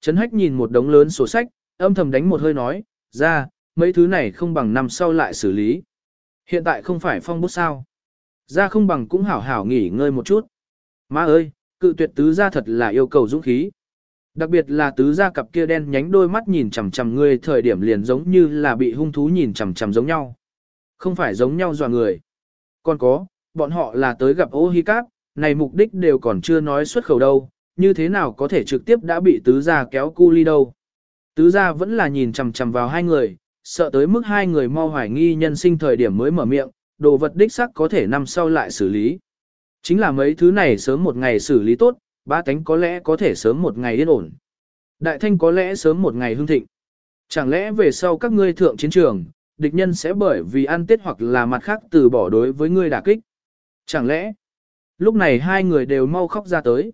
Trấn Hách nhìn một đống lớn sổ sách, âm thầm đánh một hơi nói, ra, mấy thứ này không bằng năm sau lại xử lý. Hiện tại không phải phong bút sao. Ra không bằng cũng hảo hảo nghỉ ngơi một chút. Má ơi, cự tuyệt tứ ra thật là yêu cầu dũng khí. Đặc biệt là tứ gia cặp kia đen nhánh đôi mắt nhìn chằm chằm ngươi, thời điểm liền giống như là bị hung thú nhìn chằm chằm giống nhau. Không phải giống nhau dọa người. Còn có, bọn họ là tới gặp ô hi cáp, này mục đích đều còn chưa nói xuất khẩu đâu, như thế nào có thể trực tiếp đã bị tứ gia kéo cu ly đâu. Tứ gia vẫn là nhìn chằm chằm vào hai người, sợ tới mức hai người mau hoài nghi nhân sinh thời điểm mới mở miệng, đồ vật đích sắc có thể năm sau lại xử lý. Chính là mấy thứ này sớm một ngày xử lý tốt, ba cánh có lẽ có thể sớm một ngày yên ổn. Đại thanh có lẽ sớm một ngày hưng thịnh. Chẳng lẽ về sau các ngươi thượng chiến trường, địch nhân sẽ bởi vì ăn tết hoặc là mặt khác từ bỏ đối với ngươi đả kích. Chẳng lẽ, lúc này hai người đều mau khóc ra tới.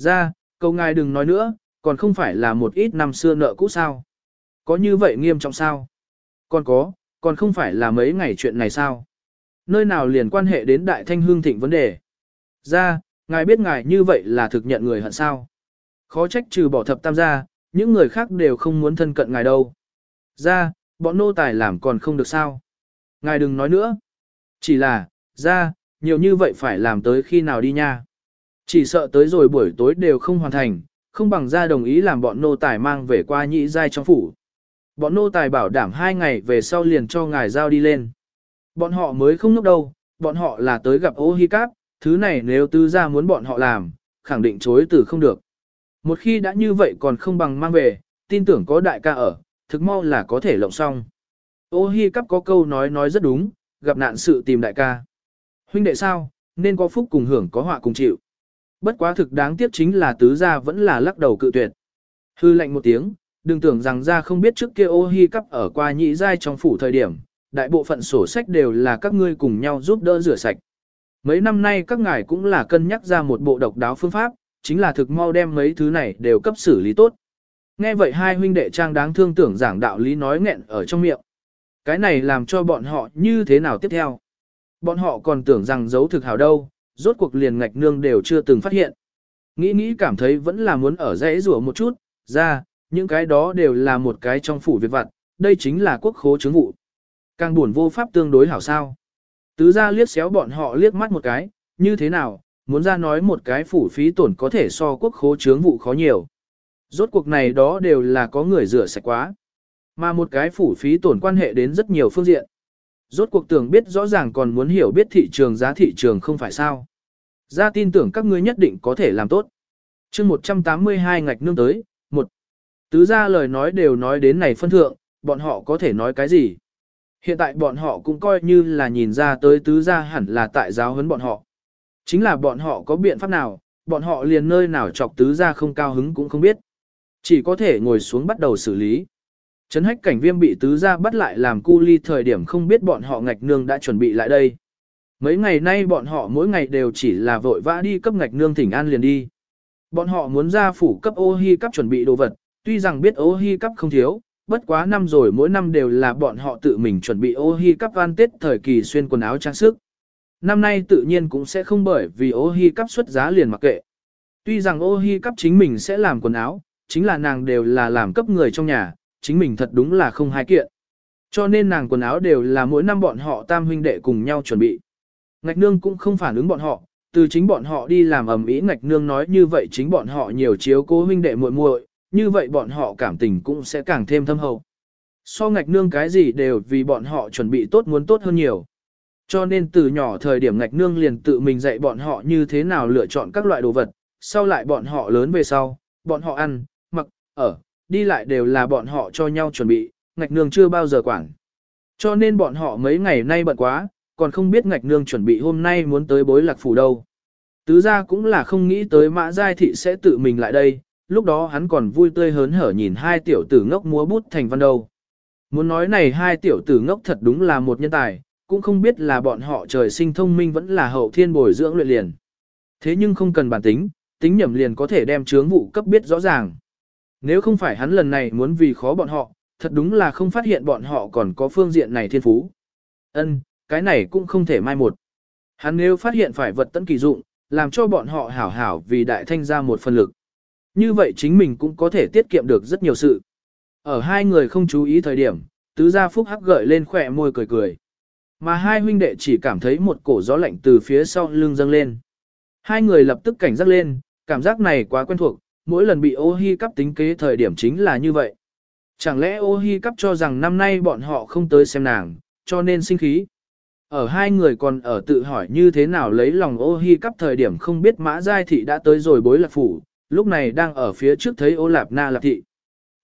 Ra, câu ngài đừng nói nữa, còn không phải là một ít năm xưa nợ cũ sao. Có như vậy nghiêm trọng sao? Còn có, còn không phải là mấy ngày chuyện này sao? Nơi nào liền quan hệ đến đại thanh hương thịnh vấn đề? Ra, ngài biết ngài như vậy là thực nhận người hận sao? Khó trách trừ bỏ thập tam gia, những người khác đều không muốn thân cận ngài đâu. Ra, bọn nô tài làm còn không được sao? Ngài đừng nói nữa. Chỉ là, ra, nhiều như vậy phải làm tới khi nào đi nha. Chỉ sợ tới rồi buổi tối đều không hoàn thành, không bằng ra đồng ý làm bọn nô tài mang về qua nhị giai trong phủ. Bọn nô tài bảo đảm hai ngày về sau liền cho ngài giao đi lên. Bọn họ mới không ngốc đâu, bọn họ là tới gặp ô hi cáp, thứ này nếu tư gia muốn bọn họ làm, khẳng định chối từ không được. Một khi đã như vậy còn không bằng mang về, tin tưởng có đại ca ở, thực mau là có thể lộng xong. Ô hi cáp có câu nói nói rất đúng, gặp nạn sự tìm đại ca. Huynh đệ sao, nên có phúc cùng hưởng có họa cùng chịu. Bất quá thực đáng tiếc chính là tứ gia vẫn là lắc đầu cự tuyệt. Hư lệnh một tiếng, đừng tưởng rằng ra không biết trước kia ô hi cắp ở qua nhị giai trong phủ thời điểm, đại bộ phận sổ sách đều là các ngươi cùng nhau giúp đỡ rửa sạch. Mấy năm nay các ngài cũng là cân nhắc ra một bộ độc đáo phương pháp, chính là thực mau đem mấy thứ này đều cấp xử lý tốt. Nghe vậy hai huynh đệ trang đáng thương tưởng giảng đạo lý nói nghẹn ở trong miệng. Cái này làm cho bọn họ như thế nào tiếp theo? Bọn họ còn tưởng rằng giấu thực hảo đâu, rốt cuộc liền ngạch nương đều chưa từng phát hiện. Nghĩ nghĩ cảm thấy vẫn là muốn ở dãy rủa một chút, ra, những cái đó đều là một cái trong phủ việc vặt, đây chính là quốc khố chứng vụ. Càng buồn vô pháp tương đối hảo sao. Tứ ra liếc xéo bọn họ liếc mắt một cái, như thế nào, muốn ra nói một cái phủ phí tổn có thể so quốc khố chướng vụ khó nhiều. Rốt cuộc này đó đều là có người rửa sạch quá. Mà một cái phủ phí tổn quan hệ đến rất nhiều phương diện. Rốt cuộc tưởng biết rõ ràng còn muốn hiểu biết thị trường giá thị trường không phải sao. Ra tin tưởng các ngươi nhất định có thể làm tốt. chương 182 ngạch nương tới, một Tứ ra lời nói đều nói đến này phân thượng, bọn họ có thể nói cái gì. Hiện tại bọn họ cũng coi như là nhìn ra tới tứ ra hẳn là tại giáo huấn bọn họ. Chính là bọn họ có biện pháp nào, bọn họ liền nơi nào chọc tứ ra không cao hứng cũng không biết. Chỉ có thể ngồi xuống bắt đầu xử lý. Trấn hách cảnh viêm bị tứ ra bắt lại làm cu ly thời điểm không biết bọn họ ngạch nương đã chuẩn bị lại đây. Mấy ngày nay bọn họ mỗi ngày đều chỉ là vội vã đi cấp ngạch nương thỉnh an liền đi. Bọn họ muốn ra phủ cấp ô hi cấp chuẩn bị đồ vật, tuy rằng biết ô hi cấp không thiếu, bất quá năm rồi mỗi năm đều là bọn họ tự mình chuẩn bị ô hi cấp van tết thời kỳ xuyên quần áo trang sức. Năm nay tự nhiên cũng sẽ không bởi vì ô hi cấp xuất giá liền mặc kệ. Tuy rằng ô hi cấp chính mình sẽ làm quần áo, chính là nàng đều là làm cấp người trong nhà, chính mình thật đúng là không hai kiện. Cho nên nàng quần áo đều là mỗi năm bọn họ tam huynh đệ cùng nhau chuẩn bị. Ngạch nương cũng không phản ứng bọn họ, từ chính bọn họ đi làm ầm ĩ ngạch nương nói như vậy chính bọn họ nhiều chiếu cố huynh đệ muội muội, như vậy bọn họ cảm tình cũng sẽ càng thêm thâm hậu. So ngạch nương cái gì đều vì bọn họ chuẩn bị tốt muốn tốt hơn nhiều. Cho nên từ nhỏ thời điểm ngạch nương liền tự mình dạy bọn họ như thế nào lựa chọn các loại đồ vật, sau lại bọn họ lớn về sau, bọn họ ăn, mặc, ở, đi lại đều là bọn họ cho nhau chuẩn bị, ngạch nương chưa bao giờ quản. Cho nên bọn họ mấy ngày nay bận quá, còn không biết ngạch nương chuẩn bị hôm nay muốn tới bối lạc phủ đâu. Tứ ra cũng là không nghĩ tới mã giai thị sẽ tự mình lại đây, lúc đó hắn còn vui tươi hớn hở nhìn hai tiểu tử ngốc múa bút thành văn đâu. Muốn nói này hai tiểu tử ngốc thật đúng là một nhân tài, cũng không biết là bọn họ trời sinh thông minh vẫn là hậu thiên bồi dưỡng luyện liền. Thế nhưng không cần bản tính, tính nhầm liền có thể đem chướng vụ cấp biết rõ ràng. Nếu không phải hắn lần này muốn vì khó bọn họ, thật đúng là không phát hiện bọn họ còn có phương diện này thiên phú. Ân, cái này cũng không thể mai một. Hắn nếu phát hiện phải vật tận kỳ dụng, làm cho bọn họ hảo hảo vì đại thanh ra một phần lực. Như vậy chính mình cũng có thể tiết kiệm được rất nhiều sự. Ở hai người không chú ý thời điểm, tứ gia phúc hắc gợi lên khỏe môi cười cười. Mà hai huynh đệ chỉ cảm thấy một cổ gió lạnh từ phía sau lưng dâng lên. Hai người lập tức cảnh giác lên, cảm giác này quá quen thuộc, mỗi lần bị ô hi cắp tính kế thời điểm chính là như vậy. Chẳng lẽ ô hi cắp cho rằng năm nay bọn họ không tới xem nàng, cho nên sinh khí. Ở hai người còn ở tự hỏi như thế nào lấy lòng ô hi cắp thời điểm không biết mã giai thị đã tới rồi bối lạc phủ, lúc này đang ở phía trước thấy ô lạp na lạp thị.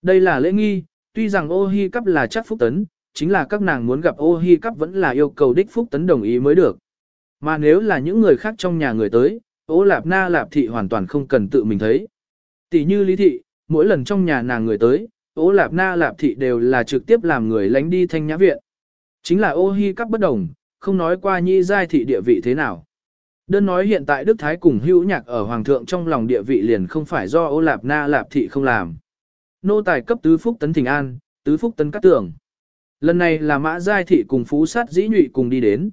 Đây là lễ nghi, tuy rằng ô hi cắp là chắc phúc tấn, chính là các nàng muốn gặp ô hi cắp vẫn là yêu cầu đích phúc tấn đồng ý mới được. Mà nếu là những người khác trong nhà người tới, ô lạp na lạp thị hoàn toàn không cần tự mình thấy. Tỷ như lý thị, mỗi lần trong nhà nàng người tới, ô lạp na lạp thị đều là trực tiếp làm người lánh đi thanh nhã viện. Chính là ô hi cắp bất đồng, không nói qua nhi giai thị địa vị thế nào. Đơn nói hiện tại Đức Thái cùng hữu nhạc ở Hoàng thượng trong lòng địa vị liền không phải do ô lạp na lạp thị không làm. Nô tài cấp tứ phúc tấn thỉnh an, tứ phúc tấn cắt tưởng. Lần này là mã giai thị cùng phú sát dĩ nhụy cùng đi đến.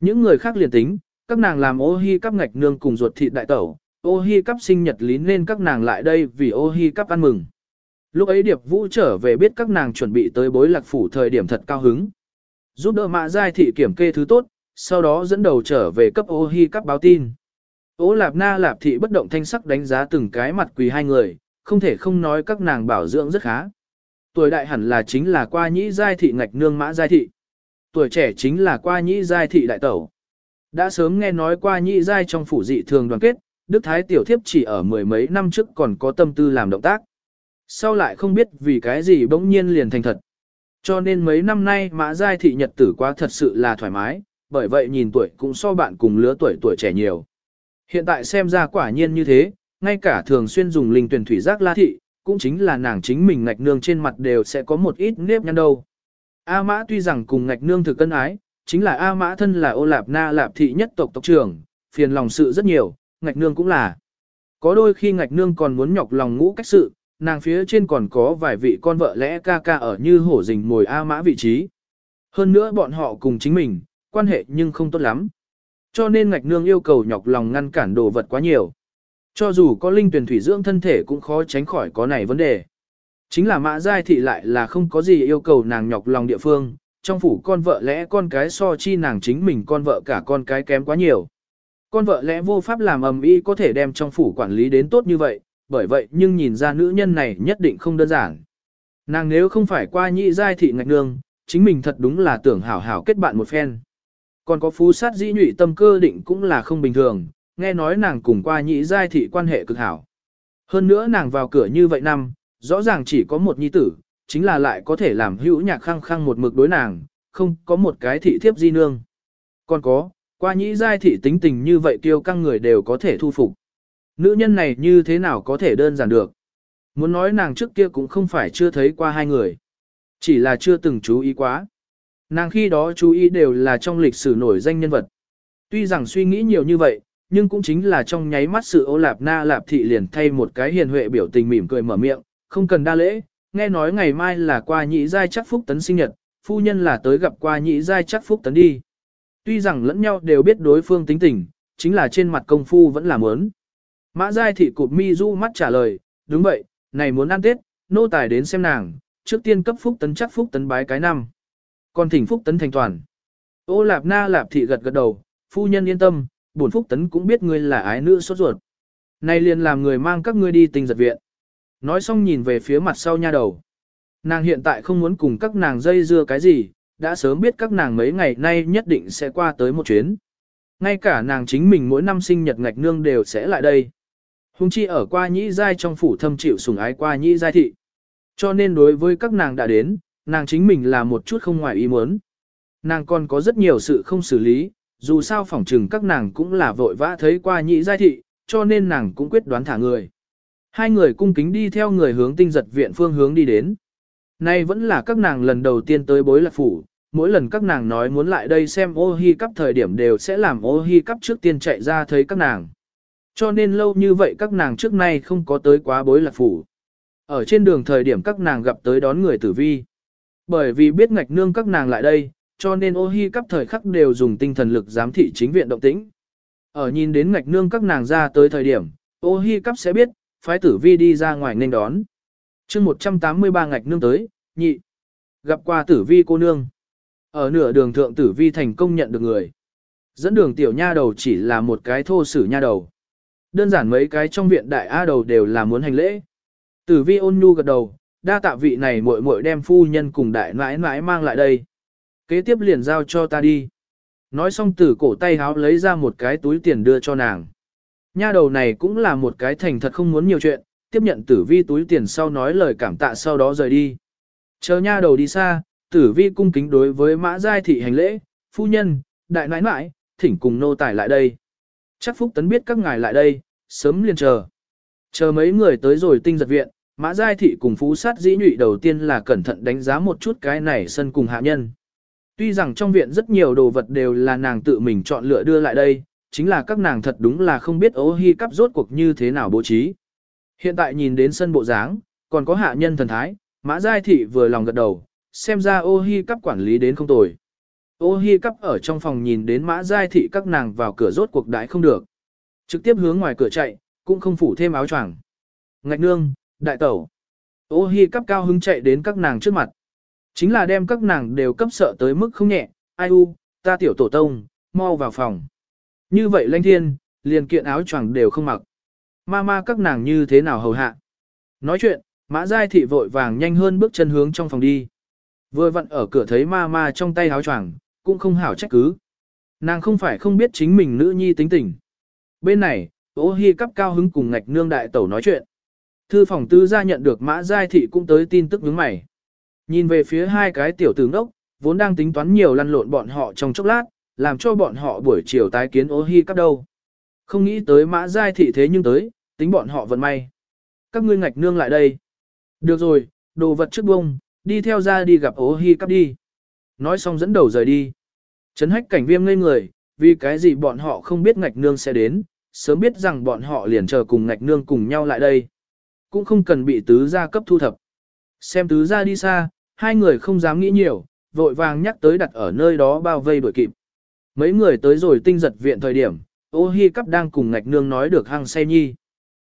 Những người khác liền tính, các nàng làm ô hi cắp ngạch nương cùng ruột thịt đại tẩu, ô hi cắp sinh nhật lý nên các nàng lại đây vì ô hi cắp ăn mừng. Lúc ấy Điệp Vũ trở về biết các nàng chuẩn bị tới bối lạc phủ thời điểm thật cao hứng. Giúp đỡ mã giai thị kiểm kê thứ tốt, sau đó dẫn đầu trở về cấp ô hi cấp báo tin. Ô lạp na lạp thị bất động thanh sắc đánh giá từng cái mặt quỳ hai người, không thể không nói các nàng bảo dưỡng rất khá. Tuổi đại hẳn là chính là qua nhĩ giai thị ngạch nương mã giai thị. Tuổi trẻ chính là qua nhĩ giai thị đại tẩu. Đã sớm nghe nói qua nhĩ giai trong phủ dị thường đoàn kết, Đức Thái tiểu thiếp chỉ ở mười mấy năm trước còn có tâm tư làm động tác. Sau lại không biết vì cái gì bỗng nhiên liền thành thật. Cho nên mấy năm nay mã giai thị nhật tử quá thật sự là thoải mái, bởi vậy nhìn tuổi cũng so bạn cùng lứa tuổi tuổi trẻ nhiều. Hiện tại xem ra quả nhiên như thế, ngay cả thường xuyên dùng linh tuyển thủy giác la thị, cũng chính là nàng chính mình ngạch nương trên mặt đều sẽ có một ít nếp nhăn đâu. A mã tuy rằng cùng ngạch nương thực cân ái, chính là A mã thân là ô lạp na lạp thị nhất tộc tộc trưởng, phiền lòng sự rất nhiều, ngạch nương cũng là. Có đôi khi ngạch nương còn muốn nhọc lòng ngũ cách sự, nàng phía trên còn có vài vị con vợ lẽ ca ca ở như hổ rình ngồi A mã vị trí. Hơn nữa bọn họ cùng chính mình, quan hệ nhưng không tốt lắm. Cho nên ngạch nương yêu cầu nhọc lòng ngăn cản đồ vật quá nhiều. Cho dù có linh tuyển thủy dưỡng thân thể cũng khó tránh khỏi có này vấn đề. Chính là mã giai thị lại là không có gì yêu cầu nàng nhọc lòng địa phương, trong phủ con vợ lẽ con cái so chi nàng chính mình con vợ cả con cái kém quá nhiều. Con vợ lẽ vô pháp làm ầm ĩ có thể đem trong phủ quản lý đến tốt như vậy, bởi vậy nhưng nhìn ra nữ nhân này nhất định không đơn giản. Nàng nếu không phải qua nhị giai thị ngạch nương, chính mình thật đúng là tưởng hảo hảo kết bạn một phen. Còn có phú sát dĩ nhụy tâm cơ định cũng là không bình thường, nghe nói nàng cùng qua nhị giai thị quan hệ cực hảo. Hơn nữa nàng vào cửa như vậy năm, rõ ràng chỉ có một nhi tử, chính là lại có thể làm hữu nhạc khăng khăng một mực đối nàng, không có một cái thị thiếp di nương. Còn có, qua nhị giai thị tính tình như vậy tiêu căng người đều có thể thu phục. Nữ nhân này như thế nào có thể đơn giản được. Muốn nói nàng trước kia cũng không phải chưa thấy qua hai người. Chỉ là chưa từng chú ý quá. Nàng khi đó chú ý đều là trong lịch sử nổi danh nhân vật. Tuy rằng suy nghĩ nhiều như vậy, nhưng cũng chính là trong nháy mắt sự ô lạp na lạp thị liền thay một cái hiền huệ biểu tình mỉm cười mở miệng, không cần đa lễ, nghe nói ngày mai là qua nhị giai chắc phúc tấn sinh nhật, phu nhân là tới gặp qua nhị giai chắc phúc tấn đi. Tuy rằng lẫn nhau đều biết đối phương tính tình, chính là trên mặt công phu vẫn là muốn. Mã giai thị cụp mi du mắt trả lời, đúng vậy, này muốn ăn tết, nô tài đến xem nàng, trước tiên cấp phúc tấn chắc phúc tấn bái cái năm. Còn thỉnh phúc tấn thành toàn. Ô lạp na lạp thị gật gật đầu, phu nhân yên tâm, bổn phúc tấn cũng biết ngươi là ái nữ sốt ruột. Này liền làm người mang các ngươi đi tình giật viện. Nói xong nhìn về phía mặt sau nha đầu. Nàng hiện tại không muốn cùng các nàng dây dưa cái gì, đã sớm biết các nàng mấy ngày nay nhất định sẽ qua tới một chuyến. Ngay cả nàng chính mình mỗi năm sinh nhật ngạch nương đều sẽ lại đây. Hùng chi ở qua nhĩ giai trong phủ thâm chịu sủng ái qua nhĩ giai thị. Cho nên đối với các nàng đã đến, nàng chính mình là một chút không ngoài ý muốn. Nàng còn có rất nhiều sự không xử lý, dù sao phỏng trừng các nàng cũng là vội vã thấy qua nhị giai thị, cho nên nàng cũng quyết đoán thả người. Hai người cung kính đi theo người hướng tinh giật viện phương hướng đi đến. Nay vẫn là các nàng lần đầu tiên tới bối lạc phủ, mỗi lần các nàng nói muốn lại đây xem ô hi cắp thời điểm đều sẽ làm ô hi cắp trước tiên chạy ra thấy các nàng. Cho nên lâu như vậy các nàng trước nay không có tới quá bối lạc phủ. Ở trên đường thời điểm các nàng gặp tới đón người tử vi. Bởi vì biết ngạch nương các nàng lại đây, cho nên ô hi cấp thời khắc đều dùng tinh thần lực giám thị chính viện động tĩnh. Ở nhìn đến ngạch nương các nàng ra tới thời điểm, ô hi cắp sẽ biết, phái tử vi đi ra ngoài nên đón. chương 183 ngạch nương tới, nhị. Gặp qua tử vi cô nương. Ở nửa đường thượng tử vi thành công nhận được người. Dẫn đường tiểu nha đầu chỉ là một cái thô sử nha đầu. Đơn giản mấy cái trong viện đại A đầu đều là muốn hành lễ. Tử vi ôn nhu gật đầu, đa tạ vị này muội muội đem phu nhân cùng đại nãi nãi mang lại đây. Kế tiếp liền giao cho ta đi. Nói xong Tử cổ tay háo lấy ra một cái túi tiền đưa cho nàng. Nha đầu này cũng là một cái thành thật không muốn nhiều chuyện, tiếp nhận tử vi túi tiền sau nói lời cảm tạ sau đó rời đi. Chờ nha đầu đi xa, tử vi cung kính đối với mã giai thị hành lễ, phu nhân, đại nãi nãi, thỉnh cùng nô tài lại đây. Chắc Phúc Tấn biết các ngài lại đây, sớm liền chờ. Chờ mấy người tới rồi tinh giật viện, mã giai thị cùng phú sát dĩ nhụy đầu tiên là cẩn thận đánh giá một chút cái này sân cùng hạ nhân. Tuy rằng trong viện rất nhiều đồ vật đều là nàng tự mình chọn lựa đưa lại đây, chính là các nàng thật đúng là không biết ố hy cắp rốt cuộc như thế nào bố trí. Hiện tại nhìn đến sân bộ dáng, còn có hạ nhân thần thái, mã giai thị vừa lòng gật đầu, xem ra ô hy cắp quản lý đến không tồi. Ô hi cắp ở trong phòng nhìn đến mã giai thị các nàng vào cửa rốt cuộc đãi không được. Trực tiếp hướng ngoài cửa chạy, cũng không phủ thêm áo choàng. Ngạch nương, đại tẩu. Ô hi cắp cao hứng chạy đến các nàng trước mặt. Chính là đem các nàng đều cấp sợ tới mức không nhẹ, ai u, ta tiểu tổ tông, mau vào phòng. Như vậy lanh thiên, liền kiện áo choàng đều không mặc. Ma ma các nàng như thế nào hầu hạ. Nói chuyện, mã giai thị vội vàng nhanh hơn bước chân hướng trong phòng đi. Vừa vặn ở cửa thấy ma ma trong tay áo choàng, cũng không hảo trách cứ. Nàng không phải không biết chính mình nữ nhi tính tình. Bên này, ô hi cắp cao hứng cùng ngạch nương đại tẩu nói chuyện. Thư phòng tư gia nhận được mã giai thị cũng tới tin tức nhướng mày. Nhìn về phía hai cái tiểu tử ngốc, vốn đang tính toán nhiều lăn lộn bọn họ trong chốc lát, làm cho bọn họ buổi chiều tái kiến ô hi cắp đâu. Không nghĩ tới mã giai thị thế nhưng tới, tính bọn họ vận may. Các ngươi ngạch nương lại đây. Được rồi, đồ vật trước bông, đi theo ra đi gặp ô hi cắp đi. Nói xong dẫn đầu rời đi. Trấn hách cảnh viêm ngây người, vì cái gì bọn họ không biết ngạch nương sẽ đến, sớm biết rằng bọn họ liền chờ cùng ngạch nương cùng nhau lại đây. Cũng không cần bị tứ gia cấp thu thập. Xem tứ gia đi xa, hai người không dám nghĩ nhiều, vội vàng nhắc tới đặt ở nơi đó bao vây đuổi kịp. Mấy người tới rồi tinh giật viện thời điểm, ô hi cắp đang cùng ngạch nương nói được hăng say nhi.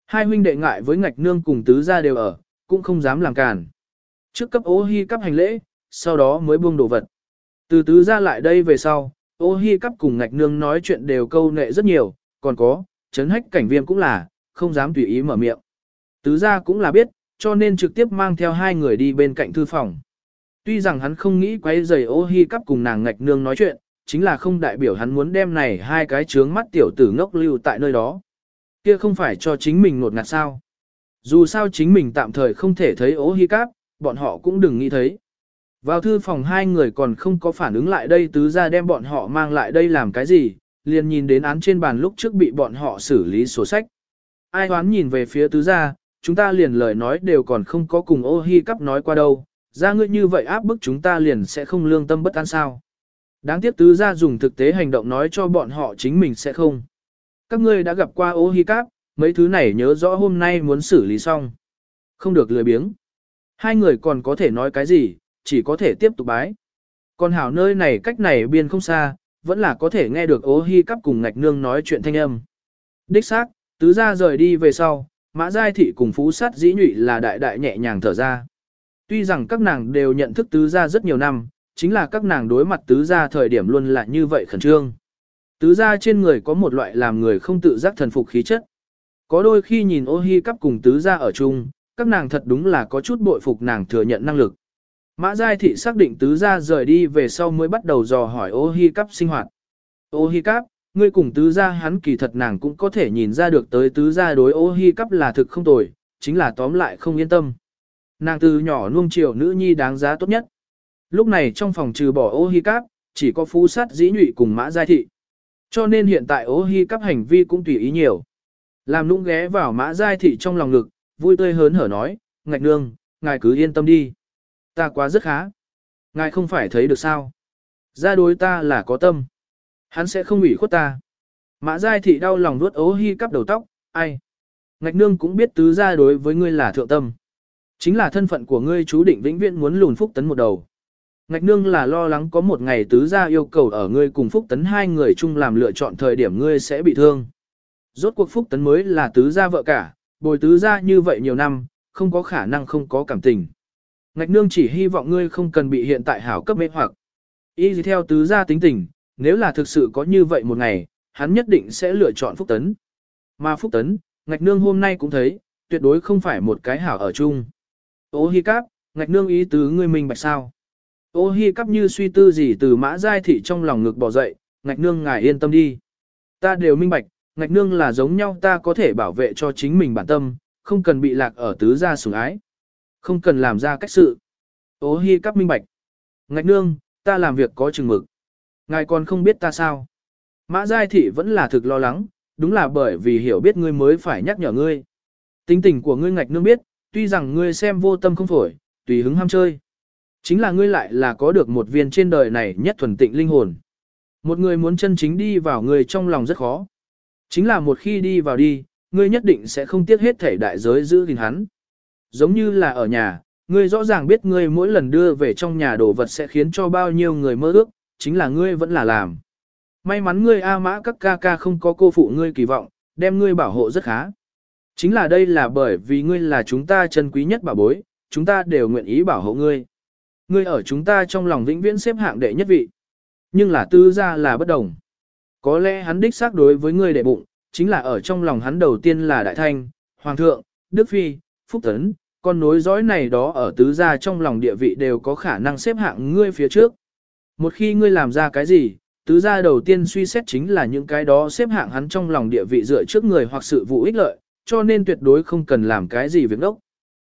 Hai huynh đệ ngại với ngạch nương cùng tứ gia đều ở, cũng không dám làm cản. Trước cấp ô hi cắp hành lễ, sau đó mới buông đồ vật. Từ tứ ra lại đây về sau, ô hi cắp cùng ngạch nương nói chuyện đều câu nệ rất nhiều, còn có, chấn hách cảnh viêm cũng là, không dám tùy ý mở miệng. Tứ ra cũng là biết, cho nên trực tiếp mang theo hai người đi bên cạnh thư phòng. Tuy rằng hắn không nghĩ quấy rầy ô hi cắp cùng nàng ngạch nương nói chuyện, chính là không đại biểu hắn muốn đem này hai cái trướng mắt tiểu tử ngốc lưu tại nơi đó. Kia không phải cho chính mình nột ngạt sao. Dù sao chính mình tạm thời không thể thấy ô hi cắp, bọn họ cũng đừng nghĩ thấy. Vào thư phòng hai người còn không có phản ứng lại đây tứ ra đem bọn họ mang lại đây làm cái gì, liền nhìn đến án trên bàn lúc trước bị bọn họ xử lý sổ sách. Ai hoán nhìn về phía tứ ra, chúng ta liền lời nói đều còn không có cùng ô hi cắp nói qua đâu, ra ngươi như vậy áp bức chúng ta liền sẽ không lương tâm bất an sao. Đáng tiếc tứ ra dùng thực tế hành động nói cho bọn họ chính mình sẽ không. Các ngươi đã gặp qua ô hi cắp, mấy thứ này nhớ rõ hôm nay muốn xử lý xong. Không được lười biếng. Hai người còn có thể nói cái gì, chỉ có thể tiếp tục bái. Còn hảo nơi này cách này biên không xa, vẫn là có thể nghe được ố hy cắp cùng ngạch nương nói chuyện thanh âm. Đích xác, tứ gia rời đi về sau, mã giai thị cùng phú sát dĩ nhụy là đại đại nhẹ nhàng thở ra. Tuy rằng các nàng đều nhận thức tứ gia rất nhiều năm, chính là các nàng đối mặt tứ gia thời điểm luôn là như vậy khẩn trương. Tứ gia trên người có một loại làm người không tự giác thần phục khí chất. Có đôi khi nhìn ô hi cắp cùng tứ gia ở chung, các nàng thật đúng là có chút bội phục nàng thừa nhận năng lực. Mã Giai Thị xác định tứ gia rời đi về sau mới bắt đầu dò hỏi ô hi cắp sinh hoạt. Ô hi cắp, ngươi cùng tứ gia hắn kỳ thật nàng cũng có thể nhìn ra được tới tứ gia đối ô hi cắp là thực không tồi, chính là tóm lại không yên tâm. Nàng từ nhỏ nuông chiều nữ nhi đáng giá tốt nhất. Lúc này trong phòng trừ bỏ ô hi cắp, chỉ có phú sát dĩ nhụy cùng mã giai thị. Cho nên hiện tại ô hi cắp hành vi cũng tùy ý nhiều. Làm nũng ghé vào mã giai thị trong lòng ngực, vui tươi hớn hở nói, ngạch nương, ngài cứ yên tâm đi. Ta quá rất khá. Ngài không phải thấy được sao. gia đối ta là có tâm. Hắn sẽ không ủy khuất ta. Mã Giai Thị đau lòng nuốt ố hi cắp đầu tóc, ai. Ngạch nương cũng biết tứ gia đối với ngươi là thượng tâm. Chính là thân phận của ngươi chú định vĩnh viễn muốn lùn phúc tấn một đầu. Ngạch nương là lo lắng có một ngày tứ gia yêu cầu ở ngươi cùng phúc tấn hai người chung làm lựa chọn thời điểm ngươi sẽ bị thương. Rốt cuộc phúc tấn mới là tứ gia vợ cả, bồi tứ gia như vậy nhiều năm, không có khả năng không có cảm tình. Ngạch nương chỉ hy vọng ngươi không cần bị hiện tại hảo cấp mê hoặc. Y gì theo tứ gia tính tình, nếu là thực sự có như vậy một ngày, hắn nhất định sẽ lựa chọn Phúc Tấn. Mà Phúc Tấn, ngạch nương hôm nay cũng thấy, tuyệt đối không phải một cái hảo ở chung. Ô hi cáp, ngạch nương ý tứ ngươi mình bạch sao. Ô hi Cáp như suy tư gì từ mã giai thị trong lòng ngực bỏ dậy, ngạch nương ngài yên tâm đi. Ta đều minh bạch, ngạch nương là giống nhau ta có thể bảo vệ cho chính mình bản tâm, không cần bị lạc ở tứ gia sủng ái. Không cần làm ra cách sự. Ô hi cắp minh bạch. Ngạch nương, ta làm việc có chừng mực. Ngài còn không biết ta sao. Mã giai thị vẫn là thực lo lắng, đúng là bởi vì hiểu biết ngươi mới phải nhắc nhở ngươi. Tính tình của ngươi ngạch nương biết, tuy rằng ngươi xem vô tâm không phổi, tùy hứng ham chơi. Chính là ngươi lại là có được một viên trên đời này nhất thuần tịnh linh hồn. Một người muốn chân chính đi vào người trong lòng rất khó. Chính là một khi đi vào đi, ngươi nhất định sẽ không tiếc hết thể đại giới giữ gìn hắn. Giống như là ở nhà, ngươi rõ ràng biết ngươi mỗi lần đưa về trong nhà đồ vật sẽ khiến cho bao nhiêu người mơ ước, chính là ngươi vẫn là làm. May mắn ngươi A mã các ca ca không có cô phụ ngươi kỳ vọng, đem ngươi bảo hộ rất khá. Chính là đây là bởi vì ngươi là chúng ta chân quý nhất bảo bối, chúng ta đều nguyện ý bảo hộ ngươi. Ngươi ở chúng ta trong lòng vĩnh viễn xếp hạng đệ nhất vị. Nhưng là tư gia là bất đồng. Có lẽ hắn đích xác đối với ngươi đệ bụng, chính là ở trong lòng hắn đầu tiên là Đại Thanh, Hoàng thượng, Đức Phi, Phúc Tấn, con nối dõi này đó ở tứ gia trong lòng địa vị đều có khả năng xếp hạng ngươi phía trước. Một khi ngươi làm ra cái gì, tứ gia đầu tiên suy xét chính là những cái đó xếp hạng hắn trong lòng địa vị dựa trước người hoặc sự vụ ích lợi, cho nên tuyệt đối không cần làm cái gì việc đốc.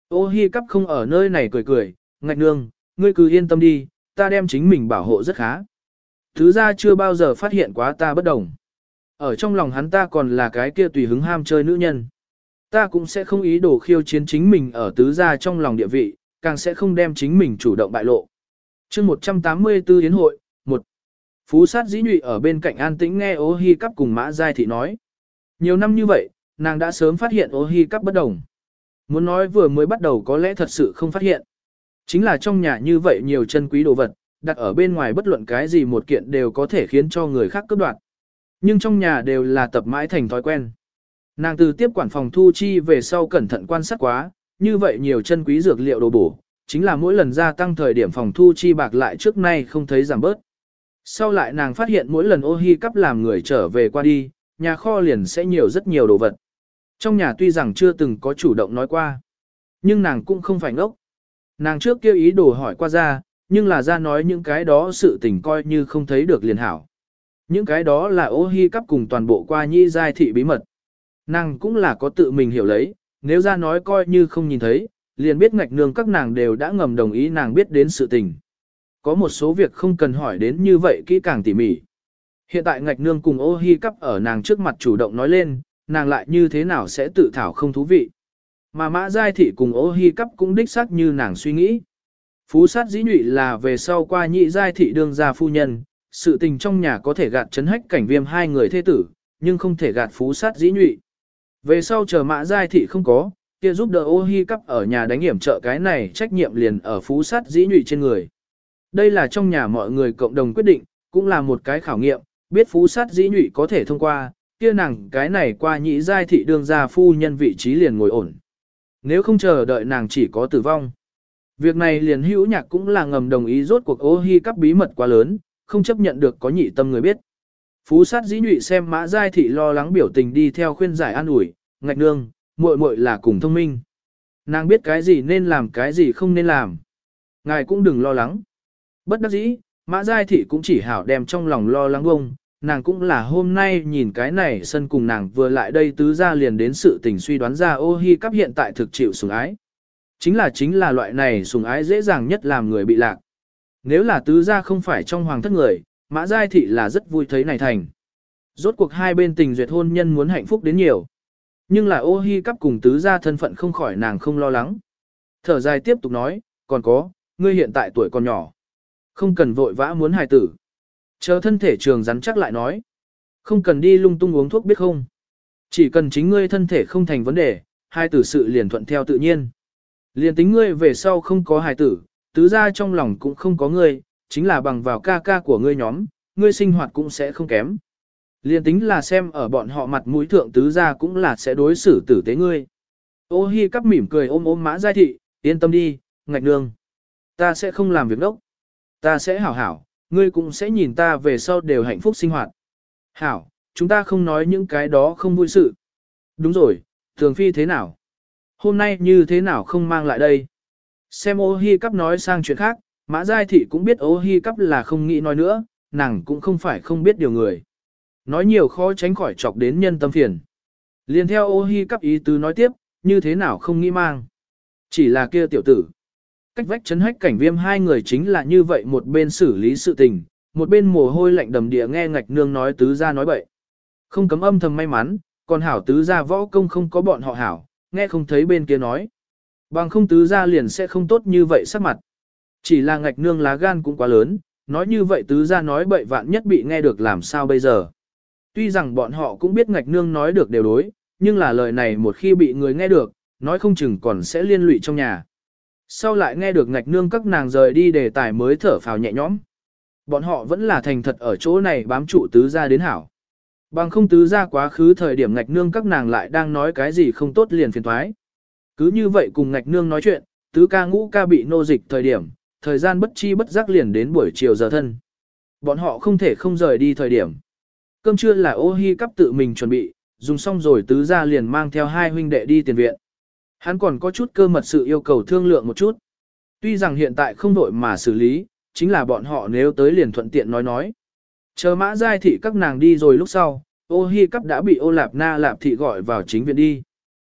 Ô hi cắp không ở nơi này cười cười, ngạch nương, ngươi cứ yên tâm đi, ta đem chính mình bảo hộ rất khá. tứ gia chưa bao giờ phát hiện quá ta bất đồng. Ở trong lòng hắn ta còn là cái kia tùy hứng ham chơi nữ nhân. Ta cũng sẽ không ý đồ khiêu chiến chính mình ở tứ gia trong lòng địa vị, càng sẽ không đem chính mình chủ động bại lộ. chương 184 Yến hội, một Phú sát dĩ nhụy ở bên cạnh an tĩnh nghe ô hi cắp cùng mã giai thị nói. Nhiều năm như vậy, nàng đã sớm phát hiện ô hi cắp bất đồng. Muốn nói vừa mới bắt đầu có lẽ thật sự không phát hiện. Chính là trong nhà như vậy nhiều chân quý đồ vật, đặt ở bên ngoài bất luận cái gì một kiện đều có thể khiến cho người khác cướp đoạt. Nhưng trong nhà đều là tập mãi thành thói quen. Nàng từ tiếp quản phòng thu chi về sau cẩn thận quan sát quá, như vậy nhiều chân quý dược liệu đồ bổ, chính là mỗi lần gia tăng thời điểm phòng thu chi bạc lại trước nay không thấy giảm bớt. Sau lại nàng phát hiện mỗi lần ô hi cắp làm người trở về qua đi, nhà kho liền sẽ nhiều rất nhiều đồ vật. Trong nhà tuy rằng chưa từng có chủ động nói qua, nhưng nàng cũng không phải ngốc. Nàng trước kia ý đồ hỏi qua ra, nhưng là ra nói những cái đó sự tình coi như không thấy được liền hảo. Những cái đó là ô hi cắp cùng toàn bộ qua nhi giai thị bí mật. Nàng cũng là có tự mình hiểu lấy, nếu ra nói coi như không nhìn thấy, liền biết ngạch nương các nàng đều đã ngầm đồng ý nàng biết đến sự tình. Có một số việc không cần hỏi đến như vậy kỹ càng tỉ mỉ. Hiện tại ngạch nương cùng ô hi cắp ở nàng trước mặt chủ động nói lên, nàng lại như thế nào sẽ tự thảo không thú vị. Mà mã giai thị cùng ô hi cắp cũng đích xác như nàng suy nghĩ. Phú sát dĩ nhụy là về sau qua nhị giai thị đương gia phu nhân, sự tình trong nhà có thể gạt chấn hách cảnh viêm hai người thế tử, nhưng không thể gạt phú sát dĩ nhụy. Về sau chờ mã giai thị không có, kia giúp đỡ ô hi cắp ở nhà đánh hiểm trợ cái này trách nhiệm liền ở phú sát dĩ nhụy trên người. Đây là trong nhà mọi người cộng đồng quyết định, cũng là một cái khảo nghiệm, biết phú sát dĩ nhụy có thể thông qua, kia nàng cái này qua nhị giai thị đương gia phu nhân vị trí liền ngồi ổn. Nếu không chờ đợi nàng chỉ có tử vong. Việc này liền hữu nhạc cũng là ngầm đồng ý rốt cuộc ô hi cắp bí mật quá lớn, không chấp nhận được có nhị tâm người biết. Phú sát dĩ nhụy xem mã giai thị lo lắng biểu tình đi theo khuyên giải an ủi, ngạch nương, muội muội là cùng thông minh. Nàng biết cái gì nên làm cái gì không nên làm. Ngài cũng đừng lo lắng. Bất đắc dĩ, mã giai thị cũng chỉ hảo đem trong lòng lo lắng bông, nàng cũng là hôm nay nhìn cái này sân cùng nàng vừa lại đây tứ ra liền đến sự tình suy đoán ra ô hi cắp hiện tại thực chịu sủng ái. Chính là chính là loại này sủng ái dễ dàng nhất làm người bị lạc. Nếu là tứ gia không phải trong hoàng thất người, mã giai thị là rất vui thấy này thành. Rốt cuộc hai bên tình duyệt hôn nhân muốn hạnh phúc đến nhiều. Nhưng là ô hi cắp cùng tứ gia thân phận không khỏi nàng không lo lắng. Thở dài tiếp tục nói, còn có, ngươi hiện tại tuổi còn nhỏ. Không cần vội vã muốn hài tử. Chờ thân thể trường rắn chắc lại nói. Không cần đi lung tung uống thuốc biết không. Chỉ cần chính ngươi thân thể không thành vấn đề, hai tử sự liền thuận theo tự nhiên. Liền tính ngươi về sau không có hài tử, tứ ra trong lòng cũng không có ngươi, chính là bằng vào ca ca của ngươi nhóm, ngươi sinh hoạt cũng sẽ không kém. Liên tính là xem ở bọn họ mặt mũi thượng tứ ra cũng là sẽ đối xử tử tế ngươi. Ô hi cắp mỉm cười ôm ôm mã giai thị, yên tâm đi, ngạch nương. Ta sẽ không làm việc đốc. Ta sẽ hảo hảo, ngươi cũng sẽ nhìn ta về sau đều hạnh phúc sinh hoạt. Hảo, chúng ta không nói những cái đó không vui sự. Đúng rồi, thường phi thế nào? Hôm nay như thế nào không mang lại đây? Xem ô hi cắp nói sang chuyện khác, mã giai thị cũng biết ô hi cắp là không nghĩ nói nữa, nàng cũng không phải không biết điều người. Nói nhiều khó tránh khỏi chọc đến nhân tâm phiền. Liên theo ô hi cắp ý tứ nói tiếp, như thế nào không nghĩ mang. Chỉ là kia tiểu tử. Cách vách chấn hách cảnh viêm hai người chính là như vậy một bên xử lý sự tình, một bên mồ hôi lạnh đầm địa nghe ngạch nương nói tứ ra nói bậy. Không cấm âm thầm may mắn, còn hảo tứ ra võ công không có bọn họ hảo, nghe không thấy bên kia nói. Bằng không tứ ra liền sẽ không tốt như vậy sắc mặt. Chỉ là ngạch nương lá gan cũng quá lớn, nói như vậy tứ ra nói bậy vạn nhất bị nghe được làm sao bây giờ. Tuy rằng bọn họ cũng biết ngạch nương nói được đều đối, nhưng là lời này một khi bị người nghe được, nói không chừng còn sẽ liên lụy trong nhà. Sau lại nghe được ngạch nương các nàng rời đi đề tài mới thở phào nhẹ nhõm. Bọn họ vẫn là thành thật ở chỗ này bám trụ tứ ra đến hảo. Bằng không tứ ra quá khứ thời điểm ngạch nương các nàng lại đang nói cái gì không tốt liền phiền thoái. Cứ như vậy cùng ngạch nương nói chuyện, tứ ca ngũ ca bị nô dịch thời điểm, thời gian bất chi bất giác liền đến buổi chiều giờ thân. Bọn họ không thể không rời đi thời điểm. Cơm trưa là ô hi cắp tự mình chuẩn bị, dùng xong rồi tứ ra liền mang theo hai huynh đệ đi tiền viện. Hắn còn có chút cơ mật sự yêu cầu thương lượng một chút. Tuy rằng hiện tại không đổi mà xử lý, chính là bọn họ nếu tới liền thuận tiện nói nói. Chờ mã giai thị các nàng đi rồi lúc sau, ô hi cắp đã bị ô lạp na lạp thị gọi vào chính viện đi.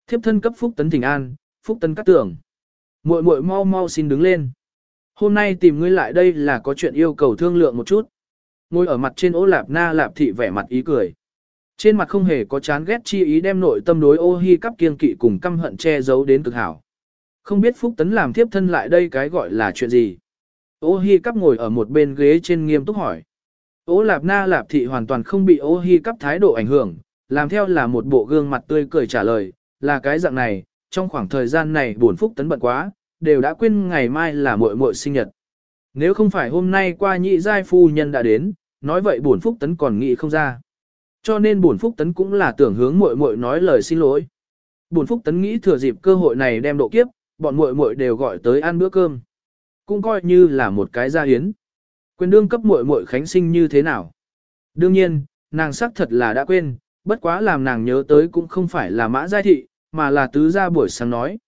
Thiếp thân cấp phúc tấn thỉnh an, phúc tấn cắt tưởng. muội muội mau mau xin đứng lên. Hôm nay tìm ngươi lại đây là có chuyện yêu cầu thương lượng một chút. Ngồi ở mặt trên ô lạp na lạp thị vẻ mặt ý cười. Trên mặt không hề có chán ghét chi ý đem nội tâm đối ô hi cắp kiên kỵ cùng căm hận che giấu đến cực hảo. Không biết Phúc Tấn làm thiếp thân lại đây cái gọi là chuyện gì. Ô hi cắp ngồi ở một bên ghế trên nghiêm túc hỏi. Ô lạp na lạp thị hoàn toàn không bị ô hi cắp thái độ ảnh hưởng, làm theo là một bộ gương mặt tươi cười trả lời, là cái dạng này, trong khoảng thời gian này buồn Phúc Tấn bận quá, đều đã quên ngày mai là muội muội sinh nhật. Nếu không phải hôm nay qua nhị giai phu nhân đã đến, nói vậy bổn Phúc Tấn còn nghĩ không ra. Cho nên bổn Phúc Tấn cũng là tưởng hướng muội muội nói lời xin lỗi. Bổn Phúc Tấn nghĩ thừa dịp cơ hội này đem độ kiếp, bọn muội muội đều gọi tới ăn bữa cơm. Cũng coi như là một cái gia hiến. quên đương cấp muội muội khánh sinh như thế nào? Đương nhiên, nàng xác thật là đã quên, bất quá làm nàng nhớ tới cũng không phải là mã giai thị, mà là tứ gia buổi sáng nói.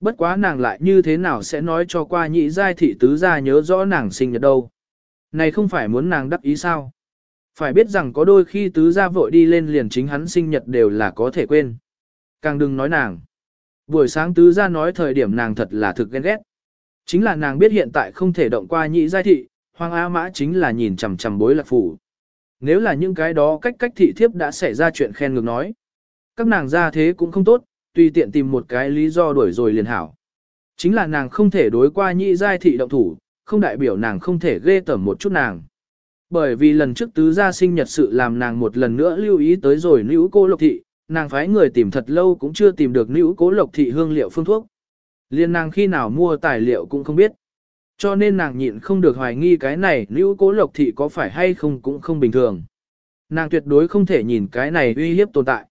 Bất quá nàng lại như thế nào sẽ nói cho qua nhị giai thị tứ gia nhớ rõ nàng sinh nhật đâu. Này không phải muốn nàng đắc ý sao? Phải biết rằng có đôi khi tứ gia vội đi lên liền chính hắn sinh nhật đều là có thể quên. Càng đừng nói nàng. Buổi sáng tứ gia nói thời điểm nàng thật là thực ghen ghét. Chính là nàng biết hiện tại không thể động qua nhị giai thị, hoàng á mã chính là nhìn chằm chằm bối lạc phủ. Nếu là những cái đó cách cách thị thiếp đã xảy ra chuyện khen ngược nói. Các nàng ra thế cũng không tốt, tùy tiện tìm một cái lý do đuổi rồi liền hảo. Chính là nàng không thể đối qua nhị giai thị động thủ, không đại biểu nàng không thể ghê tởm một chút nàng. Bởi vì lần trước tứ gia sinh nhật sự làm nàng một lần nữa lưu ý tới rồi nữ cô lộc thị, nàng phái người tìm thật lâu cũng chưa tìm được nữ cố lộc thị hương liệu phương thuốc. Liên nàng khi nào mua tài liệu cũng không biết. Cho nên nàng nhịn không được hoài nghi cái này nữ cố lộc thị có phải hay không cũng không bình thường. Nàng tuyệt đối không thể nhìn cái này uy hiếp tồn tại.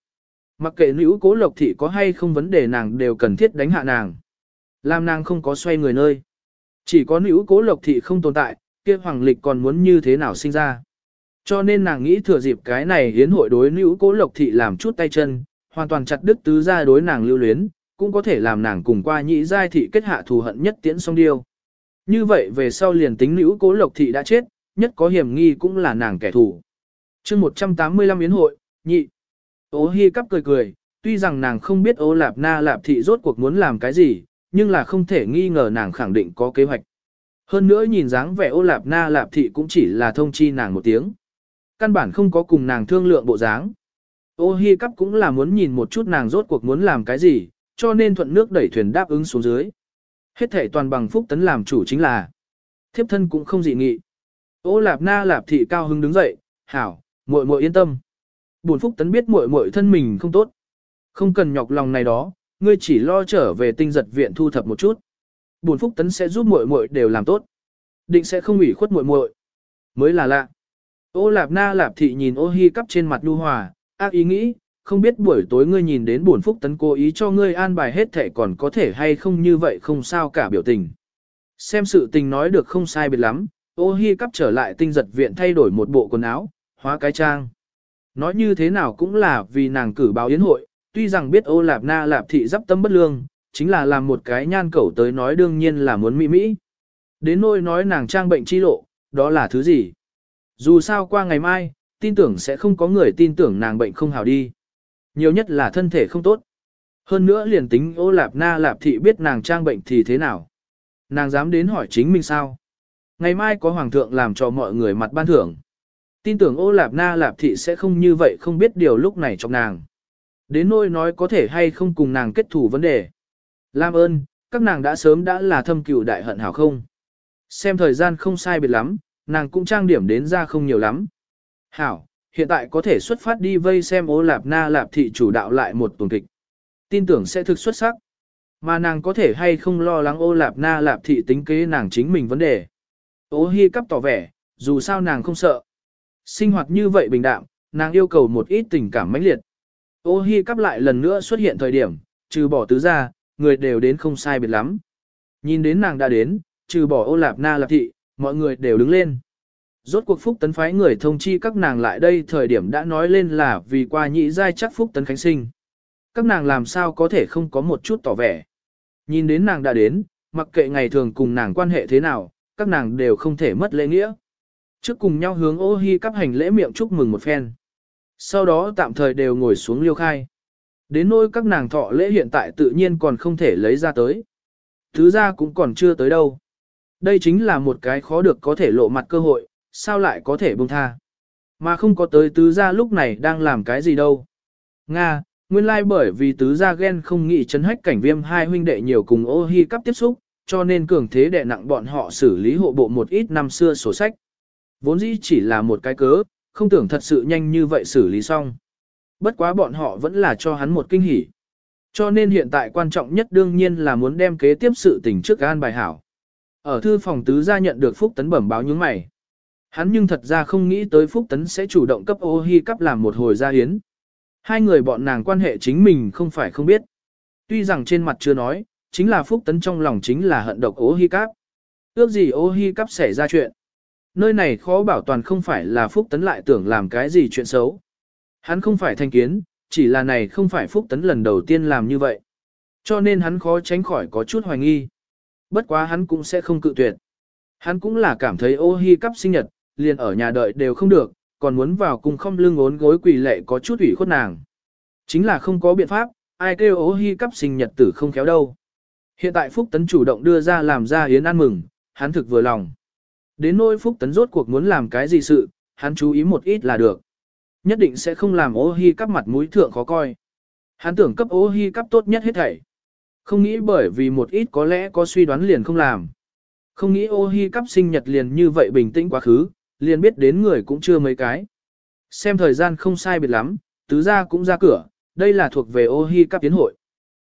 Mặc kệ nữ cố lộc thị có hay không vấn đề nàng đều cần thiết đánh hạ nàng. Làm nàng không có xoay người nơi. Chỉ có nữ cố lộc thị không tồn tại, kia hoàng lịch còn muốn như thế nào sinh ra. Cho nên nàng nghĩ thừa dịp cái này hiến hội đối nữ cố lộc thị làm chút tay chân, hoàn toàn chặt đứt tứ ra đối nàng lưu luyến, cũng có thể làm nàng cùng qua nhị giai thị kết hạ thù hận nhất tiễn song điêu. Như vậy về sau liền tính nữ cố lộc thị đã chết, nhất có hiểm nghi cũng là nàng kẻ thù. chương 185 yến hội, nhị. Ô hi cắp cười cười, tuy rằng nàng không biết ô lạp na lạp thị rốt cuộc muốn làm cái gì, nhưng là không thể nghi ngờ nàng khẳng định có kế hoạch. Hơn nữa nhìn dáng vẻ ô lạp na lạp thị cũng chỉ là thông chi nàng một tiếng. Căn bản không có cùng nàng thương lượng bộ dáng. Ô hi cắp cũng là muốn nhìn một chút nàng rốt cuộc muốn làm cái gì, cho nên thuận nước đẩy thuyền đáp ứng xuống dưới. Hết thể toàn bằng phúc tấn làm chủ chính là. Thiếp thân cũng không dị nghị. Ô lạp na lạp thị cao hứng đứng dậy, hảo, muội muội yên tâm. Buồn phúc tấn biết muội muội thân mình không tốt. Không cần nhọc lòng này đó, ngươi chỉ lo trở về tinh giật viện thu thập một chút. Buồn phúc tấn sẽ giúp muội muội đều làm tốt. Định sẽ không ủy khuất muội muội. Mới là lạ. Ô lạp na lạp thị nhìn ô hi cắp trên mặt nhu hòa, ác ý nghĩ, không biết buổi tối ngươi nhìn đến buồn phúc tấn cố ý cho ngươi an bài hết thể còn có thể hay không như vậy không sao cả biểu tình. Xem sự tình nói được không sai biệt lắm, ô hi cắp trở lại tinh giật viện thay đổi một bộ quần áo, hóa cái trang. Nói như thế nào cũng là vì nàng cử báo yến hội, tuy rằng biết ô lạp na lạp thị dắp tâm bất lương, chính là làm một cái nhan cẩu tới nói đương nhiên là muốn mỹ mỹ. Đến nỗi nói nàng trang bệnh chi lộ, đó là thứ gì? Dù sao qua ngày mai, tin tưởng sẽ không có người tin tưởng nàng bệnh không hào đi. Nhiều nhất là thân thể không tốt. Hơn nữa liền tính ô lạp na lạp thị biết nàng trang bệnh thì thế nào? Nàng dám đến hỏi chính mình sao? Ngày mai có hoàng thượng làm cho mọi người mặt ban thưởng. Tin tưởng ô lạp na lạp thị sẽ không như vậy không biết điều lúc này trong nàng. Đến nỗi nói có thể hay không cùng nàng kết thủ vấn đề. Lam ơn, các nàng đã sớm đã là thâm cựu đại hận hảo không? Xem thời gian không sai biệt lắm, nàng cũng trang điểm đến ra không nhiều lắm. Hảo, hiện tại có thể xuất phát đi vây xem ô lạp na lạp thị chủ đạo lại một tuần kịch. Tin tưởng sẽ thực xuất sắc. Mà nàng có thể hay không lo lắng ô lạp na lạp thị tính kế nàng chính mình vấn đề. Ô hi cắp tỏ vẻ, dù sao nàng không sợ. Sinh hoạt như vậy bình đạm, nàng yêu cầu một ít tình cảm mãnh liệt. Ô hi cắp lại lần nữa xuất hiện thời điểm, trừ bỏ tứ ra, người đều đến không sai biệt lắm. Nhìn đến nàng đã đến, trừ bỏ ô lạp na lạp thị, mọi người đều đứng lên. Rốt cuộc phúc tấn phái người thông chi các nàng lại đây thời điểm đã nói lên là vì qua nhị giai chắc phúc tấn khánh sinh. Các nàng làm sao có thể không có một chút tỏ vẻ. Nhìn đến nàng đã đến, mặc kệ ngày thường cùng nàng quan hệ thế nào, các nàng đều không thể mất lễ nghĩa. Trước cùng nhau hướng ô hi cắp hành lễ miệng chúc mừng một phen. Sau đó tạm thời đều ngồi xuống liêu khai. Đến nỗi các nàng thọ lễ hiện tại tự nhiên còn không thể lấy ra tới. Thứ ra cũng còn chưa tới đâu. Đây chính là một cái khó được có thể lộ mặt cơ hội, sao lại có thể buông tha. Mà không có tới tứ gia lúc này đang làm cái gì đâu. Nga, nguyên lai like bởi vì tứ gia ghen không nghĩ chấn hách cảnh viêm hai huynh đệ nhiều cùng ô hi cắp tiếp xúc, cho nên cường thế đệ nặng bọn họ xử lý hộ bộ một ít năm xưa sổ sách. Vốn dĩ chỉ là một cái cớ, không tưởng thật sự nhanh như vậy xử lý xong. Bất quá bọn họ vẫn là cho hắn một kinh hỉ. Cho nên hiện tại quan trọng nhất đương nhiên là muốn đem kế tiếp sự tình trước Gan bài hảo. Ở thư phòng tứ gia nhận được Phúc Tấn bẩm báo những mày. Hắn nhưng thật ra không nghĩ tới Phúc Tấn sẽ chủ động cấp ô hi cấp làm một hồi gia hiến. Hai người bọn nàng quan hệ chính mình không phải không biết. Tuy rằng trên mặt chưa nói, chính là Phúc Tấn trong lòng chính là hận độc ô hi cấp. Ước gì ô hi cấp xảy ra chuyện. Nơi này khó bảo toàn không phải là Phúc Tấn lại tưởng làm cái gì chuyện xấu. Hắn không phải thanh kiến, chỉ là này không phải Phúc Tấn lần đầu tiên làm như vậy. Cho nên hắn khó tránh khỏi có chút hoài nghi. Bất quá hắn cũng sẽ không cự tuyệt. Hắn cũng là cảm thấy ô hi cắp sinh nhật, liền ở nhà đợi đều không được, còn muốn vào cùng không lưng ốn gối quỳ lệ có chút ủy khuất nàng. Chính là không có biện pháp, ai kêu ô hi cắp sinh nhật tử không khéo đâu. Hiện tại Phúc Tấn chủ động đưa ra làm ra yến ăn mừng, hắn thực vừa lòng. Đến nỗi Phúc Tấn rốt cuộc muốn làm cái gì sự, hắn chú ý một ít là được. Nhất định sẽ không làm ô hi cắp mặt mũi thượng khó coi. Hắn tưởng cấp ô hi cắp tốt nhất hết thảy. Không nghĩ bởi vì một ít có lẽ có suy đoán liền không làm. Không nghĩ ô hi cắp sinh nhật liền như vậy bình tĩnh quá khứ, liền biết đến người cũng chưa mấy cái. Xem thời gian không sai biệt lắm, tứ gia cũng ra cửa, đây là thuộc về ô hi cắp tiến hội.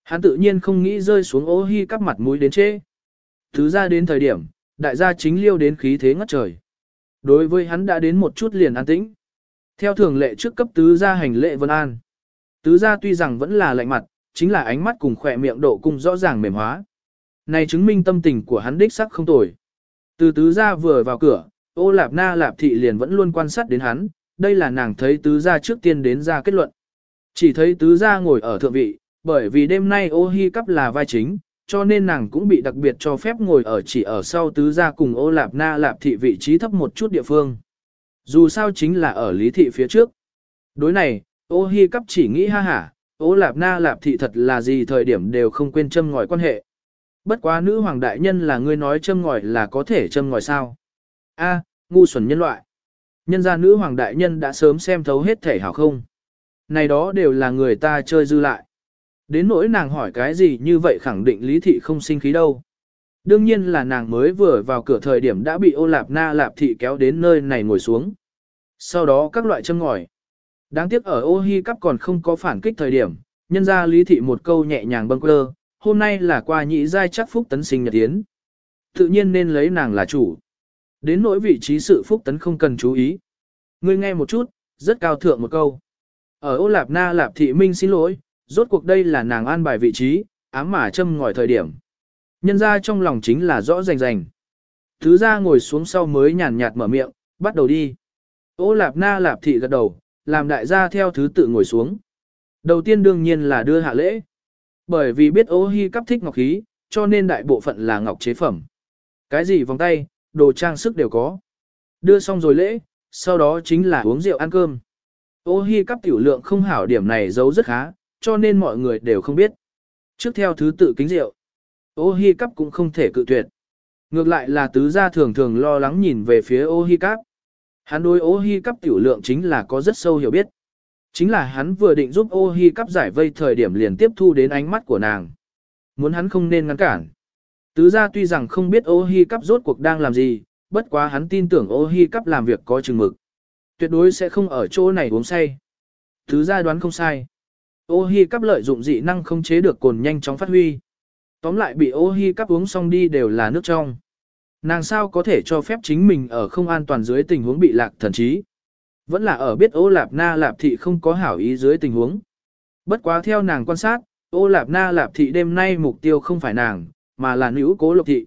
Hắn tự nhiên không nghĩ rơi xuống ô hi cắp mặt mũi đến chê. Tứ gia đến thời điểm, đại gia chính liêu đến khí thế ngất trời. Đối với hắn đã đến một chút liền an tĩnh. Theo thường lệ trước cấp tứ gia hành lệ vân an. Tứ gia tuy rằng vẫn là lạnh mặt, chính là ánh mắt cùng khỏe miệng độ cung rõ ràng mềm hóa. Này chứng minh tâm tình của hắn đích sắc không tồi. Từ tứ gia vừa vào cửa, ô lạp na lạp thị liền vẫn luôn quan sát đến hắn, đây là nàng thấy tứ gia trước tiên đến ra kết luận. Chỉ thấy tứ gia ngồi ở thượng vị, bởi vì đêm nay ô hi cắp là vai chính, cho nên nàng cũng bị đặc biệt cho phép ngồi ở chỉ ở sau tứ gia cùng ô lạp na lạp thị vị trí thấp một chút địa phương. Dù sao chính là ở lý thị phía trước. Đối này, ô hi cắp chỉ nghĩ ha hả, ô lạp na lạp thị thật là gì thời điểm đều không quên châm ngòi quan hệ. Bất quá nữ hoàng đại nhân là ngươi nói châm ngòi là có thể châm ngòi sao. A, ngu xuẩn nhân loại. Nhân gia nữ hoàng đại nhân đã sớm xem thấu hết thể hảo không. Này đó đều là người ta chơi dư lại. Đến nỗi nàng hỏi cái gì như vậy khẳng định lý thị không sinh khí đâu. Đương nhiên là nàng mới vừa vào cửa thời điểm đã bị ô lạp na lạp thị kéo đến nơi này ngồi xuống. Sau đó các loại châm ngòi. Đáng tiếc ở ô hi cắp còn không có phản kích thời điểm, nhân ra lý thị một câu nhẹ nhàng bâng quơ, hôm nay là qua nhị giai chắc phúc tấn sinh nhật tiến. Tự nhiên nên lấy nàng là chủ. Đến nỗi vị trí sự phúc tấn không cần chú ý. Ngươi nghe một chút, rất cao thượng một câu. Ở ô lạp na lạp thị minh xin lỗi, rốt cuộc đây là nàng an bài vị trí, ám mà châm ngòi thời điểm. Nhân ra trong lòng chính là rõ rành rành. Thứ ra ngồi xuống sau mới nhàn nhạt mở miệng, bắt đầu đi. Ô lạp na lạp thị gật đầu, làm đại gia theo thứ tự ngồi xuống. Đầu tiên đương nhiên là đưa hạ lễ. Bởi vì biết ô hi cắp thích ngọc khí, cho nên đại bộ phận là ngọc chế phẩm. Cái gì vòng tay, đồ trang sức đều có. Đưa xong rồi lễ, sau đó chính là uống rượu ăn cơm. Ô hi cắp tiểu lượng không hảo điểm này giấu rất khá, cho nên mọi người đều không biết. Trước theo thứ tự kính rượu, ô hi cắp cũng không thể cự tuyệt. Ngược lại là tứ gia thường thường lo lắng nhìn về phía ô hi cắp. Hắn đối ô hi cắp tiểu lượng chính là có rất sâu hiểu biết. Chính là hắn vừa định giúp ô hi cắp giải vây thời điểm liền tiếp thu đến ánh mắt của nàng. Muốn hắn không nên ngăn cản. Tứ gia tuy rằng không biết ô hi cắp rốt cuộc đang làm gì, bất quá hắn tin tưởng ô hi cắp làm việc có chừng mực. Tuyệt đối sẽ không ở chỗ này uống say. Tứ gia đoán không sai. Ô hi cắp lợi dụng dị năng không chế được cồn nhanh chóng phát huy. Tóm lại bị ô hi cắp uống xong đi đều là nước trong. Nàng sao có thể cho phép chính mình ở không an toàn dưới tình huống bị lạc thần trí. Vẫn là ở biết ô lạp na lạp thị không có hảo ý dưới tình huống. Bất quá theo nàng quan sát, ô lạp na lạp thị đêm nay mục tiêu không phải nàng, mà là nữ cố lộc thị.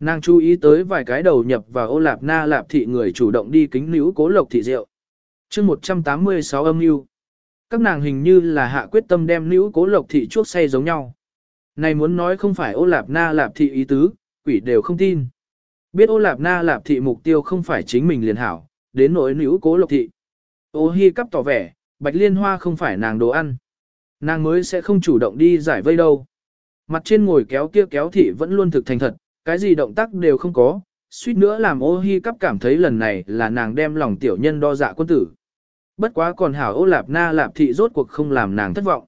Nàng chú ý tới vài cái đầu nhập vào ô lạp na lạp thị người chủ động đi kính nữ cố lộc thị rượu. chương 186 âm mưu các nàng hình như là hạ quyết tâm đem nữ cố lộc thị chuốc say giống nhau. Này muốn nói không phải ô lạp na lạp thị ý tứ, quỷ đều không tin. Biết ô lạp na lạp thị mục tiêu không phải chính mình liền hảo, đến nỗi nữ cố lộc thị. Ô hi cắp tỏ vẻ, bạch liên hoa không phải nàng đồ ăn. Nàng mới sẽ không chủ động đi giải vây đâu. Mặt trên ngồi kéo kia kéo thị vẫn luôn thực thành thật, cái gì động tác đều không có, suýt nữa làm ô hi cắp cảm thấy lần này là nàng đem lòng tiểu nhân đo dạ quân tử. Bất quá còn hảo ô lạp na lạp thị rốt cuộc không làm nàng thất vọng.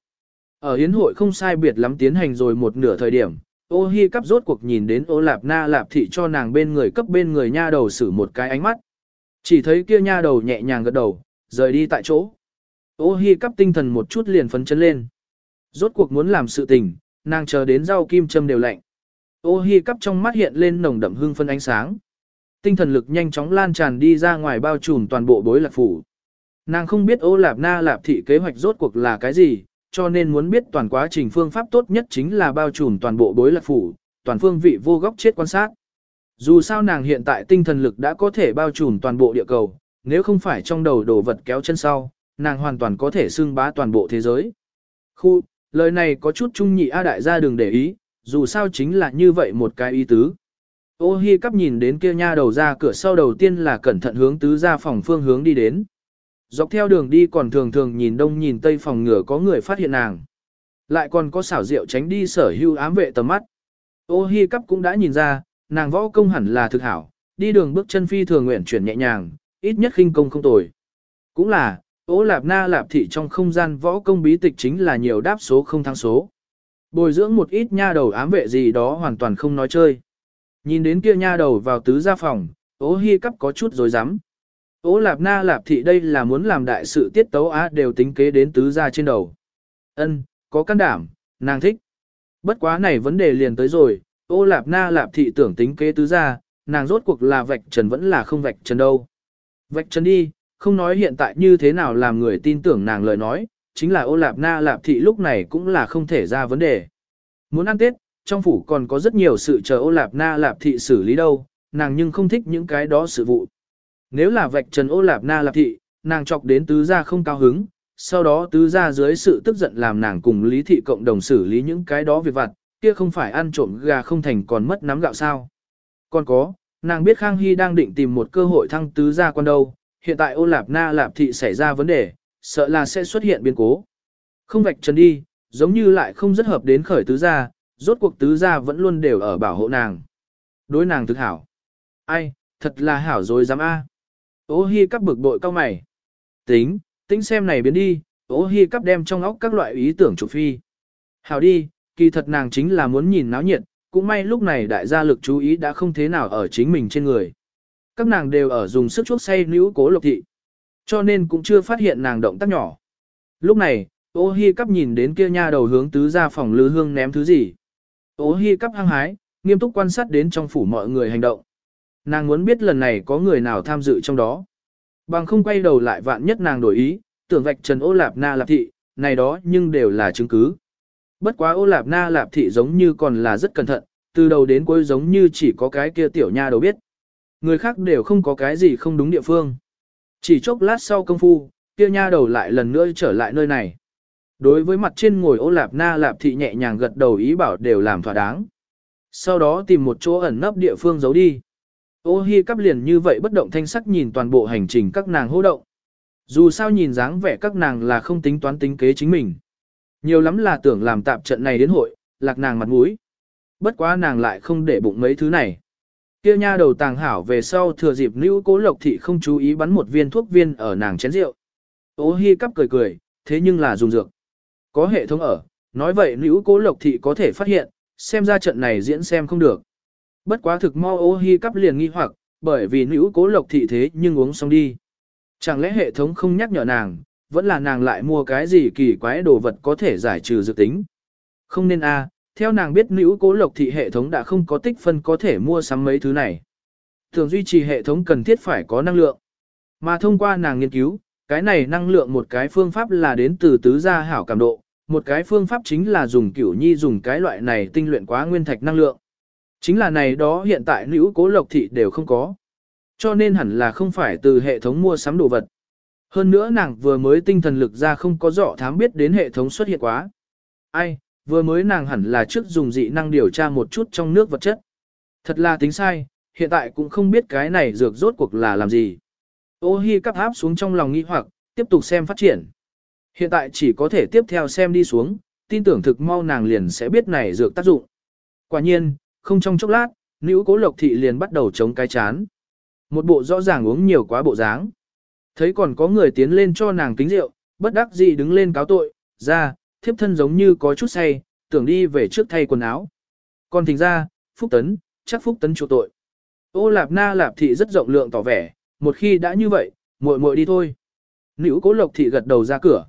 Ở hiến hội không sai biệt lắm tiến hành rồi một nửa thời điểm, ô hi cắp rốt cuộc nhìn đến ô lạp na lạp thị cho nàng bên người cấp bên người nha đầu xử một cái ánh mắt. Chỉ thấy kia nha đầu nhẹ nhàng gật đầu, rời đi tại chỗ. Ô hi cắp tinh thần một chút liền phấn chấn lên. Rốt cuộc muốn làm sự tình, nàng chờ đến rau kim châm đều lạnh. Ô hi cắp trong mắt hiện lên nồng đậm hương phân ánh sáng. Tinh thần lực nhanh chóng lan tràn đi ra ngoài bao trùm toàn bộ bối lạc phủ. Nàng không biết ô lạp na lạp thị kế hoạch rốt cuộc là cái gì, cho nên muốn biết toàn quá trình phương pháp tốt nhất chính là bao trùm toàn bộ bối lạc phủ, toàn phương vị vô góc chết quan sát. Dù sao nàng hiện tại tinh thần lực đã có thể bao trùm toàn bộ địa cầu, nếu không phải trong đầu đồ vật kéo chân sau, nàng hoàn toàn có thể xưng bá toàn bộ thế giới. Khu, lời này có chút trung nhị A đại gia đừng để ý, dù sao chính là như vậy một cái ý tứ. Ô hi cắp nhìn đến kia nha đầu ra cửa sau đầu tiên là cẩn thận hướng tứ ra phòng phương hướng đi đến. Dọc theo đường đi còn thường thường nhìn đông nhìn tây phòng ngửa có người phát hiện nàng. Lại còn có xảo diệu tránh đi sở hưu ám vệ tầm mắt. Ô hi cắp cũng đã nhìn ra, nàng võ công hẳn là thực hảo, đi đường bước chân phi thường nguyện chuyển nhẹ nhàng, ít nhất khinh công không tồi. Cũng là, ô lạp na lạp thị trong không gian võ công bí tịch chính là nhiều đáp số không thăng số. Bồi dưỡng một ít nha đầu ám vệ gì đó hoàn toàn không nói chơi. Nhìn đến kia nha đầu vào tứ gia phòng, ố hi cắp có chút rồi dám. Ô lạp na lạp thị đây là muốn làm đại sự tiết tấu á đều tính kế đến tứ gia trên đầu. Ân, có can đảm, nàng thích. Bất quá này vấn đề liền tới rồi, ô lạp na lạp thị tưởng tính kế tứ gia, nàng rốt cuộc là vạch trần vẫn là không vạch trần đâu. Vạch trần đi, không nói hiện tại như thế nào làm người tin tưởng nàng lời nói, chính là ô lạp na lạp thị lúc này cũng là không thể ra vấn đề. Muốn ăn Tết, trong phủ còn có rất nhiều sự chờ ô lạp na lạp thị xử lý đâu, nàng nhưng không thích những cái đó sự vụ. Nếu là vạch trần ô lạp na lạp thị, nàng chọc đến tứ gia không cao hứng, sau đó tứ gia dưới sự tức giận làm nàng cùng lý thị cộng đồng xử lý những cái đó việc vặt, kia không phải ăn trộm gà không thành còn mất nắm gạo sao. Còn có, nàng biết Khang Hy đang định tìm một cơ hội thăng tứ gia quan đâu, hiện tại ô lạp na lạp thị xảy ra vấn đề, sợ là sẽ xuất hiện biến cố. Không vạch trần đi, giống như lại không rất hợp đến khởi tứ gia, rốt cuộc tứ gia vẫn luôn đều ở bảo hộ nàng. Đối nàng thực hảo. Ai, thật là hảo rồi dám a. Ô hi cắp bực bội cao mày. Tính, tính xem này biến đi, ô hi cắp đem trong óc các loại ý tưởng chủ phi. Hảo đi, kỳ thật nàng chính là muốn nhìn náo nhiệt, cũng may lúc này đại gia lực chú ý đã không thế nào ở chính mình trên người. Các nàng đều ở dùng sức chuốc say nữ cố lộc thị. Cho nên cũng chưa phát hiện nàng động tác nhỏ. Lúc này, ô hi cắp nhìn đến kia nha đầu hướng tứ ra phòng lư hương ném thứ gì. Ô hi cắp hăng hái, nghiêm túc quan sát đến trong phủ mọi người hành động. Nàng muốn biết lần này có người nào tham dự trong đó. Bằng không quay đầu lại vạn nhất nàng đổi ý, tưởng vạch trần ô lạp na lạp thị, này đó nhưng đều là chứng cứ. Bất quá ô lạp na lạp thị giống như còn là rất cẩn thận, từ đầu đến cuối giống như chỉ có cái kia tiểu nha đầu biết. Người khác đều không có cái gì không đúng địa phương. Chỉ chốc lát sau công phu, kia nha đầu lại lần nữa trở lại nơi này. Đối với mặt trên ngồi ô lạp na lạp thị nhẹ nhàng gật đầu ý bảo đều làm thỏa đáng. Sau đó tìm một chỗ ẩn nấp địa phương giấu đi. Ô hi cắp liền như vậy bất động thanh sắc nhìn toàn bộ hành trình các nàng hô động. Dù sao nhìn dáng vẻ các nàng là không tính toán tính kế chính mình. Nhiều lắm là tưởng làm tạp trận này đến hội, lạc nàng mặt mũi. Bất quá nàng lại không để bụng mấy thứ này. Kia nha đầu tàng hảo về sau thừa dịp nữ cố lộc thị không chú ý bắn một viên thuốc viên ở nàng chén rượu. Ô hi cắp cười cười, thế nhưng là dùng dược. Có hệ thống ở, nói vậy nữ cố lộc thị có thể phát hiện, xem ra trận này diễn xem không được. Bất quá thực mo ô hi cắp liền nghi hoặc, bởi vì nữ cố lộc thị thế nhưng uống xong đi. Chẳng lẽ hệ thống không nhắc nhở nàng, vẫn là nàng lại mua cái gì kỳ quái đồ vật có thể giải trừ dự tính. Không nên a, theo nàng biết nữ cố lộc thị hệ thống đã không có tích phân có thể mua sắm mấy thứ này. Thường duy trì hệ thống cần thiết phải có năng lượng. Mà thông qua nàng nghiên cứu, cái này năng lượng một cái phương pháp là đến từ tứ gia hảo cảm độ, một cái phương pháp chính là dùng kiểu nhi dùng cái loại này tinh luyện quá nguyên thạch năng lượng. Chính là này đó hiện tại nữ cố lộc thị đều không có. Cho nên hẳn là không phải từ hệ thống mua sắm đồ vật. Hơn nữa nàng vừa mới tinh thần lực ra không có rõ thám biết đến hệ thống xuất hiện quá. Ai, vừa mới nàng hẳn là trước dùng dị năng điều tra một chút trong nước vật chất. Thật là tính sai, hiện tại cũng không biết cái này dược rốt cuộc là làm gì. Ô hi cắp áp xuống trong lòng nghi hoặc, tiếp tục xem phát triển. Hiện tại chỉ có thể tiếp theo xem đi xuống, tin tưởng thực mau nàng liền sẽ biết này dược tác dụng. Quả nhiên, không trong chốc lát, nữ cố lộc thị liền bắt đầu chống cái chán. Một bộ rõ ràng uống nhiều quá bộ dáng. Thấy còn có người tiến lên cho nàng kính rượu, bất đắc dĩ đứng lên cáo tội, ra, thiếp thân giống như có chút say, tưởng đi về trước thay quần áo. Còn thỉnh ra, Phúc Tấn, chắc Phúc Tấn chủ tội. Ô Lạp Na Lạp Thị rất rộng lượng tỏ vẻ, một khi đã như vậy, muội muội đi thôi. Nữ cố Lộc Thị gật đầu ra cửa.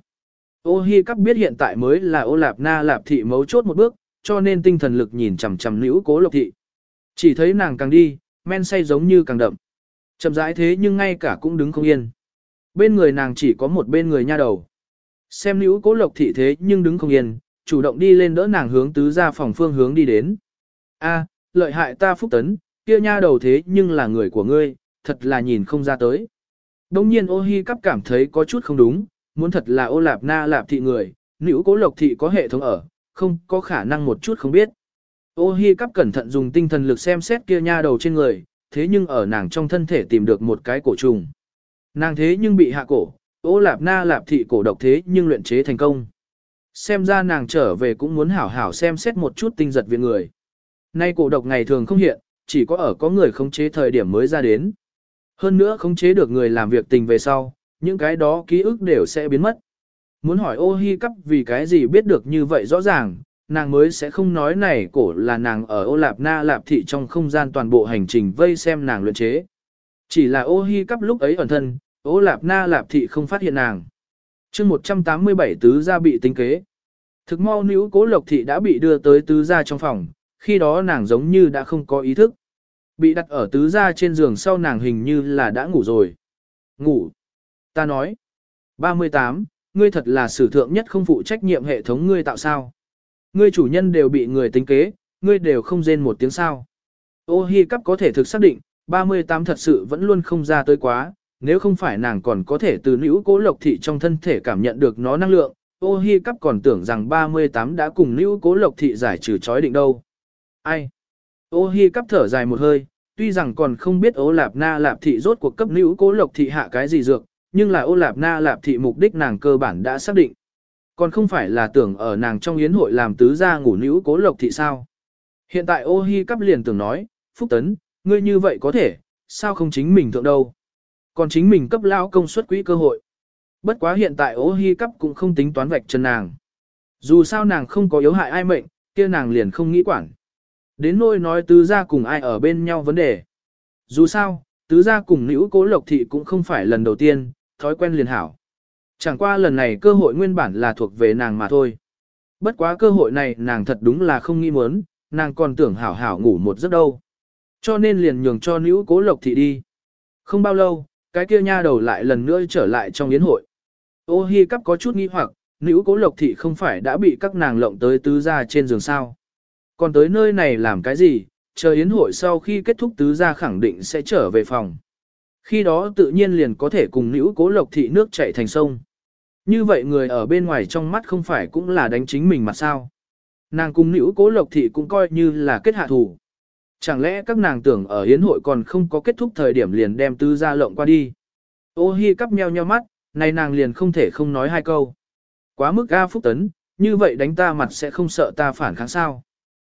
Ô Hi Cắp biết hiện tại mới là ô Lạp Na Lạp Thị mấu chốt một bước, cho nên tinh thần lực nhìn chằm chằm nữ cố Lộc Thị. Chỉ thấy nàng càng đi, men say giống như càng đậm. Chậm rãi thế nhưng ngay cả cũng đứng không yên. Bên người nàng chỉ có một bên người nha đầu. Xem nữ cố lộc thị thế nhưng đứng không yên, chủ động đi lên đỡ nàng hướng tứ ra phòng phương hướng đi đến. A, lợi hại ta phúc tấn, kia nha đầu thế nhưng là người của ngươi, thật là nhìn không ra tới. Đông nhiên ô hi cắp cảm thấy có chút không đúng, muốn thật là ô lạp na lạp thị người, nữ cố lộc thị có hệ thống ở, không có khả năng một chút không biết. Ô hi cắp cẩn thận dùng tinh thần lực xem xét kia nha đầu trên người, thế nhưng ở nàng trong thân thể tìm được một cái cổ trùng. Nàng thế nhưng bị hạ cổ, ô lạp na lạp thị cổ độc thế nhưng luyện chế thành công. Xem ra nàng trở về cũng muốn hảo hảo xem xét một chút tinh giật viện người. Nay cổ độc ngày thường không hiện, chỉ có ở có người khống chế thời điểm mới ra đến. Hơn nữa khống chế được người làm việc tình về sau, những cái đó ký ức đều sẽ biến mất. Muốn hỏi ô hi cắp vì cái gì biết được như vậy rõ ràng, nàng mới sẽ không nói này cổ là nàng ở ô lạp na lạp thị trong không gian toàn bộ hành trình vây xem nàng luyện chế. Chỉ là ô hi cắp lúc ấy ẩn thân, ô lạp na lạp thị không phát hiện nàng. chương 187 tứ gia bị tính kế. Thực mau nữ cố lộc thị đã bị đưa tới tứ gia trong phòng, khi đó nàng giống như đã không có ý thức. Bị đặt ở tứ gia trên giường sau nàng hình như là đã ngủ rồi. Ngủ. Ta nói. 38, ngươi thật là sử thượng nhất không phụ trách nhiệm hệ thống ngươi tạo sao. Ngươi chủ nhân đều bị người tính kế, ngươi đều không rên một tiếng sao. Ô hi cắp có thể thực xác định, 38 thật sự vẫn luôn không ra tới quá, nếu không phải nàng còn có thể từ nữ cố lộc thị trong thân thể cảm nhận được nó năng lượng, ô hi cắp còn tưởng rằng 38 đã cùng nữ cố lộc thị giải trừ chói định đâu. Ai? Ô hi cắp thở dài một hơi, tuy rằng còn không biết ố lạp na lạp thị rốt cuộc cấp nữ cố lộc thị hạ cái gì dược, nhưng là ô lạp na lạp thị mục đích nàng cơ bản đã xác định. Còn không phải là tưởng ở nàng trong yến hội làm tứ gia ngủ nữ cố lộc thị sao. Hiện tại ô hi cắp liền tưởng nói, Phúc Tấn, ngươi như vậy có thể, sao không chính mình thượng đâu. Còn chính mình cấp lao công suất quỹ cơ hội. Bất quá hiện tại ô hi cấp cũng không tính toán vạch chân nàng. Dù sao nàng không có yếu hại ai mệnh, kia nàng liền không nghĩ quản. Đến nỗi nói tứ gia cùng ai ở bên nhau vấn đề. Dù sao, tứ gia cùng nữ cố lộc thị cũng không phải lần đầu tiên, thói quen liền hảo. Chẳng qua lần này cơ hội nguyên bản là thuộc về nàng mà thôi. Bất quá cơ hội này nàng thật đúng là không nghĩ muốn, nàng còn tưởng hảo hảo ngủ một giấc đâu. Cho nên liền nhường cho nữ cố lộc thị đi. Không bao lâu, cái kia nha đầu lại lần nữa trở lại trong yến hội. Ô hi cắp có chút nghi hoặc, nữ cố lộc thị không phải đã bị các nàng lộng tới tứ gia trên giường sao. Còn tới nơi này làm cái gì, chờ yến hội sau khi kết thúc tứ gia khẳng định sẽ trở về phòng. Khi đó tự nhiên liền có thể cùng nữ cố lộc thị nước chảy thành sông. Như vậy người ở bên ngoài trong mắt không phải cũng là đánh chính mình mà sao. Nàng cùng nữ cố lộc thị cũng coi như là kết hạ thủ. Chẳng lẽ các nàng tưởng ở hiến hội còn không có kết thúc thời điểm liền đem Tư gia lộng qua đi. Ô hi cắp nheo nheo mắt, này nàng liền không thể không nói hai câu. Quá mức ga phúc tấn, như vậy đánh ta mặt sẽ không sợ ta phản kháng sao.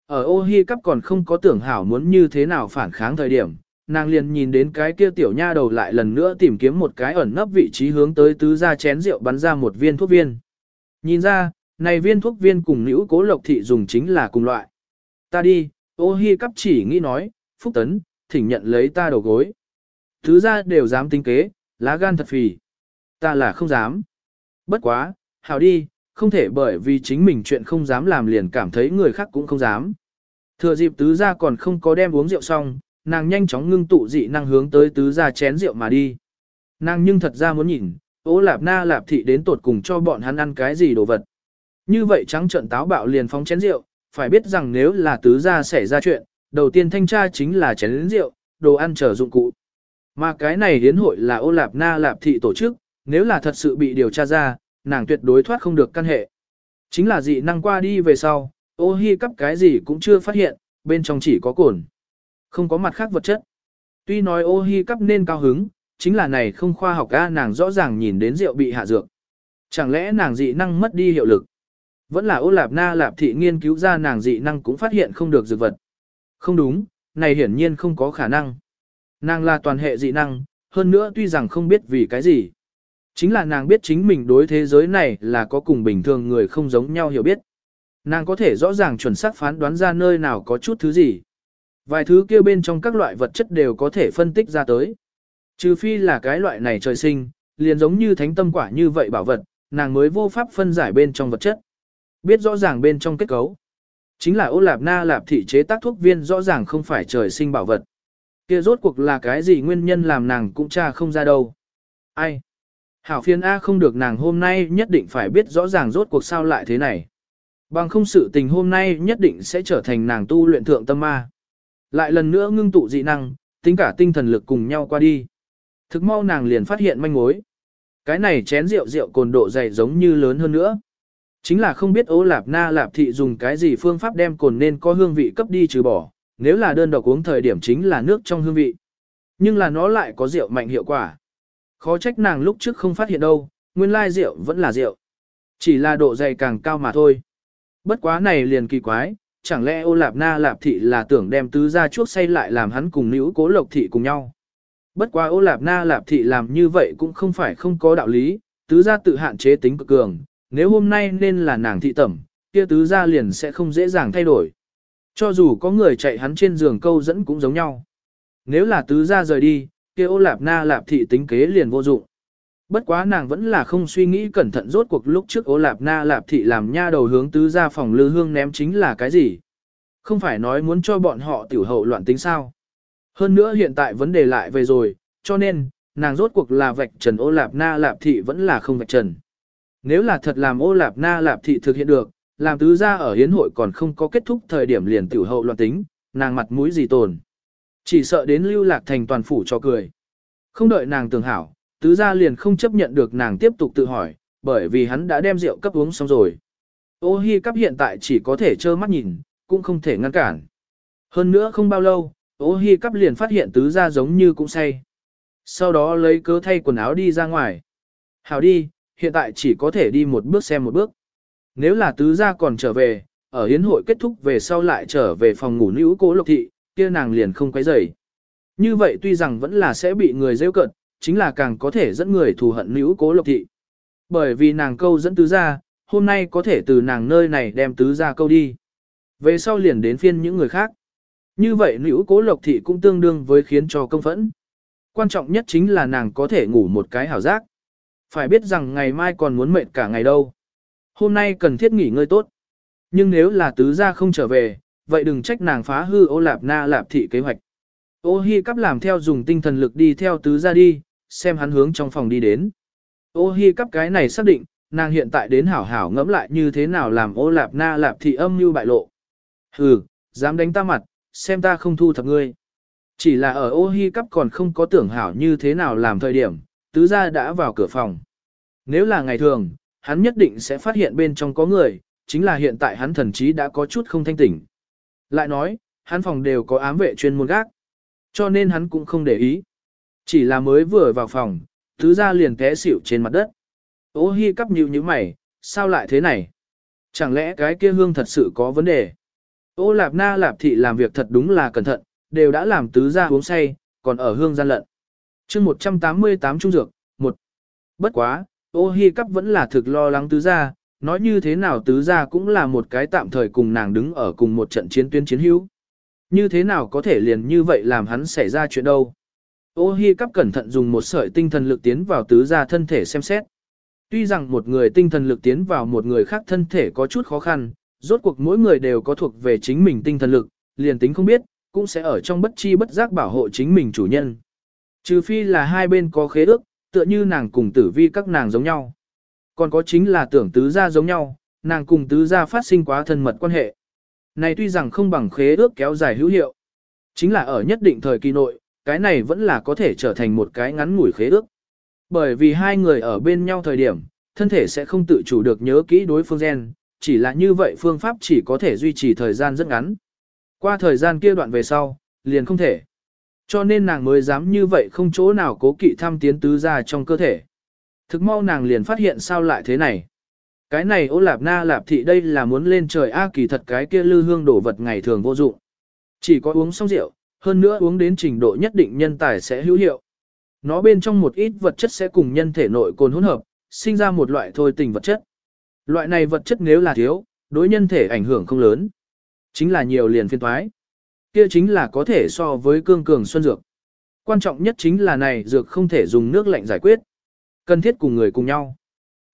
Ở ô hi cắp còn không có tưởng hảo muốn như thế nào phản kháng thời điểm, nàng liền nhìn đến cái kia tiểu nha đầu lại lần nữa tìm kiếm một cái ẩn nấp vị trí hướng tới tứ gia chén rượu bắn ra một viên thuốc viên. Nhìn ra, này viên thuốc viên cùng nữ cố lộc thị dùng chính là cùng loại. Ta đi, ô hi cắp chỉ nghĩ nói, phúc tấn, thỉnh nhận lấy ta đầu gối. Tứ gia đều dám tính kế, lá gan thật phì. Ta là không dám. Bất quá, hảo đi, không thể bởi vì chính mình chuyện không dám làm liền cảm thấy người khác cũng không dám. Thừa dịp tứ gia còn không có đem uống rượu xong, nàng nhanh chóng ngưng tụ dị năng hướng tới tứ gia chén rượu mà đi. Nàng nhưng thật ra muốn nhìn, ố lạp na lạp thị đến tột cùng cho bọn hắn ăn cái gì đồ vật. Như vậy trắng trận táo bạo liền phóng chén rượu, phải biết rằng nếu là tứ gia xảy ra chuyện, đầu tiên thanh tra chính là chén rượu, đồ ăn trở dụng cụ. Mà cái này hiến hội là ô lạp na lạp thị tổ chức, nếu là thật sự bị điều tra ra, nàng tuyệt đối thoát không được căn hệ. Chính là dị năng qua đi về sau, ô hi cắp cái gì cũng chưa phát hiện, bên trong chỉ có cồn. Không có mặt khác vật chất. Tuy nói ô hi cắp nên cao hứng, chính là này không khoa học a nàng rõ ràng nhìn đến rượu bị hạ dược. Chẳng lẽ nàng dị năng mất đi hiệu lực? Vẫn là ô lạp na lạp thị nghiên cứu ra nàng dị năng cũng phát hiện không được dược vật. Không đúng, này hiển nhiên không có khả năng. Nàng là toàn hệ dị năng, hơn nữa tuy rằng không biết vì cái gì. Chính là nàng biết chính mình đối thế giới này là có cùng bình thường người không giống nhau hiểu biết. Nàng có thể rõ ràng chuẩn xác phán đoán ra nơi nào có chút thứ gì. Vài thứ kia bên trong các loại vật chất đều có thể phân tích ra tới. Trừ phi là cái loại này trời sinh, liền giống như thánh tâm quả như vậy bảo vật, nàng mới vô pháp phân giải bên trong vật chất. Biết rõ ràng bên trong kết cấu. Chính là ô lạp na lạp thị chế tác thuốc viên rõ ràng không phải trời sinh bảo vật. Kia rốt cuộc là cái gì nguyên nhân làm nàng cũng tra không ra đâu. Ai? Hảo phiên A không được nàng hôm nay nhất định phải biết rõ ràng rốt cuộc sao lại thế này. Bằng không sự tình hôm nay nhất định sẽ trở thành nàng tu luyện thượng tâm ma. Lại lần nữa ngưng tụ dị năng, tính cả tinh thần lực cùng nhau qua đi. Thực mau nàng liền phát hiện manh mối. Cái này chén rượu rượu cồn độ dày giống như lớn hơn nữa. Chính là không biết ố lạp na lạp thị dùng cái gì phương pháp đem cồn nên có hương vị cấp đi trừ bỏ, nếu là đơn độc uống thời điểm chính là nước trong hương vị. Nhưng là nó lại có rượu mạnh hiệu quả. Khó trách nàng lúc trước không phát hiện đâu, nguyên lai rượu vẫn là rượu. Chỉ là độ dày càng cao mà thôi. Bất quá này liền kỳ quái, chẳng lẽ ô lạp na lạp thị là tưởng đem tứ gia chuốc say lại làm hắn cùng nữ cố lộc thị cùng nhau. Bất quá ô lạp na lạp thị làm như vậy cũng không phải không có đạo lý, tứ gia tự hạn chế tính cực cường, nếu hôm nay nên là nàng thị tẩm, kia tứ gia liền sẽ không dễ dàng thay đổi. Cho dù có người chạy hắn trên giường câu dẫn cũng giống nhau. Nếu là tứ gia rời đi, kia ô lạp na lạp thị tính kế liền vô dụng. Bất quá nàng vẫn là không suy nghĩ cẩn thận rốt cuộc lúc trước ố lạp na lạp thị làm nha đầu hướng tứ gia phòng lư hương ném chính là cái gì. Không phải nói muốn cho bọn họ tiểu hậu loạn tính sao. Hơn nữa hiện tại vấn đề lại về rồi, cho nên, nàng rốt cuộc là vạch trần ô lạp na lạp thị vẫn là không vạch trần. Nếu là thật làm ô lạp na lạp thị thực hiện được, làm tứ gia ở hiến hội còn không có kết thúc thời điểm liền tiểu hậu loạn tính, nàng mặt mũi gì tồn. Chỉ sợ đến lưu lạc thành toàn phủ cho cười. Không đợi nàng tưởng hảo, tứ gia liền không chấp nhận được nàng tiếp tục tự hỏi, bởi vì hắn đã đem rượu cấp uống xong rồi. Ô hi cắp hiện tại chỉ có thể trơ mắt nhìn, cũng không thể ngăn cản. Hơn nữa không bao lâu, ô hi cắp liền phát hiện tứ gia giống như cũng say. Sau đó lấy cớ thay quần áo đi ra ngoài. Hảo đi, hiện tại chỉ có thể đi một bước xem một bước. Nếu là tứ gia còn trở về, ở hiến hội kết thúc về sau lại trở về phòng ngủ nữ cố lộc thị, kia nàng liền không quấy rầy. Như vậy tuy rằng vẫn là sẽ bị người rêu cận, chính là càng có thể dẫn người thù hận nữ cố lộc thị. Bởi vì nàng câu dẫn tứ gia, hôm nay có thể từ nàng nơi này đem tứ gia câu đi. Về sau liền đến phiên những người khác. Như vậy nữ cố lộc thị cũng tương đương với khiến cho công phẫn. Quan trọng nhất chính là nàng có thể ngủ một cái hảo giác. Phải biết rằng ngày mai còn muốn mệt cả ngày đâu. Hôm nay cần thiết nghỉ ngơi tốt. Nhưng nếu là tứ gia không trở về, vậy đừng trách nàng phá hư ô lạp na lạp thị kế hoạch. Ô hi cắp làm theo dùng tinh thần lực đi theo tứ gia đi, xem hắn hướng trong phòng đi đến. Ô hi cắp cái này xác định, nàng hiện tại đến hảo hảo ngẫm lại như thế nào làm ô lạp na lạp thị âm như bại lộ. Hừ, dám đánh ta mặt, xem ta không thu thập ngươi. Chỉ là ở ô hi cắp còn không có tưởng hảo như thế nào làm thời điểm, tứ gia đã vào cửa phòng. Nếu là ngày thường, hắn nhất định sẽ phát hiện bên trong có người, chính là hiện tại hắn thần chí đã có chút không thanh tỉnh. Lại nói, hắn phòng đều có ám vệ chuyên môn gác, cho nên hắn cũng không để ý. Chỉ là mới vừa vào phòng, tứ gia liền té xỉu trên mặt đất. Ô hi cắp nhíu như mày, sao lại thế này? Chẳng lẽ cái kia hương thật sự có vấn đề? Ô lạp na lạp thị làm việc thật đúng là cẩn thận, đều đã làm tứ gia uống say, còn ở hương gian lận. chương 188 trung dược, một Bất quá, ô hi cắp vẫn là thực lo lắng tứ gia, nói như thế nào tứ gia cũng là một cái tạm thời cùng nàng đứng ở cùng một trận chiến tuyến chiến hữu. Như thế nào có thể liền như vậy làm hắn xảy ra chuyện đâu. Ô hi cắp cẩn thận dùng một sợi tinh thần lực tiến vào tứ gia thân thể xem xét. Tuy rằng một người tinh thần lực tiến vào một người khác thân thể có chút khó khăn, rốt cuộc mỗi người đều có thuộc về chính mình tinh thần lực, liền tính không biết, cũng sẽ ở trong bất chi bất giác bảo hộ chính mình chủ nhân. Trừ phi là hai bên có khế ước, tựa như nàng cùng tử vi các nàng giống nhau. Còn có chính là tưởng tứ gia giống nhau, nàng cùng tứ gia phát sinh quá thân mật quan hệ. Này tuy rằng không bằng khế ước kéo dài hữu hiệu, chính là ở nhất định thời kỳ nội, cái này vẫn là có thể trở thành một cái ngắn ngủi khế ước. Bởi vì hai người ở bên nhau thời điểm, thân thể sẽ không tự chủ được nhớ kỹ đối phương gen, chỉ là như vậy phương pháp chỉ có thể duy trì thời gian rất ngắn. Qua thời gian kia đoạn về sau, liền không thể. Cho nên nàng mới dám như vậy không chỗ nào cố kỵ thăm tiến tứ ra trong cơ thể. Thực mau nàng liền phát hiện sao lại thế này. Cái này ô lạp na lạp thị đây là muốn lên trời A kỳ thật cái kia lư hương đổ vật ngày thường vô dụng. Chỉ có uống xong rượu, hơn nữa uống đến trình độ nhất định nhân tài sẽ hữu hiệu. Nó bên trong một ít vật chất sẽ cùng nhân thể nội cồn hỗn hợp, sinh ra một loại thôi tình vật chất. Loại này vật chất nếu là thiếu, đối nhân thể ảnh hưởng không lớn. Chính là nhiều liền phiên thoái. Kia chính là có thể so với cương cường xuân dược. Quan trọng nhất chính là này dược không thể dùng nước lạnh giải quyết. Cần thiết cùng người cùng nhau.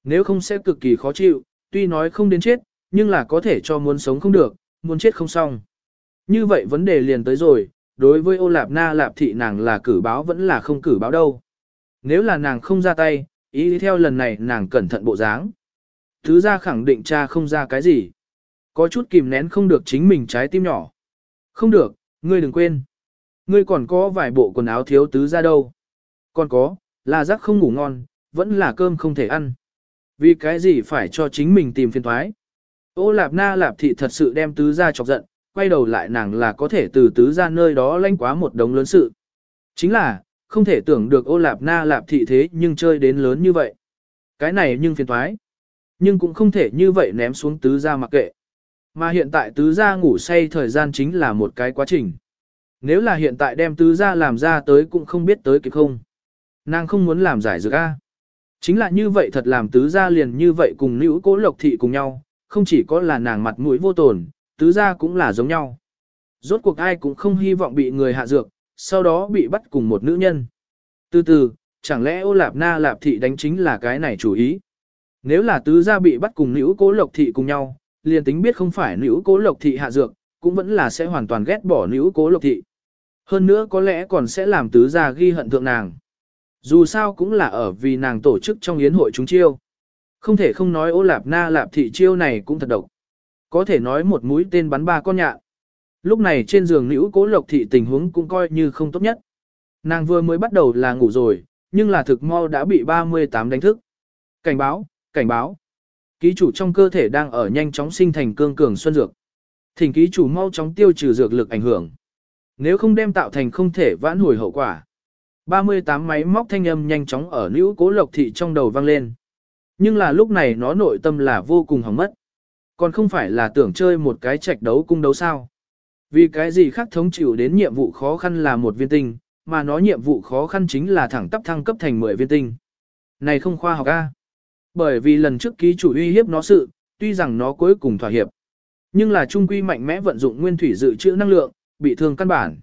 Nếu không sẽ cực kỳ khó chịu, tuy nói không đến chết, nhưng là có thể cho muốn sống không được, muốn chết không xong. Như vậy vấn đề liền tới rồi, đối với ô lạp na lạp thị nàng là cử báo vẫn là không cử báo đâu. Nếu là nàng không ra tay, ý theo lần này nàng cẩn thận bộ dáng. Thứ ra khẳng định cha không ra cái gì. Có chút kìm nén không được chính mình trái tim nhỏ. Không được, ngươi đừng quên. Ngươi còn có vài bộ quần áo thiếu tứ ra đâu. Còn có, là giấc không ngủ ngon, vẫn là cơm không thể ăn. Vì cái gì phải cho chính mình tìm phiền thoái. Ô lạp na lạp thị thật sự đem tứ ra chọc giận, quay đầu lại nàng là có thể từ tứ ra nơi đó lanh quá một đống lớn sự. Chính là, không thể tưởng được ô lạp na lạp thị thế nhưng chơi đến lớn như vậy. Cái này nhưng phiền thoái. Nhưng cũng không thể như vậy ném xuống tứ ra mặc kệ. Mà hiện tại tứ gia ngủ say thời gian chính là một cái quá trình. Nếu là hiện tại đem tứ gia làm ra tới cũng không biết tới kịp không. Nàng không muốn làm giải dược A. Chính là như vậy thật làm tứ gia liền như vậy cùng nữ cố lộc thị cùng nhau, không chỉ có là nàng mặt mũi vô tồn, tứ gia cũng là giống nhau. Rốt cuộc ai cũng không hy vọng bị người hạ dược, sau đó bị bắt cùng một nữ nhân. Từ từ, chẳng lẽ ô lạp na lạp thị đánh chính là cái này chủ ý. Nếu là tứ gia bị bắt cùng nữ cố lộc thị cùng nhau, liền tính biết không phải nữ cố lộc thị hạ dược, cũng vẫn là sẽ hoàn toàn ghét bỏ nữ cố lộc thị. Hơn nữa có lẽ còn sẽ làm tứ gia ghi hận thượng nàng. Dù sao cũng là ở vì nàng tổ chức trong yến hội chúng chiêu. Không thể không nói ô lạp na lạp thị chiêu này cũng thật độc. Có thể nói một mũi tên bắn ba con nhạn. Lúc này trên giường nữ cố lộc thị tình huống cũng coi như không tốt nhất. Nàng vừa mới bắt đầu là ngủ rồi, nhưng là thực mau đã bị 38 đánh thức. Cảnh báo, cảnh báo. Ký chủ trong cơ thể đang ở nhanh chóng sinh thành cương cường xuân dược. Thỉnh ký chủ mau chóng tiêu trừ dược lực ảnh hưởng. Nếu không đem tạo thành không thể vãn hồi hậu quả. 38 máy móc thanh âm nhanh chóng ở nữ cố lộc thị trong đầu vang lên. Nhưng là lúc này nó nội tâm là vô cùng hỏng mất. Còn không phải là tưởng chơi một cái trạch đấu cung đấu sao. Vì cái gì khác thống chịu đến nhiệm vụ khó khăn là một viên tinh, mà nó nhiệm vụ khó khăn chính là thẳng tắp thăng cấp thành 10 viên tinh. Này không khoa học A. Bởi vì lần trước ký chủ uy hiếp nó sự, tuy rằng nó cuối cùng thỏa hiệp, nhưng là trung quy mạnh mẽ vận dụng nguyên thủy dự trữ năng lượng, bị thương căn bản.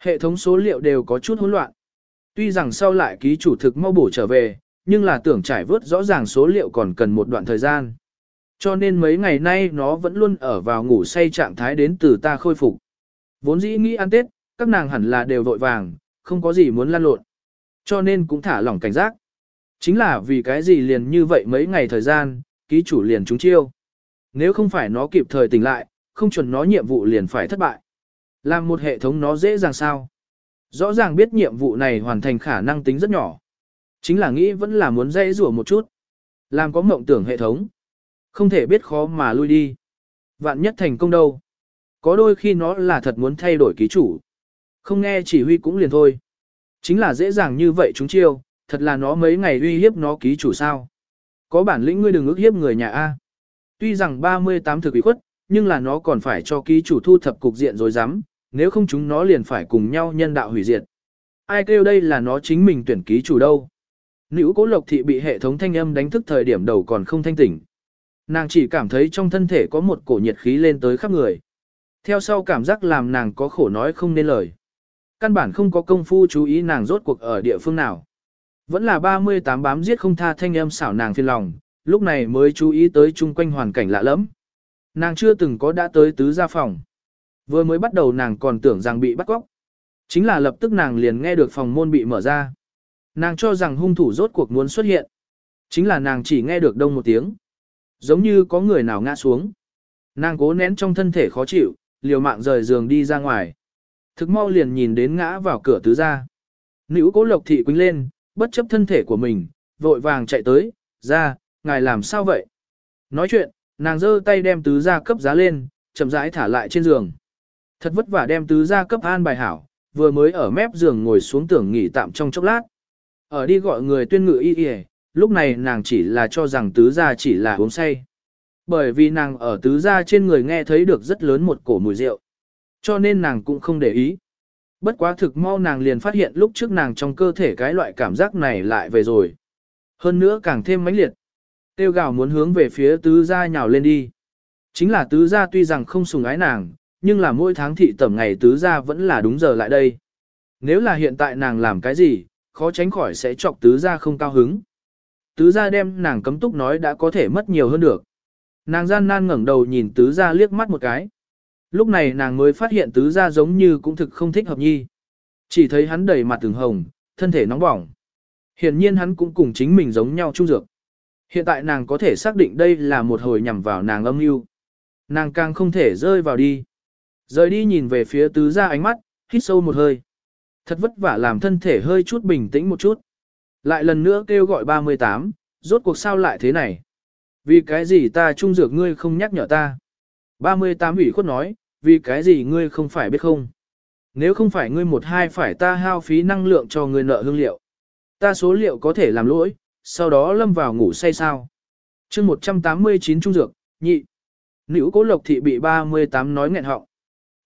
Hệ thống số liệu đều có chút hỗn loạn. Tuy rằng sau lại ký chủ thực mau bổ trở về, nhưng là tưởng trải vớt rõ ràng số liệu còn cần một đoạn thời gian. Cho nên mấy ngày nay nó vẫn luôn ở vào ngủ say trạng thái đến từ ta khôi phục. Vốn dĩ nghĩ ăn Tết, các nàng hẳn là đều vội vàng, không có gì muốn lan lộn. Cho nên cũng thả lỏng cảnh giác. Chính là vì cái gì liền như vậy mấy ngày thời gian, ký chủ liền trúng chiêu. Nếu không phải nó kịp thời tỉnh lại, không chuẩn nó nhiệm vụ liền phải thất bại. Làm một hệ thống nó dễ dàng sao? Rõ ràng biết nhiệm vụ này hoàn thành khả năng tính rất nhỏ. Chính là nghĩ vẫn là muốn dây rủa một chút. Làm có mộng tưởng hệ thống. Không thể biết khó mà lui đi. Vạn nhất thành công đâu. Có đôi khi nó là thật muốn thay đổi ký chủ. Không nghe chỉ huy cũng liền thôi. Chính là dễ dàng như vậy chúng chiêu, thật là nó mấy ngày uy hiếp nó ký chủ sao. Có bản lĩnh ngươi đừng ước hiếp người nhà A. Tuy rằng 38 thực ủy khuất, nhưng là nó còn phải cho ký chủ thu thập cục diện rồi dám, nếu không chúng nó liền phải cùng nhau nhân đạo hủy diệt. Ai kêu đây là nó chính mình tuyển ký chủ đâu. Nữ cố lộc thị bị hệ thống thanh âm đánh thức thời điểm đầu còn không thanh tỉnh. Nàng chỉ cảm thấy trong thân thể có một cổ nhiệt khí lên tới khắp người. Theo sau cảm giác làm nàng có khổ nói không nên lời. Căn bản không có công phu chú ý nàng rốt cuộc ở địa phương nào. Vẫn là 38 bám giết không tha thanh âm xảo nàng phiền lòng, lúc này mới chú ý tới chung quanh hoàn cảnh lạ lẫm. Nàng chưa từng có đã tới tứ gia phòng. Vừa mới bắt đầu nàng còn tưởng rằng bị bắt cóc. Chính là lập tức nàng liền nghe được phòng môn bị mở ra. Nàng cho rằng hung thủ rốt cuộc muốn xuất hiện. Chính là nàng chỉ nghe được đông một tiếng. Giống như có người nào ngã xuống. Nàng cố nén trong thân thể khó chịu, liều mạng rời giường đi ra ngoài. Thực mau liền nhìn đến ngã vào cửa tứ gia. Nữ cố lộc thị quýnh lên, bất chấp thân thể của mình, vội vàng chạy tới, ra, ngài làm sao vậy? Nói chuyện, nàng giơ tay đem tứ gia cấp giá lên, chậm rãi thả lại trên giường. Thật vất vả đem tứ gia cấp an bài hảo, vừa mới ở mép giường ngồi xuống tưởng nghỉ tạm trong chốc lát. Ở đi gọi người tuyên ngự y y, lúc này nàng chỉ là cho rằng tứ gia chỉ là uống say. Bởi vì nàng ở tứ gia trên người nghe thấy được rất lớn một cổ mùi rượu. Cho nên nàng cũng không để ý. Bất quá thực mau nàng liền phát hiện lúc trước nàng trong cơ thể cái loại cảm giác này lại về rồi. Hơn nữa càng thêm mãnh liệt. Tiêu gào muốn hướng về phía tứ gia nhào lên đi. Chính là tứ gia tuy rằng không sùng ái nàng, nhưng là mỗi tháng thị tẩm ngày tứ gia vẫn là đúng giờ lại đây. Nếu là hiện tại nàng làm cái gì, khó tránh khỏi sẽ chọc tứ gia không cao hứng. Tứ gia đem nàng cấm túc nói đã có thể mất nhiều hơn được. Nàng gian nan ngẩng đầu nhìn tứ gia liếc mắt một cái. Lúc này nàng mới phát hiện tứ gia giống như cũng thực không thích hợp nhi. Chỉ thấy hắn đầy mặt từng hồng, thân thể nóng bỏng. Hiển nhiên hắn cũng cùng chính mình giống nhau chung dược. Hiện tại nàng có thể xác định đây là một hồi nhằm vào nàng âm mưu. Nàng càng không thể rơi vào đi. Rời đi nhìn về phía tứ gia ánh mắt, hít sâu một hơi. Thật vất vả làm thân thể hơi chút bình tĩnh một chút. Lại lần nữa kêu gọi 38, rốt cuộc sao lại thế này? Vì cái gì ta trung dược ngươi không nhắc nhở ta? 38 ủy khuất nói, vì cái gì ngươi không phải biết không? Nếu không phải ngươi một hai phải ta hao phí năng lượng cho ngươi nợ hương liệu. Ta số liệu có thể làm lỗi, sau đó lâm vào ngủ say sao. chương 189 trung dược, nhị. Nữ cố lộc thị bị 38 nói nghẹn họng.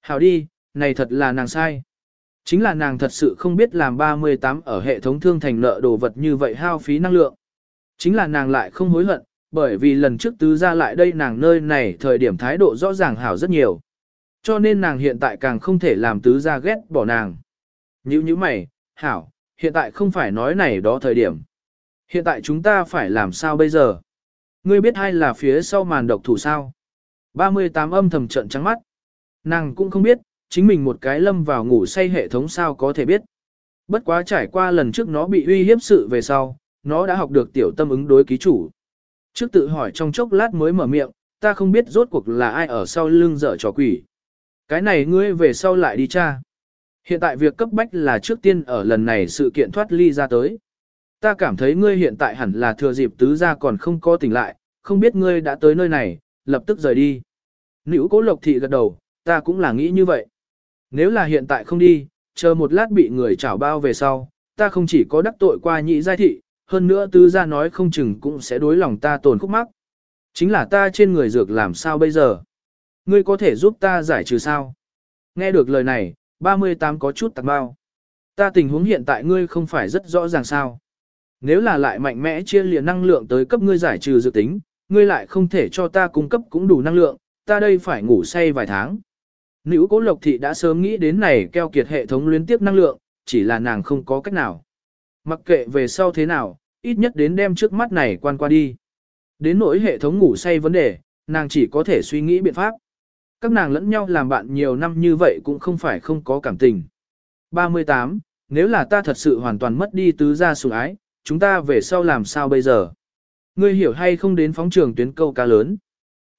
Hảo đi, này thật là nàng sai. Chính là nàng thật sự không biết làm 38 ở hệ thống thương thành nợ đồ vật như vậy hao phí năng lượng. Chính là nàng lại không hối hận, bởi vì lần trước tứ ra lại đây nàng nơi này thời điểm thái độ rõ ràng hảo rất nhiều. Cho nên nàng hiện tại càng không thể làm tứ ra ghét bỏ nàng. Như như mày, hảo, hiện tại không phải nói này đó thời điểm. Hiện tại chúng ta phải làm sao bây giờ? Ngươi biết hay là phía sau màn độc thủ sao? 38 âm thầm trận trắng mắt. Nàng cũng không biết, chính mình một cái lâm vào ngủ say hệ thống sao có thể biết. Bất quá trải qua lần trước nó bị uy hiếp sự về sau, nó đã học được tiểu tâm ứng đối ký chủ. Trước tự hỏi trong chốc lát mới mở miệng, ta không biết rốt cuộc là ai ở sau lưng dở trò quỷ. Cái này ngươi về sau lại đi cha. Hiện tại việc cấp bách là trước tiên ở lần này sự kiện thoát ly ra tới. Ta cảm thấy ngươi hiện tại hẳn là thừa dịp tứ gia còn không có tỉnh lại, không biết ngươi đã tới nơi này, lập tức rời đi. Nữ cố lộc thị gật đầu, ta cũng là nghĩ như vậy. Nếu là hiện tại không đi, chờ một lát bị người chảo bao về sau, ta không chỉ có đắc tội qua nhị giai thị, hơn nữa tứ gia nói không chừng cũng sẽ đối lòng ta tổn khúc mắc. Chính là ta trên người dược làm sao bây giờ? Ngươi có thể giúp ta giải trừ sao? Nghe được lời này, 38 có chút tạc bao. Ta tình huống hiện tại ngươi không phải rất rõ ràng sao? Nếu là lại mạnh mẽ chia liền năng lượng tới cấp ngươi giải trừ dự tính, ngươi lại không thể cho ta cung cấp cũng đủ năng lượng, ta đây phải ngủ say vài tháng. Nữ cố lộc thị đã sớm nghĩ đến này keo kiệt hệ thống liên tiếp năng lượng, chỉ là nàng không có cách nào. Mặc kệ về sau thế nào, ít nhất đến đem trước mắt này quan qua đi. Đến nỗi hệ thống ngủ say vấn đề, nàng chỉ có thể suy nghĩ biện pháp. Các nàng lẫn nhau làm bạn nhiều năm như vậy cũng không phải không có cảm tình. 38. Nếu là ta thật sự hoàn toàn mất đi tứ gia sủng ái, chúng ta về sau làm sao bây giờ? Ngươi hiểu hay không đến phóng trường tuyến câu cá lớn?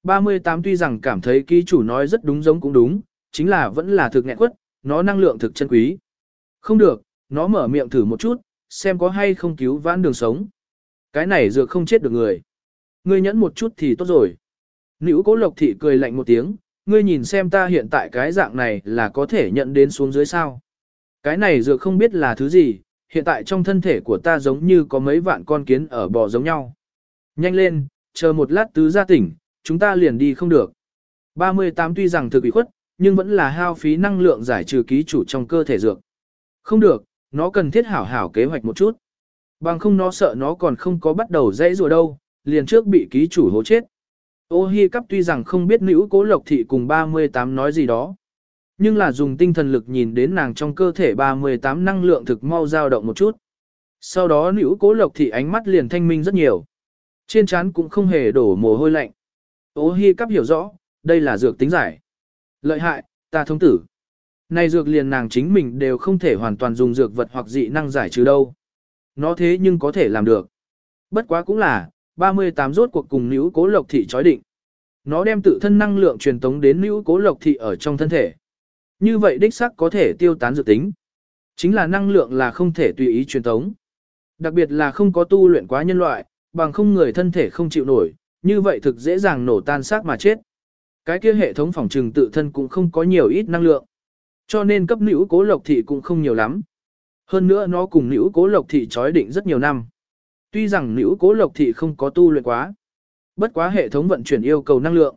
38 tuy rằng cảm thấy ký chủ nói rất đúng giống cũng đúng, chính là vẫn là thực nghẹn quất, nó năng lượng thực chân quý. Không được, nó mở miệng thử một chút, xem có hay không cứu vãn đường sống. Cái này dược không chết được người. Ngươi nhẫn một chút thì tốt rồi. Nữ cố lộc thị cười lạnh một tiếng, ngươi nhìn xem ta hiện tại cái dạng này là có thể nhận đến xuống dưới sao. Cái này dược không biết là thứ gì, hiện tại trong thân thể của ta giống như có mấy vạn con kiến ở bò giống nhau. Nhanh lên, chờ một lát tứ gia tỉnh, chúng ta liền đi không được. 38 tuy rằng thực bị khuất, nhưng vẫn là hao phí năng lượng giải trừ ký chủ trong cơ thể dược. Không được, nó cần thiết hảo hảo kế hoạch một chút. Bằng không nó sợ nó còn không có bắt đầu dãy rùa đâu, liền trước bị ký chủ hố chết. Ô hi cắp tuy rằng không biết nữ cố lộc thị cùng 38 nói gì đó. Nhưng là dùng tinh thần lực nhìn đến nàng trong cơ thể 38 năng lượng thực mau dao động một chút. Sau đó nữ cố lộc thị ánh mắt liền thanh minh rất nhiều. Trên trán cũng không hề đổ mồ hôi lạnh. Ô hi cắp hiểu rõ, đây là dược tính giải. Lợi hại, ta thông tử. Này dược liền nàng chính mình đều không thể hoàn toàn dùng dược vật hoặc dị năng giải trừ đâu. Nó thế nhưng có thể làm được. Bất quá cũng là, 38 rốt cuộc cùng nữ cố lộc thị chói định. Nó đem tự thân năng lượng truyền tống đến nữ cố lộc thị ở trong thân thể. Như vậy đích sắc có thể tiêu tán dự tính. Chính là năng lượng là không thể tùy ý truyền tống. Đặc biệt là không có tu luyện quá nhân loại, bằng không người thân thể không chịu nổi, như vậy thực dễ dàng nổ tan xác mà chết. Cái kia hệ thống phòng trừng tự thân cũng không có nhiều ít năng lượng. Cho nên cấp nữ cố lộc thị cũng không nhiều lắm. Hơn nữa nó cùng nữ cố lộc thị chói định rất nhiều năm. Tuy rằng nữ cố lộc thị không có tu luyện quá. Bất quá hệ thống vận chuyển yêu cầu năng lượng.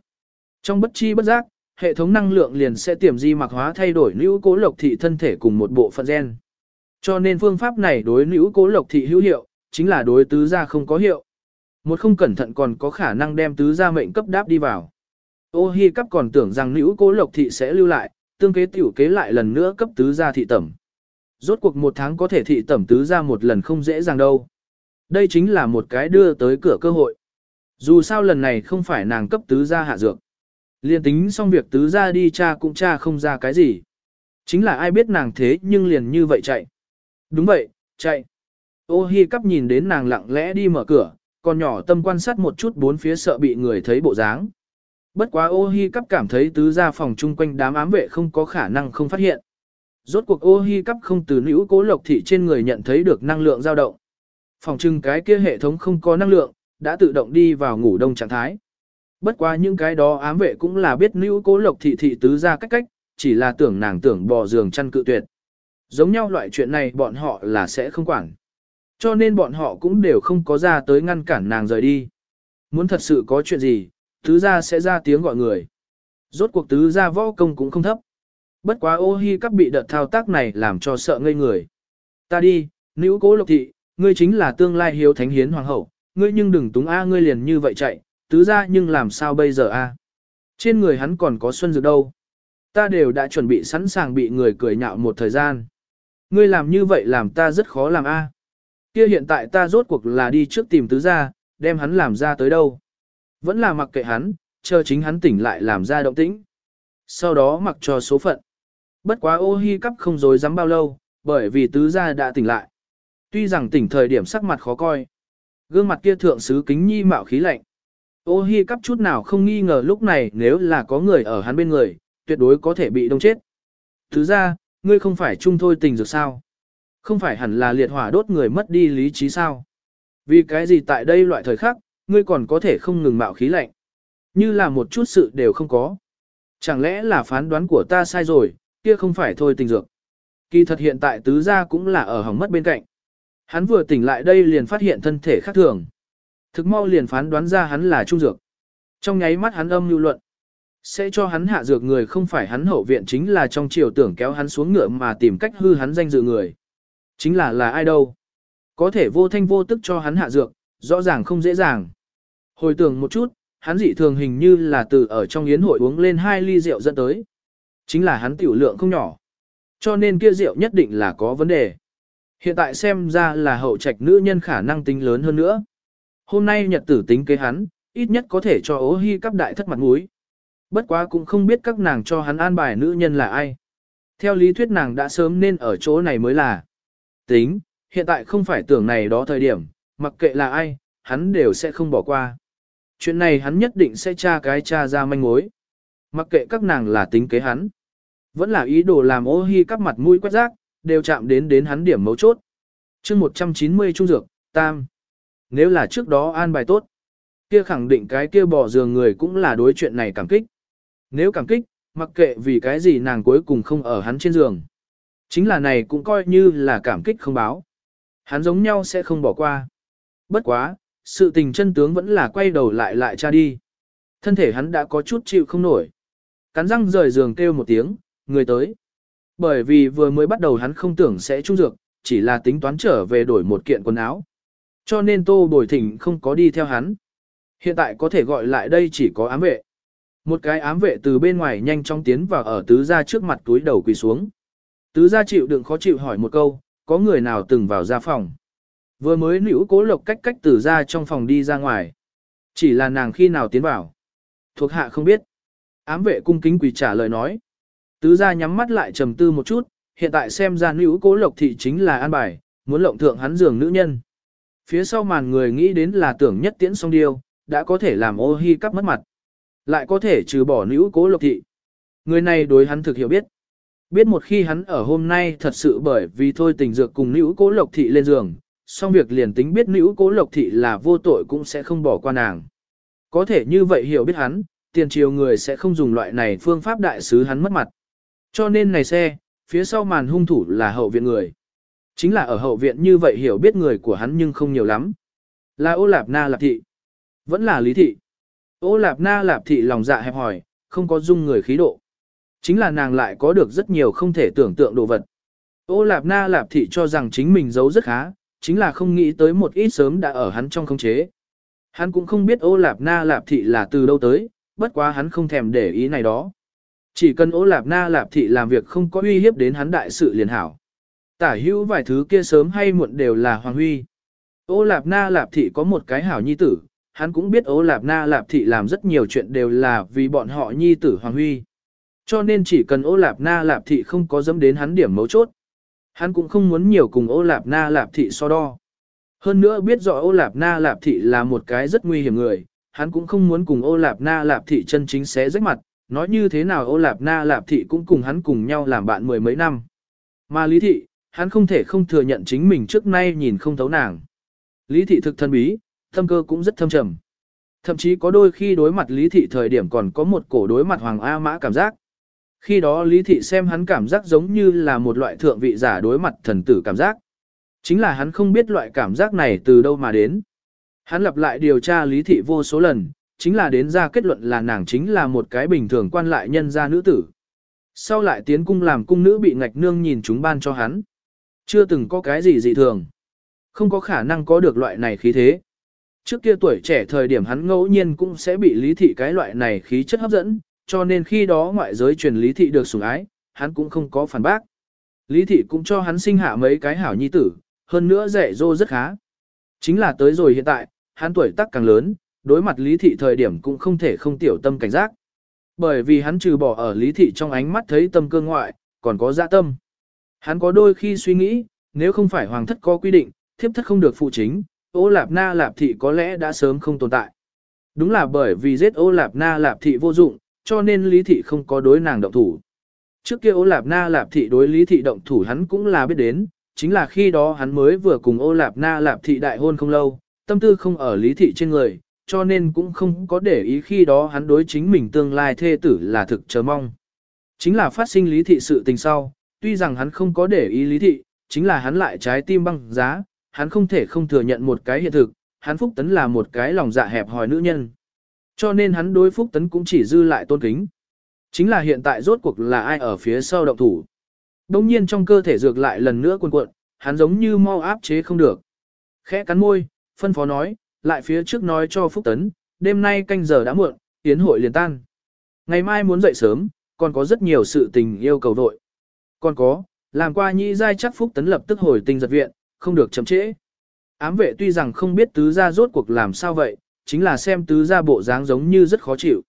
Trong bất chi bất giác, hệ thống năng lượng liền sẽ tiềm di mạc hóa thay đổi nữ cố lộc thị thân thể cùng một bộ phận gen. Cho nên phương pháp này đối nữ cố lộc thị hữu hiệu, chính là đối tứ gia không có hiệu. Một không cẩn thận còn có khả năng đem tứ gia mệnh cấp đáp đi vào. Ô hi cắp còn tưởng rằng nữ cố lộc thị sẽ lưu lại, tương kế tiểu kế lại lần nữa cấp tứ gia thị tẩm. Rốt cuộc một tháng có thể thị tẩm tứ gia một lần không dễ dàng đâu. Đây chính là một cái đưa tới cửa cơ hội. Dù sao lần này không phải nàng cấp tứ gia hạ dược. Liên tính xong việc tứ gia đi cha cũng cha không ra cái gì. Chính là ai biết nàng thế nhưng liền như vậy chạy. Đúng vậy, chạy. Ô hi cắp nhìn đến nàng lặng lẽ đi mở cửa, còn nhỏ tâm quan sát một chút bốn phía sợ bị người thấy bộ dáng. Bất quá ô hi cắp cảm thấy tứ gia phòng chung quanh đám ám vệ không có khả năng không phát hiện. Rốt cuộc ô hi cắp không từ nữ cố lộc thị trên người nhận thấy được năng lượng dao động. Phòng trưng cái kia hệ thống không có năng lượng, đã tự động đi vào ngủ đông trạng thái. Bất quá những cái đó ám vệ cũng là biết nữ cố lộc thị thị tứ gia cách cách, chỉ là tưởng nàng tưởng bò giường chăn cự tuyệt. Giống nhau loại chuyện này bọn họ là sẽ không quản. Cho nên bọn họ cũng đều không có ra tới ngăn cản nàng rời đi. Muốn thật sự có chuyện gì, tứ gia sẽ ra tiếng gọi người. Rốt cuộc tứ gia võ công cũng không thấp. Bất quá ô hi các bị đợt thao tác này làm cho sợ ngây người. Ta đi, nữ cố lộc thị, ngươi chính là tương lai hiếu thánh hiến hoàng hậu, ngươi nhưng đừng túng a ngươi liền như vậy chạy, tứ gia nhưng làm sao bây giờ a? Trên người hắn còn có xuân dược đâu. Ta đều đã chuẩn bị sẵn sàng bị người cười nhạo một thời gian. Ngươi làm như vậy làm ta rất khó làm a. Kia hiện tại ta rốt cuộc là đi trước tìm tứ gia, đem hắn làm ra tới đâu. Vẫn là mặc kệ hắn, chờ chính hắn tỉnh lại làm ra động tĩnh. Sau đó mặc cho số phận. Bất quá ô hi cắp không dối dám bao lâu, bởi vì tứ gia đã tỉnh lại. Tuy rằng tỉnh thời điểm sắc mặt khó coi. Gương mặt kia thượng sứ kính nhi mạo khí lạnh. Ô hi cắp chút nào không nghi ngờ lúc này nếu là có người ở hắn bên người, tuyệt đối có thể bị đông chết. tứ gia, ngươi không phải chung thôi tình dược sao? Không phải hẳn là liệt hỏa đốt người mất đi lý trí sao? Vì cái gì tại đây loại thời khắc, ngươi còn có thể không ngừng mạo khí lạnh? Như là một chút sự đều không có. Chẳng lẽ là phán đoán của ta sai rồi, kia không phải thôi tình dược. Kỳ thật hiện tại tứ gia cũng là ở hỏng mất bên cạnh. Hắn vừa tỉnh lại đây liền phát hiện thân thể khác thường. Thực mau liền phán đoán ra hắn là trung dược. Trong nháy mắt hắn âm lưu luận. Sẽ cho hắn hạ dược người không phải hắn hậu viện chính là trong chiều tưởng kéo hắn xuống ngựa mà tìm cách hư hắn danh dự người. Chính là là ai đâu. Có thể vô thanh vô tức cho hắn hạ dược, rõ ràng không dễ dàng. Hồi tưởng một chút, hắn dị thường hình như là từ ở trong yến hội uống lên hai ly rượu dẫn tới. Chính là hắn tiểu lượng không nhỏ. Cho nên kia rượu nhất định là có vấn đề. Hiện tại xem ra là hậu trạch nữ nhân khả năng tính lớn hơn nữa. Hôm nay nhật tử tính kế hắn, ít nhất có thể cho ố hy cắp đại thất mặt mũi. Bất quá cũng không biết các nàng cho hắn an bài nữ nhân là ai. Theo lý thuyết nàng đã sớm nên ở chỗ này mới là. Tính, hiện tại không phải tưởng này đó thời điểm, mặc kệ là ai, hắn đều sẽ không bỏ qua. Chuyện này hắn nhất định sẽ tra cái tra ra manh mối. Mặc kệ các nàng là tính kế hắn. Vẫn là ý đồ làm ô hi các mặt mũi quét rác, đều chạm đến đến hắn điểm mấu chốt. chương 190 trung dược, tam. Nếu là trước đó an bài tốt, kia khẳng định cái kia bỏ giường người cũng là đối chuyện này cảm kích. Nếu cảm kích, mặc kệ vì cái gì nàng cuối cùng không ở hắn trên giường. Chính là này cũng coi như là cảm kích không báo. Hắn giống nhau sẽ không bỏ qua. Bất quá, sự tình chân tướng vẫn là quay đầu lại lại cha đi. Thân thể hắn đã có chút chịu không nổi. Cắn răng rời giường kêu một tiếng, người tới. Bởi vì vừa mới bắt đầu hắn không tưởng sẽ trung dược, chỉ là tính toán trở về đổi một kiện quần áo. Cho nên tô bồi thỉnh không có đi theo hắn. Hiện tại có thể gọi lại đây chỉ có ám vệ. Một cái ám vệ từ bên ngoài nhanh chóng tiến vào ở tứ gia trước mặt túi đầu quỳ xuống. Tứ gia chịu đựng khó chịu hỏi một câu, có người nào từng vào gia phòng. Vừa mới nữ cố lộc cách cách từ ra trong phòng đi ra ngoài. Chỉ là nàng khi nào tiến vào. Thuộc hạ không biết. Ám vệ cung kính quỳ trả lời nói. Tứ gia nhắm mắt lại trầm tư một chút, hiện tại xem ra nữ cố lộc thị chính là an bài, muốn lộng thượng hắn giường nữ nhân. Phía sau màn người nghĩ đến là tưởng nhất tiễn song điêu, đã có thể làm ô hi cắp mất mặt. Lại có thể trừ bỏ nữ cố lộc thị. Người này đối hắn thực hiểu biết. Biết một khi hắn ở hôm nay thật sự bởi vì thôi tình dược cùng nữ cố lộc thị lên giường, xong việc liền tính biết nữ cố lộc thị là vô tội cũng sẽ không bỏ qua nàng. Có thể như vậy hiểu biết hắn, tiền triều người sẽ không dùng loại này phương pháp đại sứ hắn mất mặt. Cho nên này xe, phía sau màn hung thủ là hậu viện người. Chính là ở hậu viện như vậy hiểu biết người của hắn nhưng không nhiều lắm. Là ô lạp na lạp thị. Vẫn là lý thị. Ô lạp na lạp thị lòng dạ hẹp hỏi, không có dung người khí độ. Chính là nàng lại có được rất nhiều không thể tưởng tượng đồ vật. Ô lạp na lạp thị cho rằng chính mình giấu rất khá, chính là không nghĩ tới một ít sớm đã ở hắn trong khống chế. Hắn cũng không biết ô lạp na lạp thị là từ đâu tới, bất quá hắn không thèm để ý này đó. Chỉ cần ô lạp na lạp thị làm việc không có uy hiếp đến hắn đại sự liền hảo. Tả hữu vài thứ kia sớm hay muộn đều là hoàng huy. Ô lạp na lạp thị có một cái hảo nhi tử, hắn cũng biết ô lạp na lạp thị làm rất nhiều chuyện đều là vì bọn họ nhi tử hoàng huy. Cho nên chỉ cần ô lạp na lạp thị không có dâm đến hắn điểm mấu chốt. Hắn cũng không muốn nhiều cùng ô lạp na lạp thị so đo. Hơn nữa biết rõ ô lạp na lạp thị là một cái rất nguy hiểm người, hắn cũng không muốn cùng ô lạp na lạp thị chân chính xé rách mặt, nói như thế nào ô lạp na lạp thị cũng cùng hắn cùng nhau làm bạn mười mấy năm. Mà lý thị, hắn không thể không thừa nhận chính mình trước nay nhìn không thấu nàng. Lý thị thực thân bí, thâm cơ cũng rất thâm trầm. Thậm chí có đôi khi đối mặt lý thị thời điểm còn có một cổ đối mặt hoàng A mã cảm giác. Khi đó lý thị xem hắn cảm giác giống như là một loại thượng vị giả đối mặt thần tử cảm giác. Chính là hắn không biết loại cảm giác này từ đâu mà đến. Hắn lặp lại điều tra lý thị vô số lần, chính là đến ra kết luận là nàng chính là một cái bình thường quan lại nhân gia nữ tử. Sau lại tiến cung làm cung nữ bị ngạch nương nhìn chúng ban cho hắn. Chưa từng có cái gì dị thường. Không có khả năng có được loại này khí thế. Trước kia tuổi trẻ thời điểm hắn ngẫu nhiên cũng sẽ bị lý thị cái loại này khí chất hấp dẫn, cho nên khi đó ngoại giới truyền lý thị được sủng ái, hắn cũng không có phản bác. Lý thị cũng cho hắn sinh hạ mấy cái hảo nhi tử, hơn nữa dạy dỗ rất khá. Chính là tới rồi hiện tại, hắn tuổi tác càng lớn, đối mặt lý thị thời điểm cũng không thể không tiểu tâm cảnh giác. Bởi vì hắn trừ bỏ ở lý thị trong ánh mắt thấy tâm cơ ngoại, còn có dạ tâm. Hắn có đôi khi suy nghĩ, nếu không phải hoàng thất có quy định, thiếp thất không được phụ chính, ô lạp na lạp thị có lẽ đã sớm không tồn tại. Đúng là bởi vì giết ô lạp na lạp thị vô dụng, cho nên lý thị không có đối nàng động thủ. Trước kia ô lạp na lạp thị đối lý thị động thủ hắn cũng là biết đến, chính là khi đó hắn mới vừa cùng ô lạp na lạp thị đại hôn không lâu, tâm tư không ở lý thị trên người, cho nên cũng không có để ý khi đó hắn đối chính mình tương lai thê tử là thực chờ mong. Chính là phát sinh lý thị sự tình sau, tuy rằng hắn không có để ý lý thị, chính là hắn lại trái tim băng giá, hắn không thể không thừa nhận một cái hiện thực, hắn Phúc Tấn là một cái lòng dạ hẹp hòi nữ nhân. Cho nên hắn đối Phúc Tấn cũng chỉ dư lại tôn kính. Chính là hiện tại rốt cuộc là ai ở phía sau động thủ. Đông nhiên trong cơ thể dược lại lần nữa cuộn cuộn, hắn giống như mau áp chế không được. Khẽ cắn môi, phân phó nói, lại phía trước nói cho Phúc Tấn, đêm nay canh giờ đã muộn, tiến hội liền tan. Ngày mai muốn dậy sớm, còn có rất nhiều sự tình yêu cầu vội. Còn có, làm qua nhị giai chắc Phúc Tấn lập tức hồi tình giật viện, không được chậm trễ. Ám vệ tuy rằng không biết tứ gia rốt cuộc làm sao vậy, chính là xem tứ gia bộ dáng giống như rất khó chịu.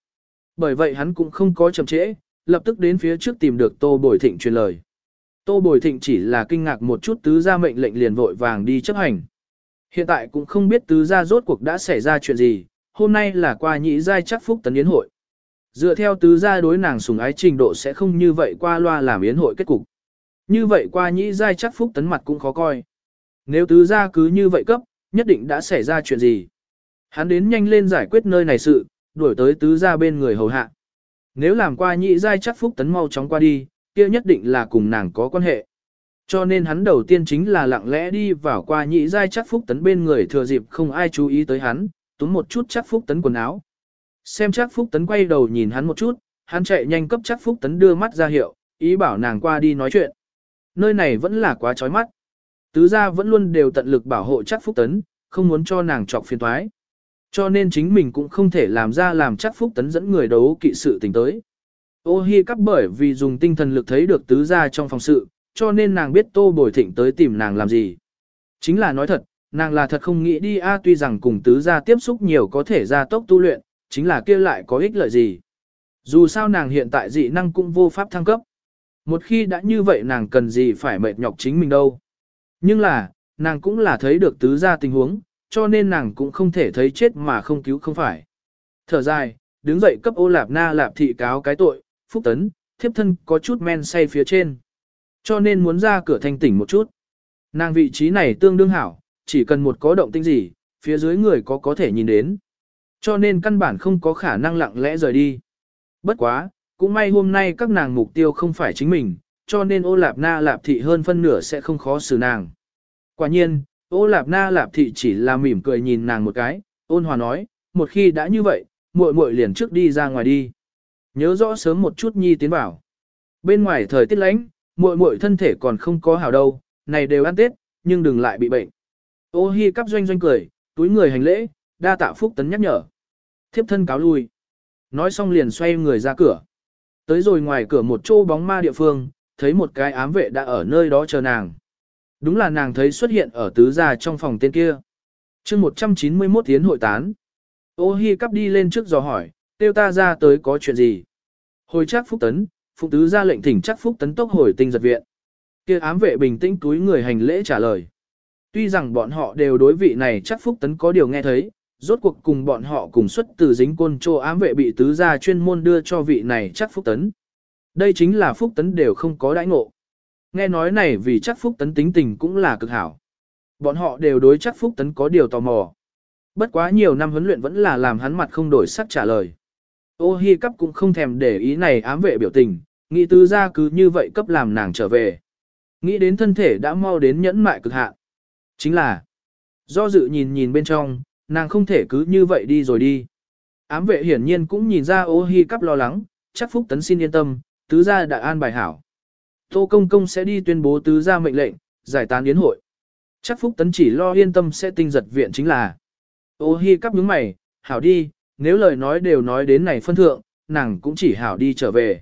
Bởi vậy hắn cũng không có chậm trễ, lập tức đến phía trước tìm được Tô Bồi Thịnh truyền lời. Tô Bồi Thịnh chỉ là kinh ngạc một chút tứ gia mệnh lệnh liền vội vàng đi chấp hành. Hiện tại cũng không biết tứ gia rốt cuộc đã xảy ra chuyện gì, hôm nay là qua nhị giai chắc phúc tấn yến hội. Dựa theo tứ gia đối nàng sùng ái trình độ sẽ không như vậy qua loa làm yến hội kết cục. Như vậy qua nhị giai chắc phúc tấn mặt cũng khó coi. Nếu tứ gia cứ như vậy cấp, nhất định đã xảy ra chuyện gì. Hắn đến nhanh lên giải quyết nơi này sự, đuổi tới tứ gia bên người hầu hạ. Nếu làm qua nhị giai chắc phúc tấn mau chóng qua đi, kia nhất định là cùng nàng có quan hệ. Cho nên hắn đầu tiên chính là lặng lẽ đi vào qua nhị giai chắc phúc tấn bên người thừa dịp không ai chú ý tới hắn, túm một chút chắc phúc tấn quần áo. Xem chắc phúc tấn quay đầu nhìn hắn một chút, hắn chạy nhanh cấp chắc phúc tấn đưa mắt ra hiệu, ý bảo nàng qua đi nói chuyện. Nơi này vẫn là quá chói mắt. Tứ gia vẫn luôn đều tận lực bảo hộ chắc phúc tấn, không muốn cho nàng trọc phiền toái. Cho nên chính mình cũng không thể làm ra làm chắc phúc tấn dẫn người đấu kỵ sự tình tới. Ô hi cắp bởi vì dùng tinh thần lực thấy được tứ gia trong phòng sự, cho nên nàng biết tô bồi thịnh tới tìm nàng làm gì. Chính là nói thật, nàng là thật không nghĩ đi a tuy rằng cùng tứ gia tiếp xúc nhiều có thể gia tốc tu luyện, chính là kia lại có ích lợi gì. Dù sao nàng hiện tại dị năng cũng vô pháp thăng cấp. Một khi đã như vậy nàng cần gì phải mệt nhọc chính mình đâu. Nhưng là, nàng cũng là thấy được tứ gia tình huống, cho nên nàng cũng không thể thấy chết mà không cứu không phải. Thở dài, đứng dậy cấp ô lạp na lạp thị cáo cái tội, phúc tấn, thiếp thân có chút men say phía trên. Cho nên muốn ra cửa thanh tỉnh một chút. Nàng vị trí này tương đương hảo, chỉ cần một có động tĩnh gì, phía dưới người có có thể nhìn đến. Cho nên căn bản không có khả năng lặng lẽ rời đi. Bất quá, cũng may hôm nay các nàng mục tiêu không phải chính mình, cho nên ô lạp na lạp thị hơn phân nửa sẽ không khó xử nàng. Quả nhiên, ô lạp na lạp thị chỉ là mỉm cười nhìn nàng một cái, ôn hòa nói, một khi đã như vậy, muội muội liền trước đi ra ngoài đi. Nhớ rõ sớm một chút nhi tiến vào. Bên ngoài thời tiết lạnh, muội muội thân thể còn không có hảo đâu, này đều ăn tết, nhưng đừng lại bị bệnh. Ô hi cắp doanh doanh cười, túi người hành lễ, đa tạ phúc tấn nhắc nhở. Thiếp thân cáo lui. Nói xong liền xoay người ra cửa. Tới rồi ngoài cửa một chỗ bóng ma địa phương, thấy một cái ám vệ đã ở nơi đó chờ nàng. Đúng là nàng thấy xuất hiện ở tứ gia trong phòng tên kia. chương 191 tiến hội tán. Ô hi cắp đi lên trước dò hỏi, tiêu ta ra tới có chuyện gì? Hồi chắc phúc tấn, phụng tứ ra lệnh thỉnh chắc phúc tấn tốc hồi tinh giật viện. kia ám vệ bình tĩnh túi người hành lễ trả lời. Tuy rằng bọn họ đều đối vị này chắc phúc tấn có điều nghe thấy, rốt cuộc cùng bọn họ cùng xuất từ dính côn trô ám vệ bị tứ gia chuyên môn đưa cho vị này chắc phúc tấn. Đây chính là phúc tấn đều không có đãi ngộ. Nghe nói này vì chắc phúc tấn tính tình cũng là cực hảo. Bọn họ đều đối chắc phúc tấn có điều tò mò. Bất quá nhiều năm huấn luyện vẫn là làm hắn mặt không đổi sắc trả lời. Ô hi cắp cũng không thèm để ý này ám vệ biểu tình, nghĩ tứ gia cứ như vậy cấp làm nàng trở về. Nghĩ đến thân thể đã mau đến nhẫn mại cực hạn. Chính là, do dự nhìn nhìn bên trong, nàng không thể cứ như vậy đi rồi đi. Ám vệ hiển nhiên cũng nhìn ra ô hi cắp lo lắng, chắc phúc tấn xin yên tâm, tứ gia đã an bài hảo. Tô công công sẽ đi tuyên bố tứ gia mệnh lệnh, giải tán yến hội. Chắc phúc tấn chỉ lo yên tâm sẽ tinh giật viện chính là. Ô hi cắp nhướng mày, hảo đi, nếu lời nói đều nói đến này phân thượng, nàng cũng chỉ hảo đi trở về.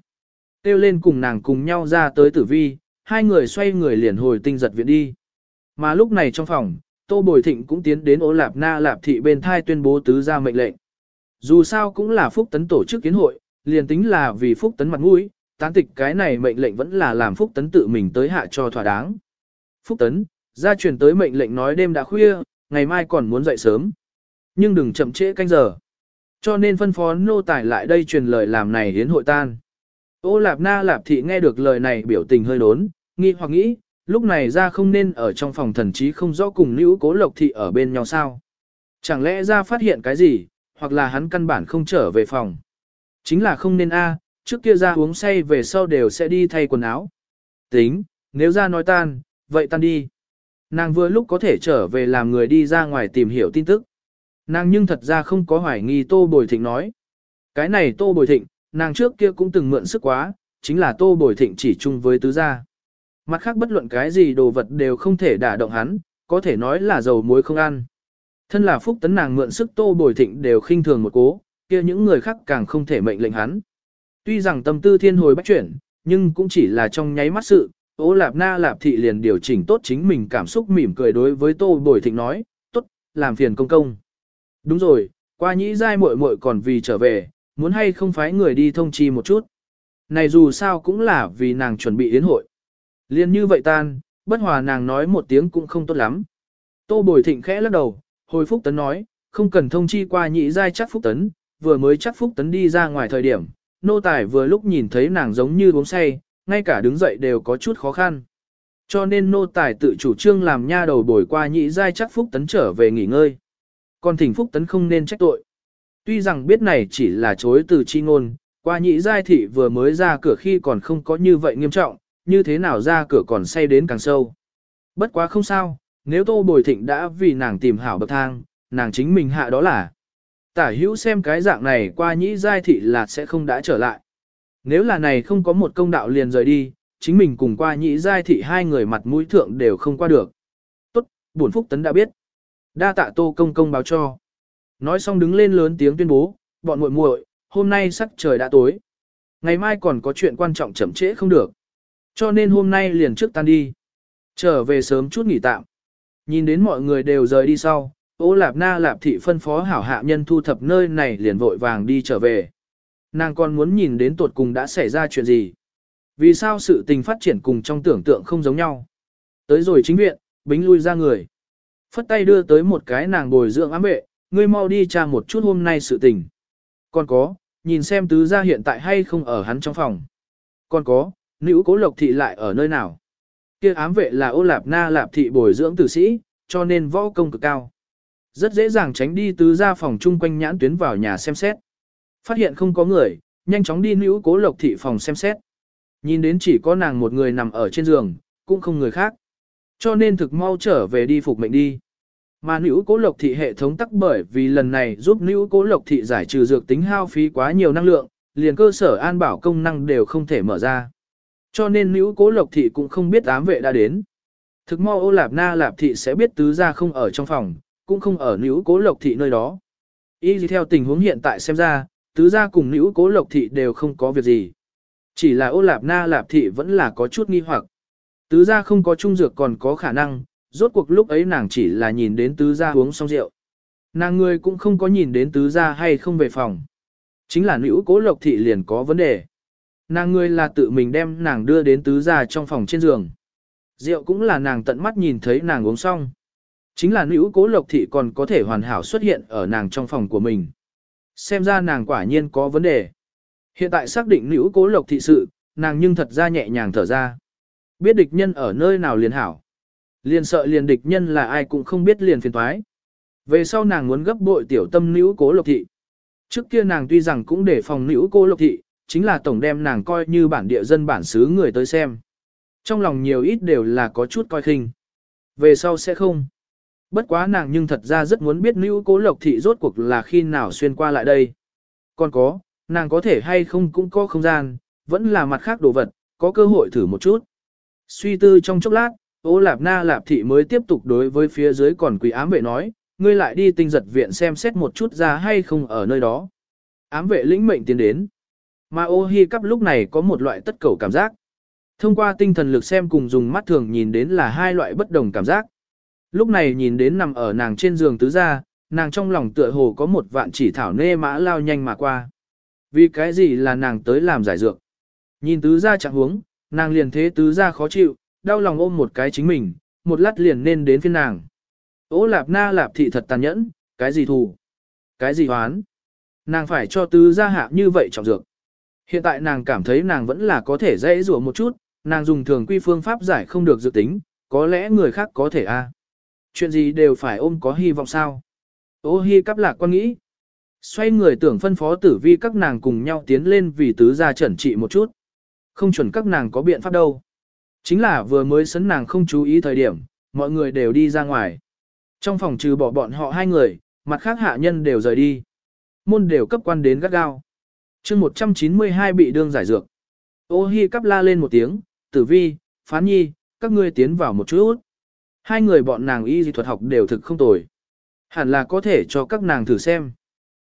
Tiêu lên cùng nàng cùng nhau ra tới tử vi, hai người xoay người liền hồi tinh giật viện đi. Mà lúc này trong phòng, Tô Bồi Thịnh cũng tiến đến ô lạp na lạp thị bên thai tuyên bố tứ gia mệnh lệnh. Dù sao cũng là phúc tấn tổ chức kiến hội, liền tính là vì phúc tấn mặt mũi, tán tịch cái này mệnh lệnh vẫn là làm phúc tấn tự mình tới hạ cho thỏa đáng. Phúc tấn, ra truyền tới mệnh lệnh nói đêm đã khuya, ngày mai còn muốn dậy sớm. Nhưng đừng chậm trễ canh giờ. Cho nên phân phó nô tài lại đây truyền lời làm này hiến hội tan. Ô lạp na lạp thị nghe được lời này biểu tình hơi đốn, nghi hoặc nghĩ, lúc này ra không nên ở trong phòng thần trí không rõ cùng nữ cố lộc thị ở bên nhau sao. Chẳng lẽ ra phát hiện cái gì, hoặc là hắn căn bản không trở về phòng. Chính là không nên a trước kia ra uống say về sau đều sẽ đi thay quần áo. Tính, nếu ra nói tan, vậy tan đi. Nàng vừa lúc có thể trở về làm người đi ra ngoài tìm hiểu tin tức. Nàng nhưng thật ra không có hoài nghi Tô Bồi Thịnh nói. Cái này Tô Bồi Thịnh, nàng trước kia cũng từng mượn sức quá, chính là Tô Bồi Thịnh chỉ chung với tứ gia. Mặt khác bất luận cái gì đồ vật đều không thể đả động hắn, có thể nói là dầu muối không ăn. Thân là phúc tấn nàng mượn sức Tô Bồi Thịnh đều khinh thường một cố, kia những người khác càng không thể mệnh lệnh hắn. Tuy rằng tâm tư thiên hồi bách chuyển, nhưng cũng chỉ là trong nháy mắt sự, Ô Lạp Na Lạp Thị liền điều chỉnh tốt chính mình cảm xúc mỉm cười đối với Tô Bồi Thịnh nói, tốt, làm phiền công công. Đúng rồi, qua nhĩ giai muội muội còn vì trở về, muốn hay không phái người đi thông chi một chút. Này dù sao cũng là vì nàng chuẩn bị yến hội. Liên như vậy tan, bất hòa nàng nói một tiếng cũng không tốt lắm. Tô Bồi Thịnh khẽ lắc đầu, hồi Phúc Tấn nói, không cần thông chi qua nhị giai chắc Phúc Tấn, vừa mới chắc Phúc Tấn đi ra ngoài thời điểm, nô tài vừa lúc nhìn thấy nàng giống như uống say, ngay cả đứng dậy đều có chút khó khăn. Cho nên nô tài tự chủ trương làm nha đầu bồi qua nhị giai chắc Phúc Tấn trở về nghỉ ngơi. Còn thỉnh Phúc Tấn không nên trách tội. Tuy rằng biết này chỉ là chối từ chi ngôn, qua nhị giai thị vừa mới ra cửa khi còn không có như vậy nghiêm trọng, như thế nào ra cửa còn say đến càng sâu. Bất quá không sao, nếu Tô Bồi Thịnh đã vì nàng tìm hảo bậc thang, nàng chính mình hạ đó là. Tả hữu xem cái dạng này qua nhĩ giai thị là sẽ không đã trở lại. Nếu là này không có một công đạo liền rời đi, chính mình cùng qua nhĩ giai thị hai người mặt mũi thượng đều không qua được. Tốt, buồn phúc tấn đã biết. Đa tạ tô công công báo cho. Nói xong đứng lên lớn tiếng tuyên bố, bọn muội muội, hôm nay sắc trời đã tối. Ngày mai còn có chuyện quan trọng chậm trễ không được. Cho nên hôm nay liền trước tan đi. Trở về sớm chút nghỉ tạm. Nhìn đến mọi người đều rời đi sau, ô lạp na lạp thị phân phó hảo hạ nhân thu thập nơi này liền vội vàng đi trở về. Nàng còn muốn nhìn đến tuột cùng đã xảy ra chuyện gì. Vì sao sự tình phát triển cùng trong tưởng tượng không giống nhau. Tới rồi chính viện, bính lui ra người. Phất tay đưa tới một cái nàng bồi dưỡng ám vệ, ngươi mau đi tra một chút hôm nay sự tình. Còn có, nhìn xem tứ gia hiện tại hay không ở hắn trong phòng. Còn có, nữ cố lộc thị lại ở nơi nào. Kia ám vệ là ô lạp na lạp thị bồi dưỡng tử sĩ, cho nên võ công cực cao. Rất dễ dàng tránh đi tứ gia phòng chung quanh nhãn tuyến vào nhà xem xét. Phát hiện không có người, nhanh chóng đi nữ cố lộc thị phòng xem xét. Nhìn đến chỉ có nàng một người nằm ở trên giường, cũng không người khác. Cho nên thực mau trở về đi phục mệnh đi. Mà nữ cố lộc thị hệ thống tắc bởi vì lần này giúp nữ cố lộc thị giải trừ dược tính hao phí quá nhiều năng lượng, liền cơ sở an bảo công năng đều không thể mở ra. Cho nên nữ cố lộc thị cũng không biết ám vệ đã đến. Thực mau ô lạp na lạp thị sẽ biết tứ gia không ở trong phòng, cũng không ở nữ cố lộc thị nơi đó. Y theo tình huống hiện tại xem ra, tứ gia cùng nữ cố lộc thị đều không có việc gì. Chỉ là ô lạp na lạp thị vẫn là có chút nghi hoặc. Tứ gia không có trung dược còn có khả năng, rốt cuộc lúc ấy nàng chỉ là nhìn đến tứ gia uống xong rượu. Nàng người cũng không có nhìn đến tứ gia hay không về phòng. Chính là nữ cố lộc thị liền có vấn đề. Nàng người là tự mình đem nàng đưa đến tứ gia trong phòng trên giường. Rượu cũng là nàng tận mắt nhìn thấy nàng uống xong. Chính là nữ cố lộc thị còn có thể hoàn hảo xuất hiện ở nàng trong phòng của mình. Xem ra nàng quả nhiên có vấn đề. Hiện tại xác định nữ cố lộc thị sự, nàng nhưng thật ra nhẹ nhàng thở ra. Biết địch nhân ở nơi nào liền hảo. Liền sợ liền địch nhân là ai cũng không biết liền phiền thoái. Về sau nàng muốn gấp bội tiểu tâm nữ cố lộc thị. Trước kia nàng tuy rằng cũng để phòng nữ cố lộc thị, chính là tổng đem nàng coi như bản địa dân bản xứ người tới xem. Trong lòng nhiều ít đều là có chút coi khinh. Về sau sẽ không. Bất quá nàng nhưng thật ra rất muốn biết nữ cố lộc thị rốt cuộc là khi nào xuyên qua lại đây. Còn có, nàng có thể hay không cũng có không gian, vẫn là mặt khác đồ vật, có cơ hội thử một chút. Suy tư trong chốc lát, ô lạp na lạp thị mới tiếp tục đối với phía dưới còn quỷ ám vệ nói, ngươi lại đi tinh giật viện xem xét một chút ra hay không ở nơi đó. Ám vệ lĩnh mệnh tiến đến. Mà ô hi cắp lúc này có một loại tất cầu cảm giác. Thông qua tinh thần lực xem cùng dùng mắt thường nhìn đến là hai loại bất đồng cảm giác. Lúc này nhìn đến nằm ở nàng trên giường tứ gia, nàng trong lòng tựa hồ có một vạn chỉ thảo nê mã lao nhanh mà qua. Vì cái gì là nàng tới làm giải dược? Nhìn tứ gia chẳng huống, nàng liền thế tứ gia khó chịu, đau lòng ôm một cái chính mình, một lát liền nên đến phiên nàng. Ô lạp na lạp thị thật tàn nhẫn, cái gì thù? Cái gì hoán? Nàng phải cho tứ gia hạ như vậy trọng dược. Hiện tại nàng cảm thấy nàng vẫn là có thể dễ rủa một chút, nàng dùng thường quy phương pháp giải không được dự tính, có lẽ người khác có thể a. Chuyện gì đều phải ôm có hy vọng sao? Ô hi cắp lạc quan nghĩ. Xoay người tưởng phân phó tử vi các nàng cùng nhau tiến lên vì tứ gia chuẩn trị một chút. Không chuẩn các nàng có biện pháp đâu. Chính là vừa mới sấn nàng không chú ý thời điểm, mọi người đều đi ra ngoài. Trong phòng trừ bỏ bọn họ hai người, mặt khác hạ nhân đều rời đi. Môn đều cấp quan đến gắt gao chương 192 bị đương giải dược. Ô hi cắp la lên một tiếng, tử vi, phán nhi, các ngươi tiến vào một chút. Hai người bọn nàng y dị thuật học đều thực không tồi. Hẳn là có thể cho các nàng thử xem.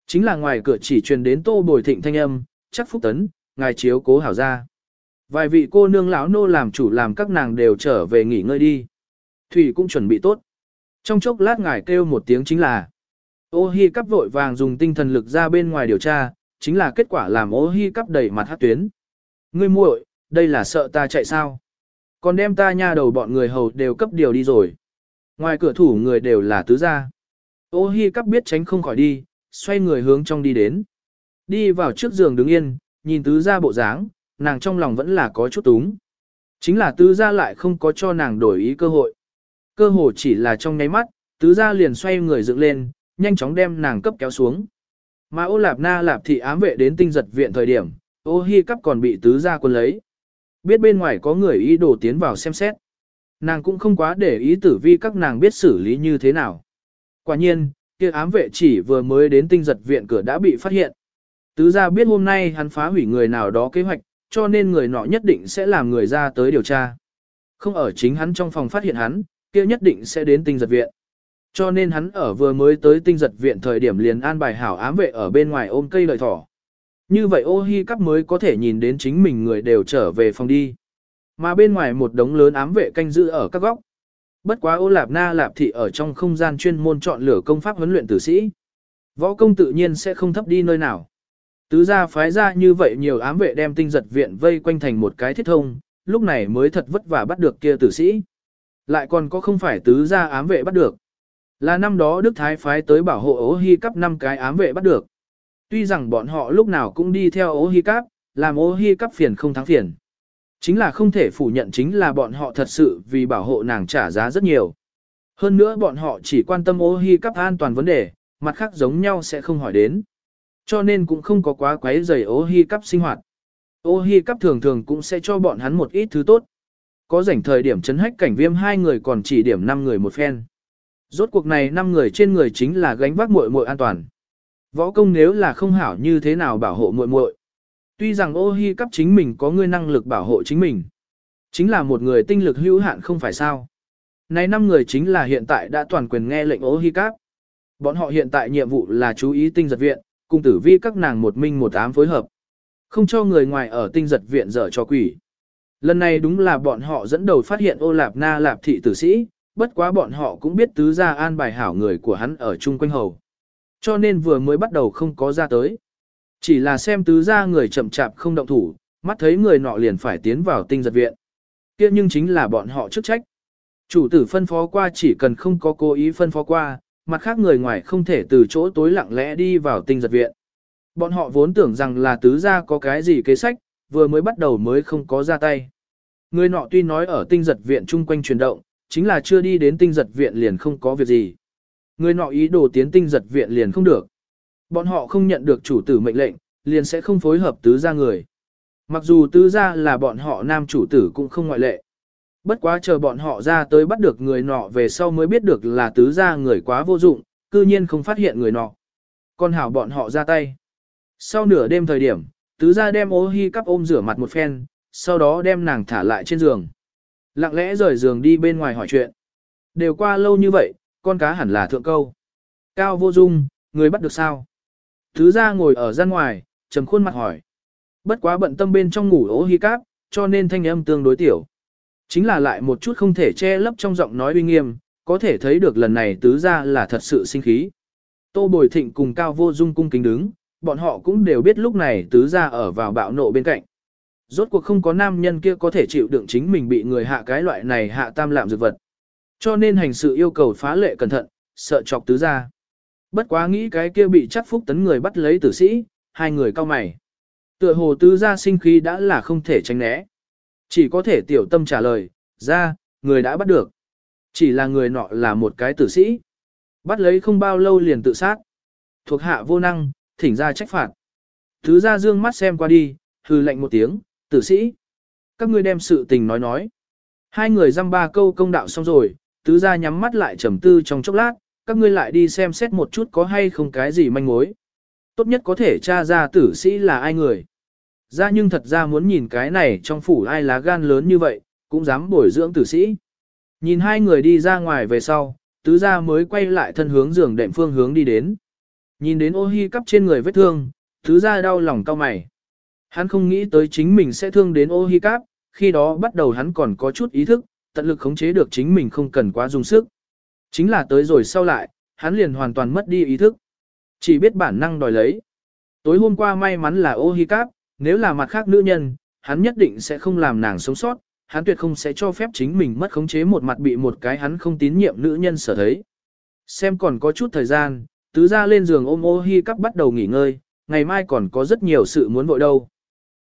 Chính là ngoài cửa chỉ truyền đến tô bồi thịnh thanh âm, chắc phúc tấn, ngài chiếu cố hảo ra. Vài vị cô nương lão nô làm chủ làm các nàng đều trở về nghỉ ngơi đi. Thủy cũng chuẩn bị tốt. Trong chốc lát ngài kêu một tiếng chính là. Ô hi cắp vội vàng dùng tinh thần lực ra bên ngoài điều tra, chính là kết quả làm ô hi cắp đẩy mặt hát tuyến. Ngươi muội, đây là sợ ta chạy sao? Còn đem ta nha đầu bọn người hầu đều cấp điều đi rồi. Ngoài cửa thủ người đều là tứ gia. Ô hi cắp biết tránh không khỏi đi, xoay người hướng trong đi đến. Đi vào trước giường đứng yên, nhìn tứ gia bộ dáng, nàng trong lòng vẫn là có chút túng. Chính là tứ gia lại không có cho nàng đổi ý cơ hội. Cơ hội chỉ là trong nháy mắt, tứ gia liền xoay người dựng lên, nhanh chóng đem nàng cấp kéo xuống. Mà ô lạp na lạp thị ám vệ đến tinh giật viện thời điểm, ô hi cắp còn bị tứ gia quân lấy. Biết bên ngoài có người ý đồ tiến vào xem xét. Nàng cũng không quá để ý tử vi các nàng biết xử lý như thế nào. Quả nhiên, kia ám vệ chỉ vừa mới đến tinh giật viện cửa đã bị phát hiện. Tứ gia biết hôm nay hắn phá hủy người nào đó kế hoạch, cho nên người nọ nhất định sẽ làm người ra tới điều tra. Không ở chính hắn trong phòng phát hiện hắn, kia nhất định sẽ đến tinh giật viện. Cho nên hắn ở vừa mới tới tinh giật viện thời điểm liền an bài hảo ám vệ ở bên ngoài ôm cây lợi thỏ. Như vậy ô hi cắp mới có thể nhìn đến chính mình người đều trở về phòng đi. Mà bên ngoài một đống lớn ám vệ canh giữ ở các góc. Bất quá ô lạp na lạp thị ở trong không gian chuyên môn chọn lửa công pháp huấn luyện tử sĩ. Võ công tự nhiên sẽ không thấp đi nơi nào. Tứ gia phái ra như vậy nhiều ám vệ đem tinh giật viện vây quanh thành một cái thiết thông, lúc này mới thật vất vả bắt được kia tử sĩ. Lại còn có không phải tứ gia ám vệ bắt được. Là năm đó Đức Thái phái tới bảo hộ ố hy cắp năm cái ám vệ bắt được. Tuy rằng bọn họ lúc nào cũng đi theo ô hi cáp, làm ô hi cáp phiền không thắng phiền. Chính là không thể phủ nhận chính là bọn họ thật sự vì bảo hộ nàng trả giá rất nhiều. Hơn nữa bọn họ chỉ quan tâm ô hi cáp an toàn vấn đề, mặt khác giống nhau sẽ không hỏi đến. Cho nên cũng không có quá quấy rầy ô hi cáp sinh hoạt. Ô hi cáp thường thường cũng sẽ cho bọn hắn một ít thứ tốt. Có rảnh thời điểm chấn hách cảnh viêm hai người còn chỉ điểm 5 người một phen. Rốt cuộc này 5 người trên người chính là gánh vác muội muội an toàn. Võ công nếu là không hảo như thế nào bảo hộ muội muội. Tuy rằng ô hi cấp chính mình có người năng lực bảo hộ chính mình. Chính là một người tinh lực hữu hạn không phải sao. Này năm người chính là hiện tại đã toàn quyền nghe lệnh ô hi cấp. Bọn họ hiện tại nhiệm vụ là chú ý tinh giật viện, cùng tử vi các nàng một minh một ám phối hợp. Không cho người ngoài ở tinh giật viện dở cho quỷ. Lần này đúng là bọn họ dẫn đầu phát hiện ô lạp na lạp thị tử sĩ, bất quá bọn họ cũng biết tứ gia an bài hảo người của hắn ở chung quanh hầu. Cho nên vừa mới bắt đầu không có ra tới. Chỉ là xem tứ gia người chậm chạp không động thủ, mắt thấy người nọ liền phải tiến vào tinh giật viện. kia nhưng chính là bọn họ chức trách. Chủ tử phân phó qua chỉ cần không có cố ý phân phó qua, mặt khác người ngoài không thể từ chỗ tối lặng lẽ đi vào tinh giật viện. Bọn họ vốn tưởng rằng là tứ gia có cái gì kế sách, vừa mới bắt đầu mới không có ra tay. Người nọ tuy nói ở tinh giật viện chung quanh chuyển động, chính là chưa đi đến tinh giật viện liền không có việc gì. Người nọ ý đồ tiến tinh giật viện liền không được. Bọn họ không nhận được chủ tử mệnh lệnh, liền sẽ không phối hợp tứ gia người. Mặc dù tứ gia là bọn họ nam chủ tử cũng không ngoại lệ. Bất quá chờ bọn họ ra tới bắt được người nọ về sau mới biết được là tứ gia người quá vô dụng, cư nhiên không phát hiện người nọ. Con hảo bọn họ ra tay. Sau nửa đêm thời điểm, tứ gia đem ô hi cắp ôm rửa mặt một phen, sau đó đem nàng thả lại trên giường. Lặng lẽ rời giường đi bên ngoài hỏi chuyện. Đều qua lâu như vậy, con cá hẳn là thượng câu. Cao vô dung, người bắt được sao? Thứ ra ngồi ở gian ngoài, trầm khuôn mặt hỏi. Bất quá bận tâm bên trong ngủ ố hi cáp, cho nên thanh âm tương đối tiểu. Chính là lại một chút không thể che lấp trong giọng nói uy nghiêm, có thể thấy được lần này tứ ra là thật sự sinh khí. Tô Bồi Thịnh cùng Cao Vô Dung cung kính đứng, bọn họ cũng đều biết lúc này tứ ra ở vào bạo nộ bên cạnh. Rốt cuộc không có nam nhân kia có thể chịu đựng chính mình bị người hạ cái loại này hạ tam lạm dược vật. Cho nên hành sự yêu cầu phá lệ cẩn thận, sợ chọc tứ ra. Bất quá nghĩ cái kia bị chắc phúc tấn người bắt lấy tử sĩ, hai người cao mày. Tựa hồ tứ ra sinh khí đã là không thể tránh né. Chỉ có thể tiểu tâm trả lời, ra, người đã bắt được. Chỉ là người nọ là một cái tử sĩ. Bắt lấy không bao lâu liền tự sát. Thuộc hạ vô năng, thỉnh ra trách phạt. Tứ ra dương mắt xem qua đi, hư lệnh một tiếng, tử sĩ. Các ngươi đem sự tình nói nói. Hai người dăm ba câu công đạo xong rồi, tứ gia nhắm mắt lại trầm tư trong chốc lát, các ngươi lại đi xem xét một chút có hay không cái gì manh mối. Tốt nhất có thể tra ra tử sĩ là ai người. Ra nhưng thật ra muốn nhìn cái này trong phủ ai lá gan lớn như vậy, cũng dám bồi dưỡng tử sĩ. Nhìn hai người đi ra ngoài về sau, tứ gia mới quay lại thân hướng giường đệm phương hướng đi đến. Nhìn đến ô hi cắp trên người vết thương, tứ gia đau lòng cao mày. Hắn không nghĩ tới chính mình sẽ thương đến ô hi cắp, khi đó bắt đầu hắn còn có chút ý thức, tận lực khống chế được chính mình không cần quá dùng sức. Chính là tới rồi sau lại, hắn liền hoàn toàn mất đi ý thức. Chỉ biết bản năng đòi lấy. Tối hôm qua may mắn là ô hi cáp, nếu là mặt khác nữ nhân, hắn nhất định sẽ không làm nàng sống sót, hắn tuyệt không sẽ cho phép chính mình mất khống chế một mặt bị một cái hắn không tín nhiệm nữ nhân sở thấy. Xem còn có chút thời gian, tứ ra lên giường ôm ô hi cắp bắt đầu nghỉ ngơi, ngày mai còn có rất nhiều sự muốn vội đâu.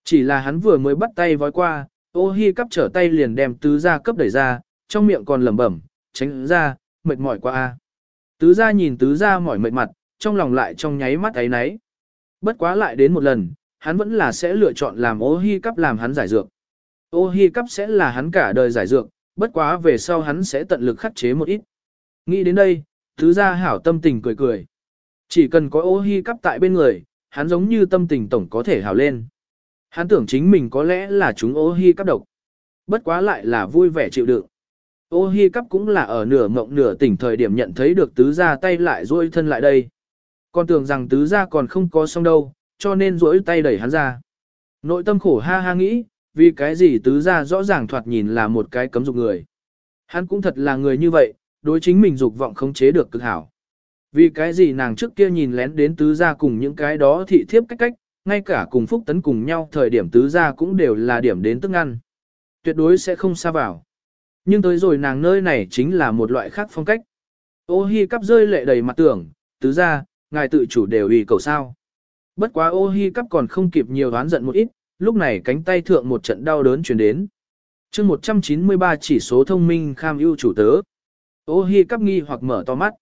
Chỉ là hắn vừa mới bắt tay vói qua, ô hi cắp trở tay liền đem tứ gia cấp đẩy ra, trong miệng còn lẩm bẩm, tránh ra, mệt mỏi quá a. Tứ gia nhìn tứ gia mỏi mệt mặt, trong lòng lại trong nháy mắt ấy nấy. Bất quá lại đến một lần, hắn vẫn là sẽ lựa chọn làm ô hi cắp làm hắn giải dược. Ô hi cắp sẽ là hắn cả đời giải dược, bất quá về sau hắn sẽ tận lực khắc chế một ít. Nghĩ đến đây, tứ gia hảo tâm tình cười cười. Chỉ cần có ô hi cắp tại bên người, hắn giống như tâm tình tổng có thể hảo lên. Hắn tưởng chính mình có lẽ là chúng ô hi cắp độc. Bất quá lại là vui vẻ chịu đựng. Ô hi cắp cũng là ở nửa mộng nửa tỉnh thời điểm nhận thấy được tứ gia tay lại duỗi thân lại đây. Còn tưởng rằng tứ gia còn không có xong đâu, cho nên duỗi tay đẩy hắn ra. Nội tâm khổ ha ha nghĩ, vì cái gì tứ gia rõ ràng thoạt nhìn là một cái cấm dục người. Hắn cũng thật là người như vậy, đối chính mình dục vọng không chế được cực hảo. Vì cái gì nàng trước kia nhìn lén đến tứ gia cùng những cái đó thị thiếp cách cách, ngay cả cùng phúc tấn cùng nhau thời điểm tứ gia cũng đều là điểm đến tức ăn. Tuyệt đối sẽ không xa vào. Nhưng tới rồi nàng nơi này chính là một loại khác phong cách. Ô hi cắp rơi lệ đầy mặt tưởng, tứ gia, ngài tự chủ đều ủy cầu sao. Bất quá ô hi cắp còn không kịp nhiều đoán giận một ít, lúc này cánh tay thượng một trận đau đớn chuyển đến. chương 193 chỉ số thông minh kham ưu chủ tớ. Ô hi cắp nghi hoặc mở to mắt.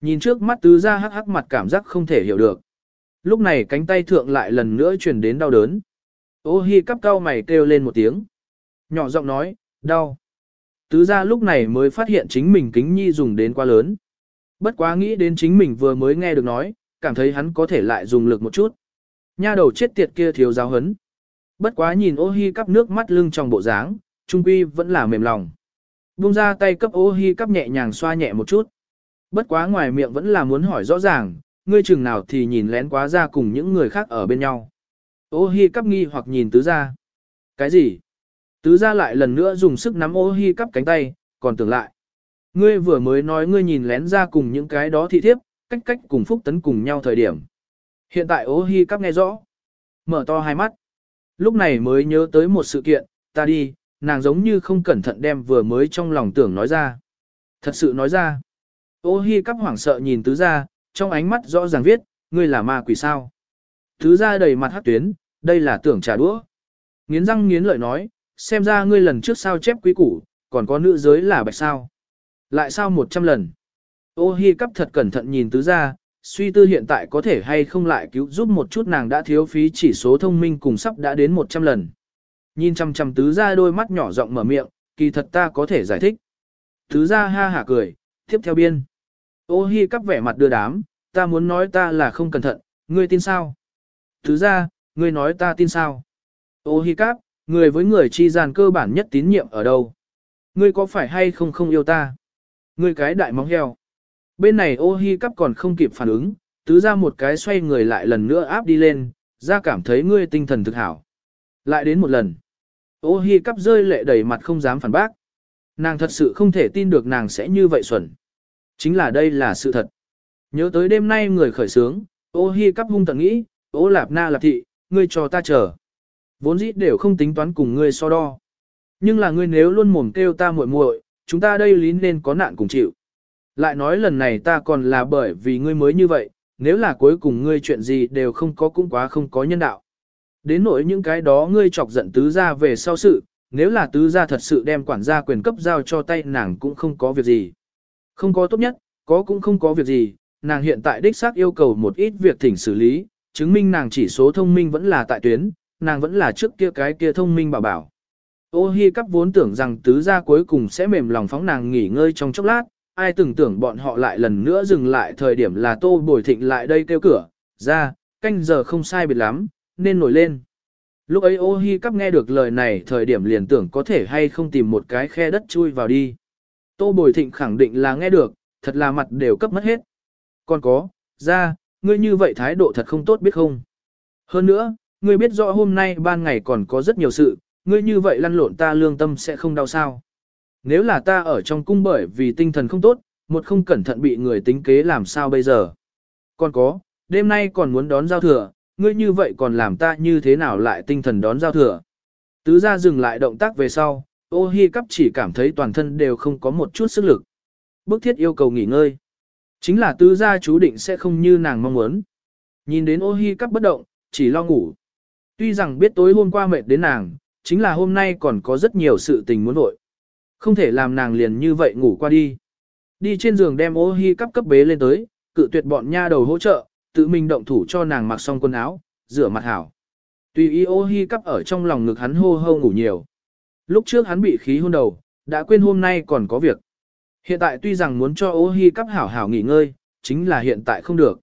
Nhìn trước mắt tứ gia hắc hắc mặt cảm giác không thể hiểu được. Lúc này cánh tay thượng lại lần nữa truyền đến đau đớn. Ô hi cắp cao mày kêu lên một tiếng. Nhỏ giọng nói, đau. Tứ gia lúc này mới phát hiện chính mình kính nhi dùng đến quá lớn. Bất quá nghĩ đến chính mình vừa mới nghe được nói, cảm thấy hắn có thể lại dùng lực một chút. Nha đầu chết tiệt kia thiếu giáo hấn. Bất quá nhìn ô hi cắp nước mắt lưng trong bộ dáng, trung quy vẫn là mềm lòng. Buông ra tay cấp ô hi cắp nhẹ nhàng xoa nhẹ một chút. Bất quá ngoài miệng vẫn là muốn hỏi rõ ràng, ngươi chừng nào thì nhìn lén quá ra cùng những người khác ở bên nhau. Ô hi cắp nghi hoặc nhìn tứ gia. Cái gì? Tứ gia lại lần nữa dùng sức nắm ô hi cắp cánh tay, còn tưởng lại. Ngươi vừa mới nói ngươi nhìn lén ra cùng những cái đó thị thiếp, cách cách cùng phúc tấn cùng nhau thời điểm. Hiện tại ô hi cắp nghe rõ. Mở to hai mắt. Lúc này mới nhớ tới một sự kiện, ta đi, nàng giống như không cẩn thận đem vừa mới trong lòng tưởng nói ra. Thật sự nói ra. Ô hi cắp hoảng sợ nhìn tứ gia, trong ánh mắt rõ ràng viết, ngươi là ma quỷ sao. thứ gia đầy mặt hát tuyến, đây là tưởng trả đũa. Nghiến răng nghiến lợi nói, xem ra ngươi lần trước sao chép quý củ, còn có nữ giới là bạch sao. Lại sao một trăm lần. Ô hi cắp thật cẩn thận nhìn tứ gia, suy tư hiện tại có thể hay không lại cứu giúp một chút nàng đã thiếu phí chỉ số thông minh cùng sắp đã đến 100 lần. Nhìn chăm chăm tứ gia đôi mắt nhỏ rộng mở miệng, kỳ thật ta có thể giải thích. Tứ gia ha hả cười, tiếp theo biên. Ô hi cắp vẻ mặt đưa đám, ta muốn nói ta là không cẩn thận, ngươi tin sao? Thứ ra, ngươi nói ta tin sao? Ô hi cắp, người với người chi gian cơ bản nhất tín nhiệm ở đâu? Ngươi có phải hay không không yêu ta? Ngươi cái đại móng heo. Bên này ô hi cắp còn không kịp phản ứng, tứ ra một cái xoay người lại lần nữa áp đi lên, ra cảm thấy ngươi tinh thần thực hảo. Lại đến một lần. Ô hi cắp rơi lệ đầy mặt không dám phản bác. Nàng thật sự không thể tin được nàng sẽ như vậy xuẩn. Chính là đây là sự thật. Nhớ tới đêm nay người khởi sướng, ô hi cắp hung tận nghĩ, ô lạp na lạp thị, ngươi cho ta chờ. Vốn dĩ đều không tính toán cùng ngươi so đo. Nhưng là ngươi nếu luôn mồm kêu ta muội muội, chúng ta đây lý nên có nạn cùng chịu. Lại nói lần này ta còn là bởi vì ngươi mới như vậy, nếu là cuối cùng ngươi chuyện gì đều không có cũng quá không có nhân đạo. Đến nỗi những cái đó ngươi chọc giận tứ gia về sau sự, nếu là tứ gia thật sự đem quản gia quyền cấp giao cho tay nàng cũng không có việc gì. Không có tốt nhất, có cũng không có việc gì, nàng hiện tại đích xác yêu cầu một ít việc thỉnh xử lý, chứng minh nàng chỉ số thông minh vẫn là tại tuyến, nàng vẫn là trước kia cái kia thông minh bảo bảo. Ô hi cắp vốn tưởng rằng tứ gia cuối cùng sẽ mềm lòng phóng nàng nghỉ ngơi trong chốc lát, ai từng tưởng bọn họ lại lần nữa dừng lại thời điểm là tô bồi thịnh lại đây kêu cửa, ra, canh giờ không sai biệt lắm, nên nổi lên. Lúc ấy ô hi cắp nghe được lời này thời điểm liền tưởng có thể hay không tìm một cái khe đất chui vào đi. Tô bồi thịnh khẳng định là nghe được, thật là mặt đều cấp mất hết. Còn có, ra, ngươi như vậy thái độ thật không tốt biết không. Hơn nữa, ngươi biết rõ hôm nay ban ngày còn có rất nhiều sự, ngươi như vậy lăn lộn ta lương tâm sẽ không đau sao. Nếu là ta ở trong cung bởi vì tinh thần không tốt, một không cẩn thận bị người tính kế làm sao bây giờ. Còn có, đêm nay còn muốn đón giao thừa, ngươi như vậy còn làm ta như thế nào lại tinh thần đón giao thừa. Tứ ra dừng lại động tác về sau, ô hi cắp chỉ cảm thấy toàn thân đều không có một chút sức lực. Bức thiết yêu cầu nghỉ ngơi. Chính là tứ gia chú định sẽ không như nàng mong muốn. Nhìn đến ô hi cắp bất động, chỉ lo ngủ. Tuy rằng biết tối hôm qua mệt đến nàng, chính là hôm nay còn có rất nhiều sự tình muốn vội. Không thể làm nàng liền như vậy ngủ qua đi. Đi trên giường đem ô hi cắp cấp bế lên tới, cự tuyệt bọn nha đầu hỗ trợ, tự mình động thủ cho nàng mặc xong quần áo, rửa mặt hảo. Tùy ý ô hi cắp ở trong lòng ngực hắn hô hô ngủ nhiều. Lúc trước hắn bị khí hôn đầu, đã quên hôm nay còn có việc. Hiện tại tuy rằng muốn cho ô hi cắp hảo hảo nghỉ ngơi, chính là hiện tại không được.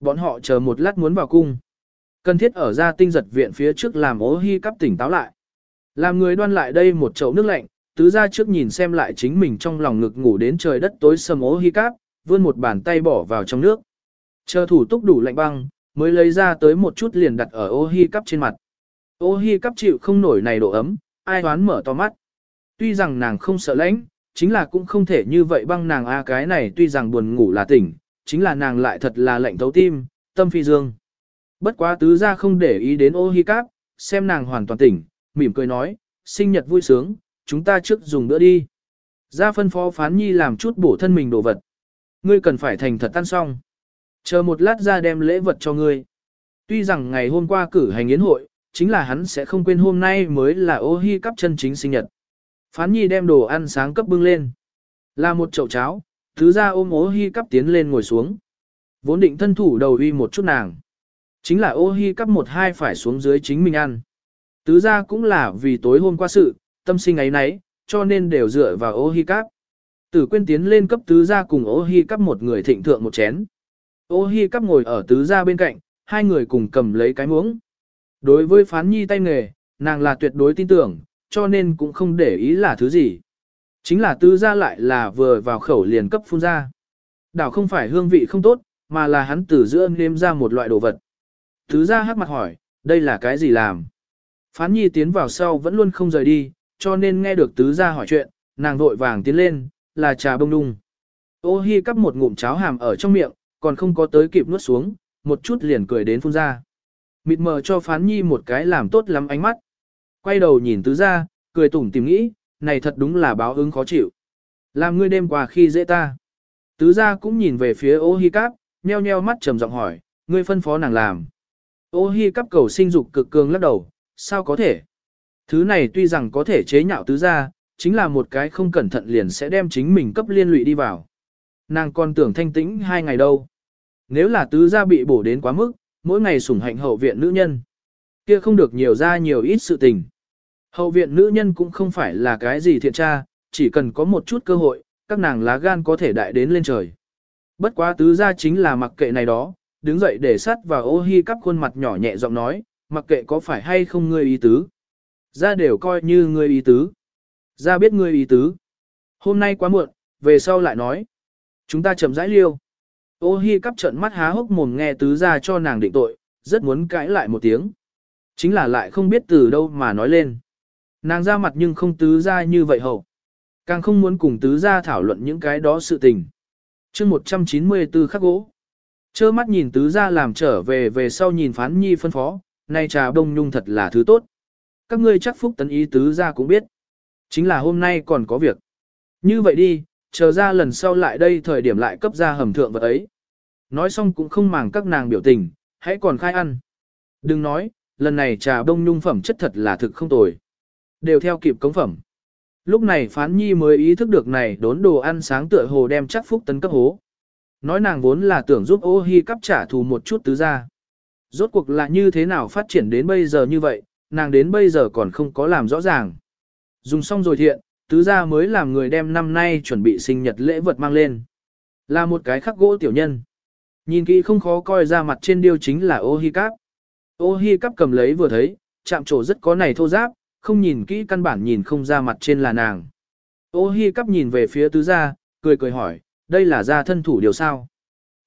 Bọn họ chờ một lát muốn vào cung. Cần thiết ở ra tinh giật viện phía trước làm ô hi cắp tỉnh táo lại. Làm người đoan lại đây một chậu nước lạnh, tứ ra trước nhìn xem lại chính mình trong lòng ngực ngủ đến trời đất tối sầm ô hi cắp, vươn một bàn tay bỏ vào trong nước. Chờ thủ túc đủ lạnh băng, mới lấy ra tới một chút liền đặt ở ô hi cắp trên mặt. Ô hi cắp chịu không nổi này độ ấm, ai đoán mở to mắt. Tuy rằng nàng không sợ lãnh, chính là cũng không thể như vậy băng nàng a cái này tuy rằng buồn ngủ là tỉnh, chính là nàng lại thật là lạnh thấu tim, tâm phi dương. Bất quá tứ ra không để ý đến ô hi cáp, xem nàng hoàn toàn tỉnh, mỉm cười nói, sinh nhật vui sướng, chúng ta trước dùng bữa đi. Ra phân phó phán nhi làm chút bổ thân mình đồ vật. Ngươi cần phải thành thật tan xong. Chờ một lát ra đem lễ vật cho ngươi. Tuy rằng ngày hôm qua cử hành yến hội, chính là hắn sẽ không quên hôm nay mới là ô hi cắp chân chính sinh nhật. Phán nhi đem đồ ăn sáng cấp bưng lên. Là một chậu cháo, thứ ra ôm ô hi cắp tiến lên ngồi xuống. Vốn định thân thủ đầu uy một chút nàng. Chính là ô hi cắp một hai phải xuống dưới chính mình ăn. Tứ ra cũng là vì tối hôm qua sự, tâm sinh ấy nấy, cho nên đều dựa vào ô hi cắp. Tử quên tiến lên cấp tứ ra cùng ô hi cắp một người thịnh thượng một chén. Ô hi cắp ngồi ở tứ ra bên cạnh, hai người cùng cầm lấy cái muỗng. Đối với phán nhi tay nghề, nàng là tuyệt đối tin tưởng, cho nên cũng không để ý là thứ gì. Chính là tứ ra lại là vừa vào khẩu liền cấp phun ra. Đảo không phải hương vị không tốt, mà là hắn từ giữa nêm ra một loại đồ vật. Tứ ra hát mặt hỏi, đây là cái gì làm? Phán nhi tiến vào sau vẫn luôn không rời đi, cho nên nghe được tứ ra hỏi chuyện, nàng vội vàng tiến lên, là trà bông đung. Ô hi cắp một ngụm cháo hàm ở trong miệng, còn không có tới kịp nuốt xuống, một chút liền cười đến phun ra. Mịt mờ cho phán nhi một cái làm tốt lắm ánh mắt. Quay đầu nhìn tứ ra, cười tủm tìm nghĩ, này thật đúng là báo ứng khó chịu. Làm ngươi đêm qua khi dễ ta. Tứ ra cũng nhìn về phía ô hi cáp, nheo nheo mắt trầm giọng hỏi, ngươi phân phó nàng làm. Ô hi cáp cầu sinh dục cực cường lắc đầu, sao có thể? Thứ này tuy rằng có thể chế nhạo tứ ra, chính là một cái không cẩn thận liền sẽ đem chính mình cấp liên lụy đi vào. Nàng còn tưởng thanh tĩnh hai ngày đâu. Nếu là tứ gia bị bổ đến quá mức, mỗi ngày sủng hạnh hậu viện nữ nhân. Kia không được nhiều ra nhiều ít sự tình. Hậu viện nữ nhân cũng không phải là cái gì thiện tra, chỉ cần có một chút cơ hội, các nàng lá gan có thể đại đến lên trời. Bất quá tứ gia chính là mặc kệ này đó, đứng dậy để sắt vào ô hi cắp khuôn mặt nhỏ nhẹ giọng nói, mặc kệ có phải hay không ngươi ý tứ. Ra đều coi như ngươi ý tứ. Ra biết ngươi ý tứ. Hôm nay quá muộn, về sau lại nói. Chúng ta chậm rãi liêu. Ô hi cắp trận mắt há hốc mồm nghe tứ ra cho nàng định tội, rất muốn cãi lại một tiếng. Chính là lại không biết từ đâu mà nói lên. Nàng ra mặt nhưng không tứ ra như vậy hậu. Càng không muốn cùng tứ ra thảo luận những cái đó sự tình. chương 194 khắc gỗ. Chơ mắt nhìn tứ ra làm trở về về sau nhìn phán nhi phân phó, nay trà đông nhung thật là thứ tốt. Các ngươi chắc phúc tấn ý tứ ra cũng biết. Chính là hôm nay còn có việc. Như vậy đi, chờ ra lần sau lại đây thời điểm lại cấp ra hầm thượng vật ấy. Nói xong cũng không màng các nàng biểu tình, hãy còn khai ăn. Đừng nói, lần này trà đông nhung phẩm chất thật là thực không tồi. Đều theo kịp cống phẩm. Lúc này phán nhi mới ý thức được này đốn đồ ăn sáng tựa hồ đem chắc phúc tấn cấp hố. Nói nàng vốn là tưởng giúp ô hi cắp trả thù một chút tứ ra. Rốt cuộc là như thế nào phát triển đến bây giờ như vậy, nàng đến bây giờ còn không có làm rõ ràng. Dùng xong rồi thiện, tứ gia mới làm người đem năm nay chuẩn bị sinh nhật lễ vật mang lên. Là một cái khắc gỗ tiểu nhân. Nhìn kỹ không khó coi ra mặt trên điêu chính là ô hi cáp. Ô hi cáp cầm lấy vừa thấy, chạm trổ rất có này thô giáp, không nhìn kỹ căn bản nhìn không ra mặt trên là nàng. Ô hi cáp nhìn về phía tứ gia, cười cười hỏi, đây là gia thân thủ điều sao?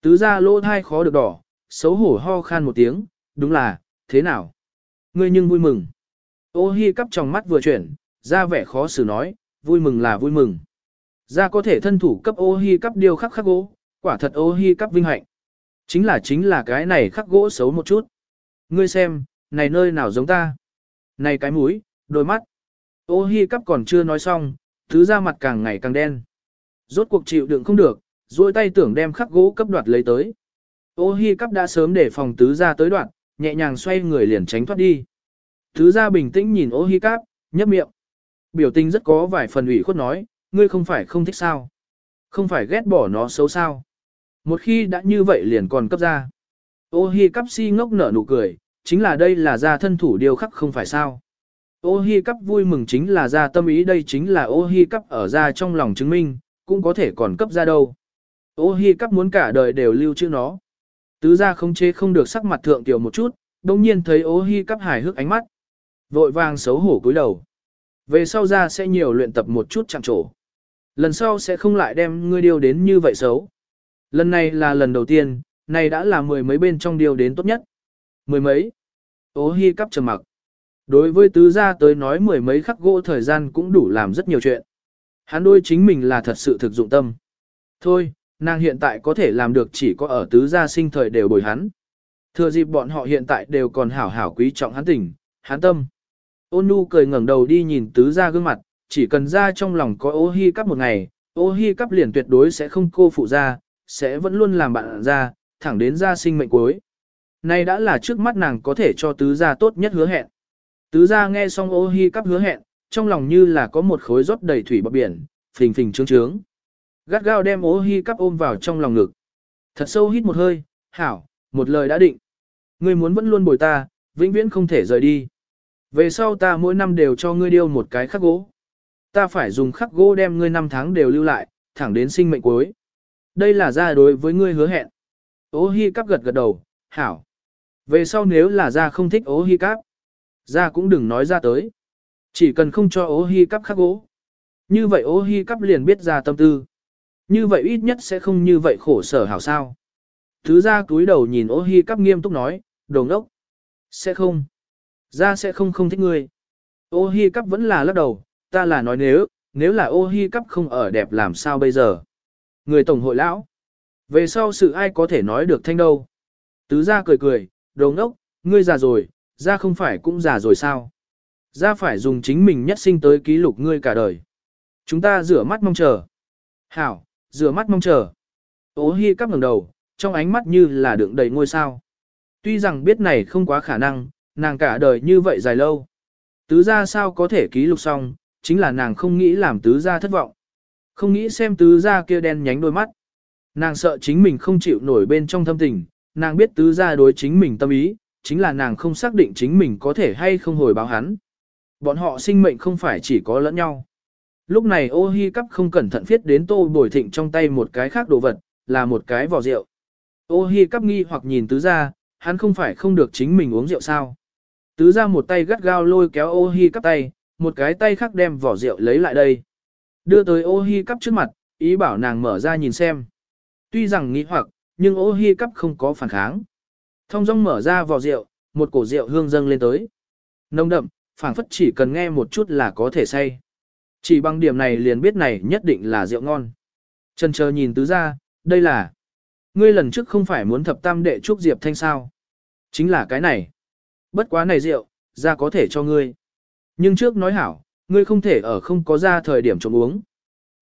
Tứ gia lỗ thai khó được đỏ, xấu hổ ho khan một tiếng, đúng là, thế nào? Ngươi nhưng vui mừng. Ô hi cắp trong mắt vừa chuyển, ra vẻ khó xử nói, vui mừng là vui mừng. Ra có thể thân thủ cấp ô hi cắp điêu khắc khắc gỗ, quả thật ô hi cắp vinh hạnh. Chính là chính là cái này khắc gỗ xấu một chút. Ngươi xem, này nơi nào giống ta? Này cái mũi, đôi mắt. Ô hi cắp còn chưa nói xong, thứ ra mặt càng ngày càng đen. Rốt cuộc chịu đựng không được, duỗi tay tưởng đem khắc gỗ cấp đoạt lấy tới. Ô hi cắp đã sớm để phòng tứ ra tới đoạn, nhẹ nhàng xoay người liền tránh thoát đi. Tứ ra bình tĩnh nhìn ô hi cắp, nhấp miệng. Biểu tình rất có vài phần ủy khuất nói, ngươi không phải không thích sao. Không phải ghét bỏ nó xấu sao. Một khi đã như vậy liền còn cấp ra. Ô hi cắp si ngốc nở nụ cười, chính là đây là ra thân thủ điều khắc không phải sao. Ô hi cắp vui mừng chính là ra tâm ý đây chính là ô hi cắp ở ra trong lòng chứng minh, cũng có thể còn cấp ra đâu. Ô hi cắp muốn cả đời đều lưu trữ nó. Tứ ra không chế không được sắc mặt thượng tiểu một chút, đồng nhiên thấy ô hi cắp hài hước ánh mắt. Vội vàng xấu hổ cúi đầu. Về sau ra sẽ nhiều luyện tập một chút chạm trổ. Lần sau sẽ không lại đem ngươi điều đến như vậy xấu. Lần này là lần đầu tiên, này đã là mười mấy bên trong điều đến tốt nhất. Mười mấy. Ô hi cắp trầm mặc. Đối với tứ gia tới nói mười mấy khắc gỗ thời gian cũng đủ làm rất nhiều chuyện. Hắn đôi chính mình là thật sự thực dụng tâm. Thôi, nàng hiện tại có thể làm được chỉ có ở tứ gia sinh thời đều bồi hắn. Thừa dịp bọn họ hiện tại đều còn hảo hảo quý trọng hắn tình, hắn tâm. Ôn nu cười ngẩng đầu đi nhìn tứ gia gương mặt, chỉ cần ra trong lòng có ô hi cắp một ngày, ô hi cắp liền tuyệt đối sẽ không cô phụ ra, sẽ vẫn luôn làm bạn ra, thẳng đến ra sinh mệnh cuối. Nay đã là trước mắt nàng có thể cho tứ gia tốt nhất hứa hẹn. Tứ gia nghe xong ô hi cắp hứa hẹn, trong lòng như là có một khối rót đầy thủy bọc biển, phình phình trướng trướng. Gắt gao đem ô hi cắp ôm vào trong lòng ngực. Thật sâu hít một hơi, hảo, một lời đã định. Ngươi muốn vẫn luôn bồi ta, vĩnh viễn không thể rời đi. Về sau ta mỗi năm đều cho ngươi điêu một cái khắc gỗ. Ta phải dùng khắc gỗ đem ngươi năm tháng đều lưu lại, thẳng đến sinh mệnh cuối. Đây là ra đối với ngươi hứa hẹn. Ô hi cắp gật gật đầu, hảo. Về sau nếu là ra không thích ô hi cắp, ra cũng đừng nói ra tới. Chỉ cần không cho ô hi cắp khắc gỗ. Như vậy ô hi cắp liền biết ra tâm tư. Như vậy ít nhất sẽ không như vậy khổ sở hảo sao. Thứ ra túi đầu nhìn ô hi cắp nghiêm túc nói, đồ ngốc. Sẽ không. Ra sẽ không không thích ngươi. Ô hi cắp vẫn là lắc đầu, ta là nói nếu, nếu là ô hi cắp không ở đẹp làm sao bây giờ. Người tổng hội lão. Về sau sự ai có thể nói được thanh đâu. Tứ ra cười cười, đồng ốc, ngươi già rồi, ra không phải cũng già rồi sao. Ra phải dùng chính mình nhất sinh tới ký lục ngươi cả đời. Chúng ta rửa mắt mong chờ. Hảo, rửa mắt mong chờ. Ô hi cắp ngẩng đầu, trong ánh mắt như là đựng đầy ngôi sao. Tuy rằng biết này không quá khả năng, nàng cả đời như vậy dài lâu. Tứ gia sao có thể ký lục xong, chính là nàng không nghĩ làm tứ gia thất vọng. Không nghĩ xem tứ gia kia đen nhánh đôi mắt. Nàng sợ chính mình không chịu nổi bên trong thâm tình, nàng biết tứ gia đối chính mình tâm ý, chính là nàng không xác định chính mình có thể hay không hồi báo hắn. Bọn họ sinh mệnh không phải chỉ có lẫn nhau. Lúc này ô hi cắp không cẩn thận viết đến tô bồi thịnh trong tay một cái khác đồ vật, là một cái vỏ rượu. Ô hi cắp nghi hoặc nhìn tứ gia, hắn không phải không được chính mình uống rượu sao. Tứ gia một tay gắt gao lôi kéo ô hi cắp tay, một cái tay khác đem vỏ rượu lấy lại đây. Đưa tới ô hi cắp trước mặt, ý bảo nàng mở ra nhìn xem. Tuy rằng nghĩ hoặc, nhưng ô hi cắp không có phản kháng. Thông dong mở ra vỏ rượu, một cổ rượu hương dâng lên tới. Nông đậm, phảng phất chỉ cần nghe một chút là có thể say. Chỉ bằng điểm này liền biết này nhất định là rượu ngon. Trần chờ nhìn tứ ra, đây là... Ngươi lần trước không phải muốn thập tam đệ trúc diệp thanh sao. Chính là cái này. Bất quá này rượu, ra có thể cho ngươi. Nhưng trước nói hảo, ngươi không thể ở không có ra thời điểm trộm uống.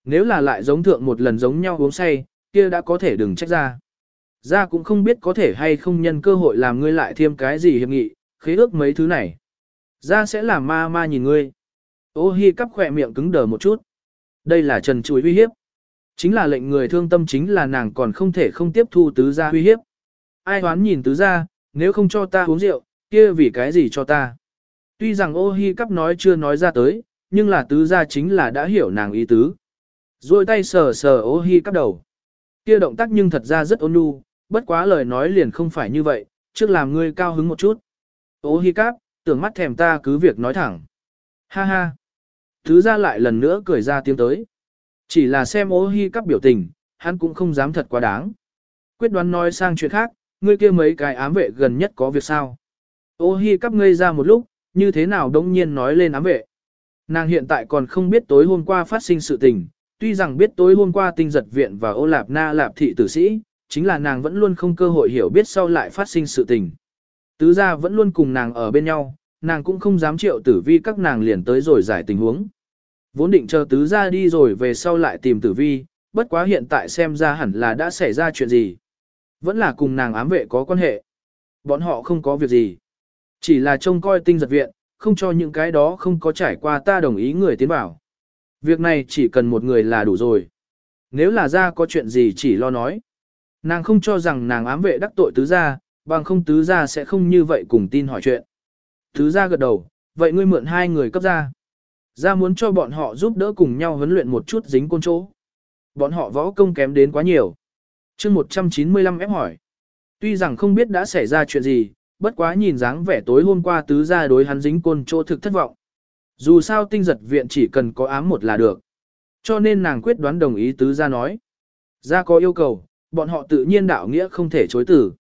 Nếu là lại giống thượng một lần giống nhau uống say, kia đã có thể đừng trách ra. Ra cũng không biết có thể hay không nhân cơ hội làm ngươi lại thêm cái gì hiệp nghị, khế ước mấy thứ này. Ra sẽ làm ma ma nhìn ngươi. Ô hi cắp khỏe miệng cứng đờ một chút. Đây là trần chuối uy hiếp. Chính là lệnh người thương tâm chính là nàng còn không thể không tiếp thu tứ gia uy hiếp. Ai hoán nhìn tứ gia, nếu không cho ta uống rượu, kia vì cái gì cho ta. Tuy rằng ô hi cắp nói chưa nói ra tới, nhưng là tứ gia chính là đã hiểu nàng ý tứ. Rồi tay sờ sờ ô hi cắp đầu. Kia động tác nhưng thật ra rất ôn nhu, bất quá lời nói liền không phải như vậy, trước làm ngươi cao hứng một chút. Ô hi cắp, tưởng mắt thèm ta cứ việc nói thẳng. Ha ha. Tứ gia lại lần nữa cười ra tiếng tới. Chỉ là xem ô hi cắp biểu tình, hắn cũng không dám thật quá đáng. Quyết đoán nói sang chuyện khác, ngươi kia mấy cái ám vệ gần nhất có việc sao. Ô hi cắp ngây ra một lúc, như thế nào đông nhiên nói lên ám vệ. Nàng hiện tại còn không biết tối hôm qua phát sinh sự tình, tuy rằng biết tối hôm qua tinh giật viện và ô lạp na lạp thị tử sĩ, chính là nàng vẫn luôn không cơ hội hiểu biết sau lại phát sinh sự tình. Tứ gia vẫn luôn cùng nàng ở bên nhau, nàng cũng không dám triệu tử vi các nàng liền tới rồi giải tình huống. Vốn định chờ tứ ra đi rồi về sau lại tìm tử vi, bất quá hiện tại xem ra hẳn là đã xảy ra chuyện gì. Vẫn là cùng nàng ám vệ có quan hệ. Bọn họ không có việc gì. Chỉ là trông coi tinh giật viện, không cho những cái đó không có trải qua ta đồng ý người tiến vào. Việc này chỉ cần một người là đủ rồi. Nếu là ra có chuyện gì chỉ lo nói. Nàng không cho rằng nàng ám vệ đắc tội tứ gia, bằng không tứ gia sẽ không như vậy cùng tin hỏi chuyện. Tứ gia gật đầu, vậy ngươi mượn hai người cấp ra. Gia muốn cho bọn họ giúp đỡ cùng nhau huấn luyện một chút dính côn chỗ. Bọn họ võ công kém đến quá nhiều. chương 195 ép hỏi. Tuy rằng không biết đã xảy ra chuyện gì, bất quá nhìn dáng vẻ tối hôm qua tứ gia đối hắn dính côn chỗ thực thất vọng. Dù sao tinh giật viện chỉ cần có ám một là được. Cho nên nàng quyết đoán đồng ý tứ gia nói. Gia có yêu cầu, bọn họ tự nhiên đạo nghĩa không thể chối từ.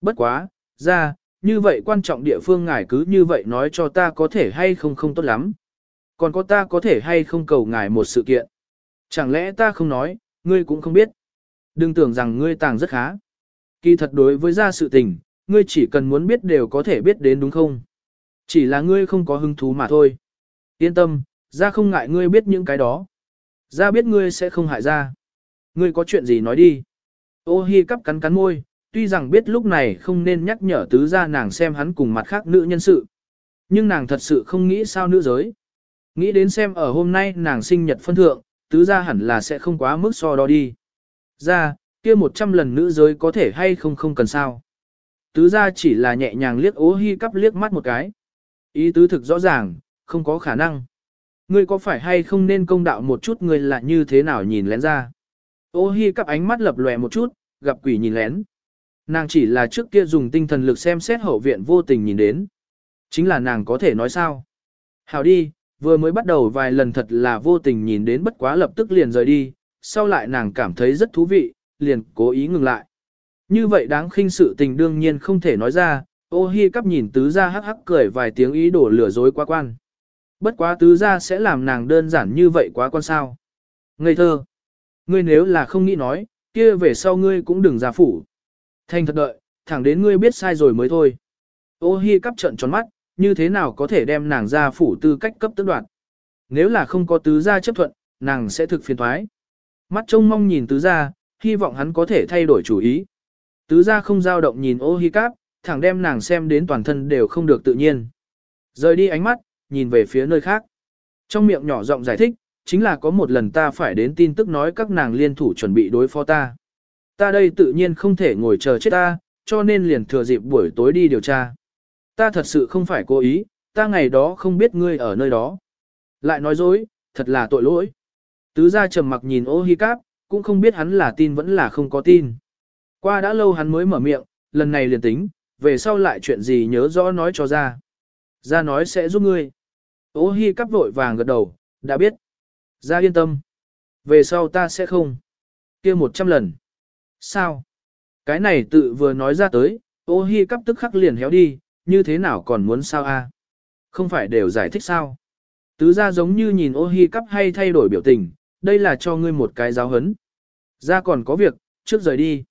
Bất quá, gia, như vậy quan trọng địa phương ngài cứ như vậy nói cho ta có thể hay không không tốt lắm. Còn có ta có thể hay không cầu ngài một sự kiện. Chẳng lẽ ta không nói, ngươi cũng không biết. Đừng tưởng rằng ngươi tàng rất khá. Kỳ thật đối với gia sự tình, ngươi chỉ cần muốn biết đều có thể biết đến đúng không? Chỉ là ngươi không có hứng thú mà thôi. Yên tâm, gia không ngại ngươi biết những cái đó. Gia biết ngươi sẽ không hại gia. Ngươi có chuyện gì nói đi. Ô hi cắp cắn cắn môi, tuy rằng biết lúc này không nên nhắc nhở tứ gia nàng xem hắn cùng mặt khác nữ nhân sự. Nhưng nàng thật sự không nghĩ sao nữ giới. Nghĩ đến xem ở hôm nay nàng sinh nhật phân thượng, tứ gia hẳn là sẽ không quá mức so đo đi. Ra, kia một trăm lần nữ giới có thể hay không không cần sao. Tứ gia chỉ là nhẹ nhàng liếc ố hi cắp liếc mắt một cái. Ý tứ thực rõ ràng, không có khả năng. Ngươi có phải hay không nên công đạo một chút ngươi là như thế nào nhìn lén ra. Ô hi cắp ánh mắt lập lòe một chút, gặp quỷ nhìn lén. Nàng chỉ là trước kia dùng tinh thần lực xem xét hậu viện vô tình nhìn đến. Chính là nàng có thể nói sao. Hảo đi, vừa mới bắt đầu vài lần thật là vô tình nhìn đến bất quá lập tức liền rời đi, sau lại nàng cảm thấy rất thú vị, liền cố ý ngừng lại. Như vậy đáng khinh sự tình đương nhiên không thể nói ra, ô hi cắp nhìn tứ gia hắc hắc cười vài tiếng ý đổ lừa dối quá quan. Bất quá tứ gia sẽ làm nàng đơn giản như vậy quá quan sao. Ngây thơ. Ngươi nếu là không nghĩ nói, kia về sau ngươi cũng đừng ra phủ. Thành thật đợi, thẳng đến ngươi biết sai rồi mới thôi. Ô hi cắp trận tròn mắt, như thế nào có thể đem nàng ra phủ tư cách cấp tức đoạn? Nếu là không có tứ gia chấp thuận, nàng sẽ thực phiền thoái. Mắt trông mong nhìn tứ gia, hy vọng hắn có thể thay đổi chủ ý. Tứ gia không dao động nhìn ô hi cáp, thẳng đem nàng xem đến toàn thân đều không được tự nhiên. Rời đi ánh mắt, nhìn về phía nơi khác. Trong miệng nhỏ giọng giải thích, chính là có một lần ta phải đến tin tức nói các nàng liên thủ chuẩn bị đối phó ta. Ta đây tự nhiên không thể ngồi chờ chết ta, cho nên liền thừa dịp buổi tối đi điều tra. Ta thật sự không phải cố ý, ta ngày đó không biết ngươi ở nơi đó. Lại nói dối, thật là tội lỗi. Tứ gia trầm mặc nhìn ô hi cáp, cũng không biết hắn là tin vẫn là không có tin. Qua đã lâu hắn mới mở miệng, lần này liền tính, về sau lại chuyện gì nhớ rõ nói cho ra. Ra nói sẽ giúp ngươi. Ô hi cắp vội vàng gật đầu, đã biết. Ra yên tâm. Về sau ta sẽ không. kia một trăm lần. Sao? Cái này tự vừa nói ra tới, ô hi cắp tức khắc liền héo đi, như thế nào còn muốn sao a? Không phải đều giải thích sao? Tứ ra giống như nhìn ô hi cắp hay thay đổi biểu tình, đây là cho ngươi một cái giáo hấn. Ra còn có việc, trước rời đi.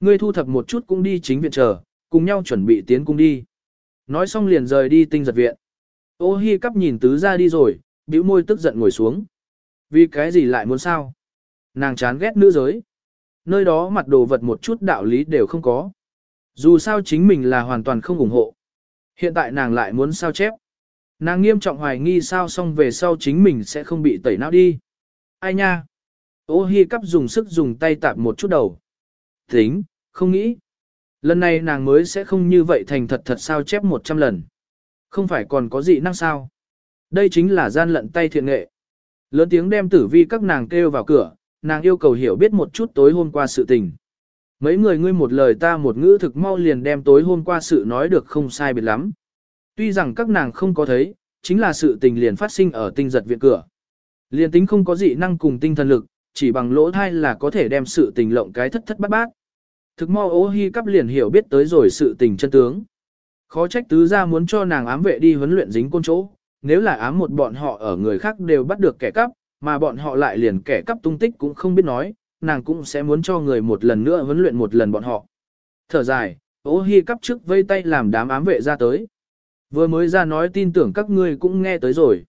Ngươi thu thập một chút cũng đi chính viện chờ, cùng nhau chuẩn bị tiến cung đi. Nói xong liền rời đi tinh giật viện. Ô hi cắp nhìn tứ ra đi rồi, bĩu môi tức giận ngồi xuống. Vì cái gì lại muốn sao? Nàng chán ghét nữ giới. Nơi đó mặt đồ vật một chút đạo lý đều không có. Dù sao chính mình là hoàn toàn không ủng hộ. Hiện tại nàng lại muốn sao chép. Nàng nghiêm trọng hoài nghi sao xong về sau chính mình sẽ không bị tẩy não đi. Ai nha? Ô hi cắp dùng sức dùng tay tạp một chút đầu. Tính, không nghĩ. Lần này nàng mới sẽ không như vậy thành thật thật sao chép 100 lần. Không phải còn có gì năng sao. Đây chính là gian lận tay thiện nghệ. Lớn tiếng đem tử vi các nàng kêu vào cửa, nàng yêu cầu hiểu biết một chút tối hôm qua sự tình. Mấy người ngươi một lời ta một ngữ thực mau liền đem tối hôm qua sự nói được không sai biệt lắm. Tuy rằng các nàng không có thấy, chính là sự tình liền phát sinh ở tinh giật viện cửa. Liền tính không có dị năng cùng tinh thần lực, chỉ bằng lỗ thai là có thể đem sự tình lộng cái thất thất bát bát. Thực mau ô hi cắp liền hiểu biết tới rồi sự tình chân tướng. Khó trách tứ ra muốn cho nàng ám vệ đi huấn luyện dính côn chỗ, nếu là ám một bọn họ ở người khác đều bắt được kẻ cắp, mà bọn họ lại liền kẻ cắp tung tích cũng không biết nói, nàng cũng sẽ muốn cho người một lần nữa huấn luyện một lần bọn họ. Thở dài, ô hi cắp trước vây tay làm đám ám vệ ra tới. Vừa mới ra nói tin tưởng các ngươi cũng nghe tới rồi.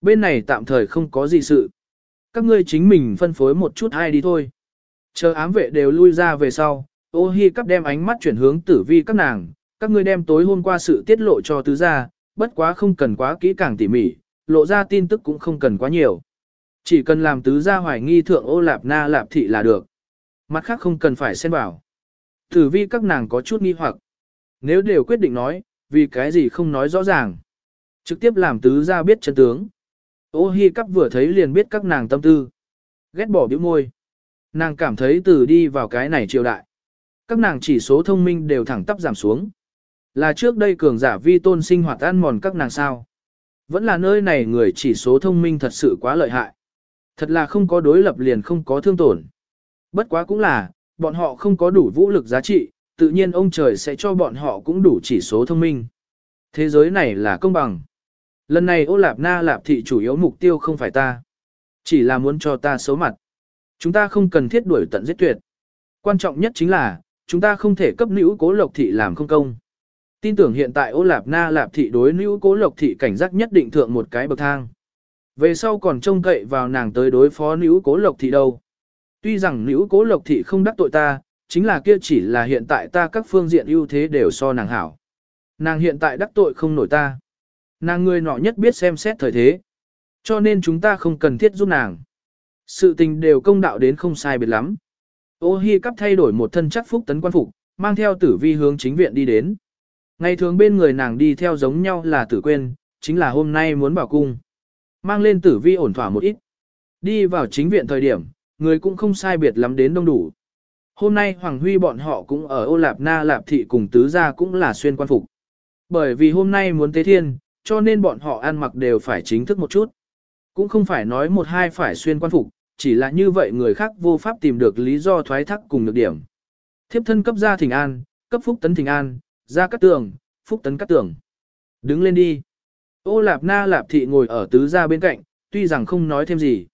Bên này tạm thời không có gì sự. Các ngươi chính mình phân phối một chút ai đi thôi. Chờ ám vệ đều lui ra về sau, ô hi cắp đem ánh mắt chuyển hướng tử vi các nàng, các ngươi đem tối hôm qua sự tiết lộ cho tứ gia, bất quá không cần quá kỹ càng tỉ mỉ, lộ ra tin tức cũng không cần quá nhiều. Chỉ cần làm tứ gia hoài nghi thượng ô lạp na lạp thị là được. Mặt khác không cần phải xen vào. Tử vi các nàng có chút nghi hoặc. Nếu đều quyết định nói, vì cái gì không nói rõ ràng. Trực tiếp làm tứ gia biết chân tướng. Ô hi cắp vừa thấy liền biết các nàng tâm tư. Ghét bỏ biểu môi. Nàng cảm thấy từ đi vào cái này triều đại. Các nàng chỉ số thông minh đều thẳng tắp giảm xuống. Là trước đây cường giả vi tôn sinh hoạt ăn mòn các nàng sao. Vẫn là nơi này người chỉ số thông minh thật sự quá lợi hại. Thật là không có đối lập liền không có thương tổn. Bất quá cũng là, bọn họ không có đủ vũ lực giá trị, tự nhiên ông trời sẽ cho bọn họ cũng đủ chỉ số thông minh. Thế giới này là công bằng. Lần này ô lạp na lạp thị chủ yếu mục tiêu không phải ta. Chỉ là muốn cho ta xấu mặt. Chúng ta không cần thiết đuổi tận giết tuyệt. Quan trọng nhất chính là, chúng ta không thể cấp nữ cố lộc thị làm không công. Tin tưởng hiện tại ô lạp na lạp thị đối nữ cố lộc thị cảnh giác nhất định thượng một cái bậc thang. Về sau còn trông cậy vào nàng tới đối phó nữ cố lộc thị đâu. Tuy rằng nữ cố lộc thị không đắc tội ta, chính là kia chỉ là hiện tại ta các phương diện ưu thế đều so nàng hảo. Nàng hiện tại đắc tội không nổi ta. Nàng người nọ nhất biết xem xét thời thế. Cho nên chúng ta không cần thiết giúp nàng. Sự tình đều công đạo đến không sai biệt lắm. Ô hi cắp thay đổi một thân chắc phúc tấn quan phục, mang theo tử vi hướng chính viện đi đến. Ngày thường bên người nàng đi theo giống nhau là tử quên, chính là hôm nay muốn bảo cung. Mang lên tử vi ổn thỏa một ít. Đi vào chính viện thời điểm, người cũng không sai biệt lắm đến đông đủ. Hôm nay Hoàng Huy bọn họ cũng ở ô lạp na lạp thị cùng tứ gia cũng là xuyên quan phục. Bởi vì hôm nay muốn tế thiên, cho nên bọn họ ăn mặc đều phải chính thức một chút. Cũng không phải nói một hai phải xuyên quan phục, chỉ là như vậy người khác vô pháp tìm được lý do thoái thác cùng được điểm. Thiếp thân cấp gia thỉnh an, cấp phúc tấn thỉnh an, ra cắt tường, phúc tấn cắt tường. Đứng lên đi. Ô lạp na lạp thị ngồi ở tứ gia bên cạnh, tuy rằng không nói thêm gì.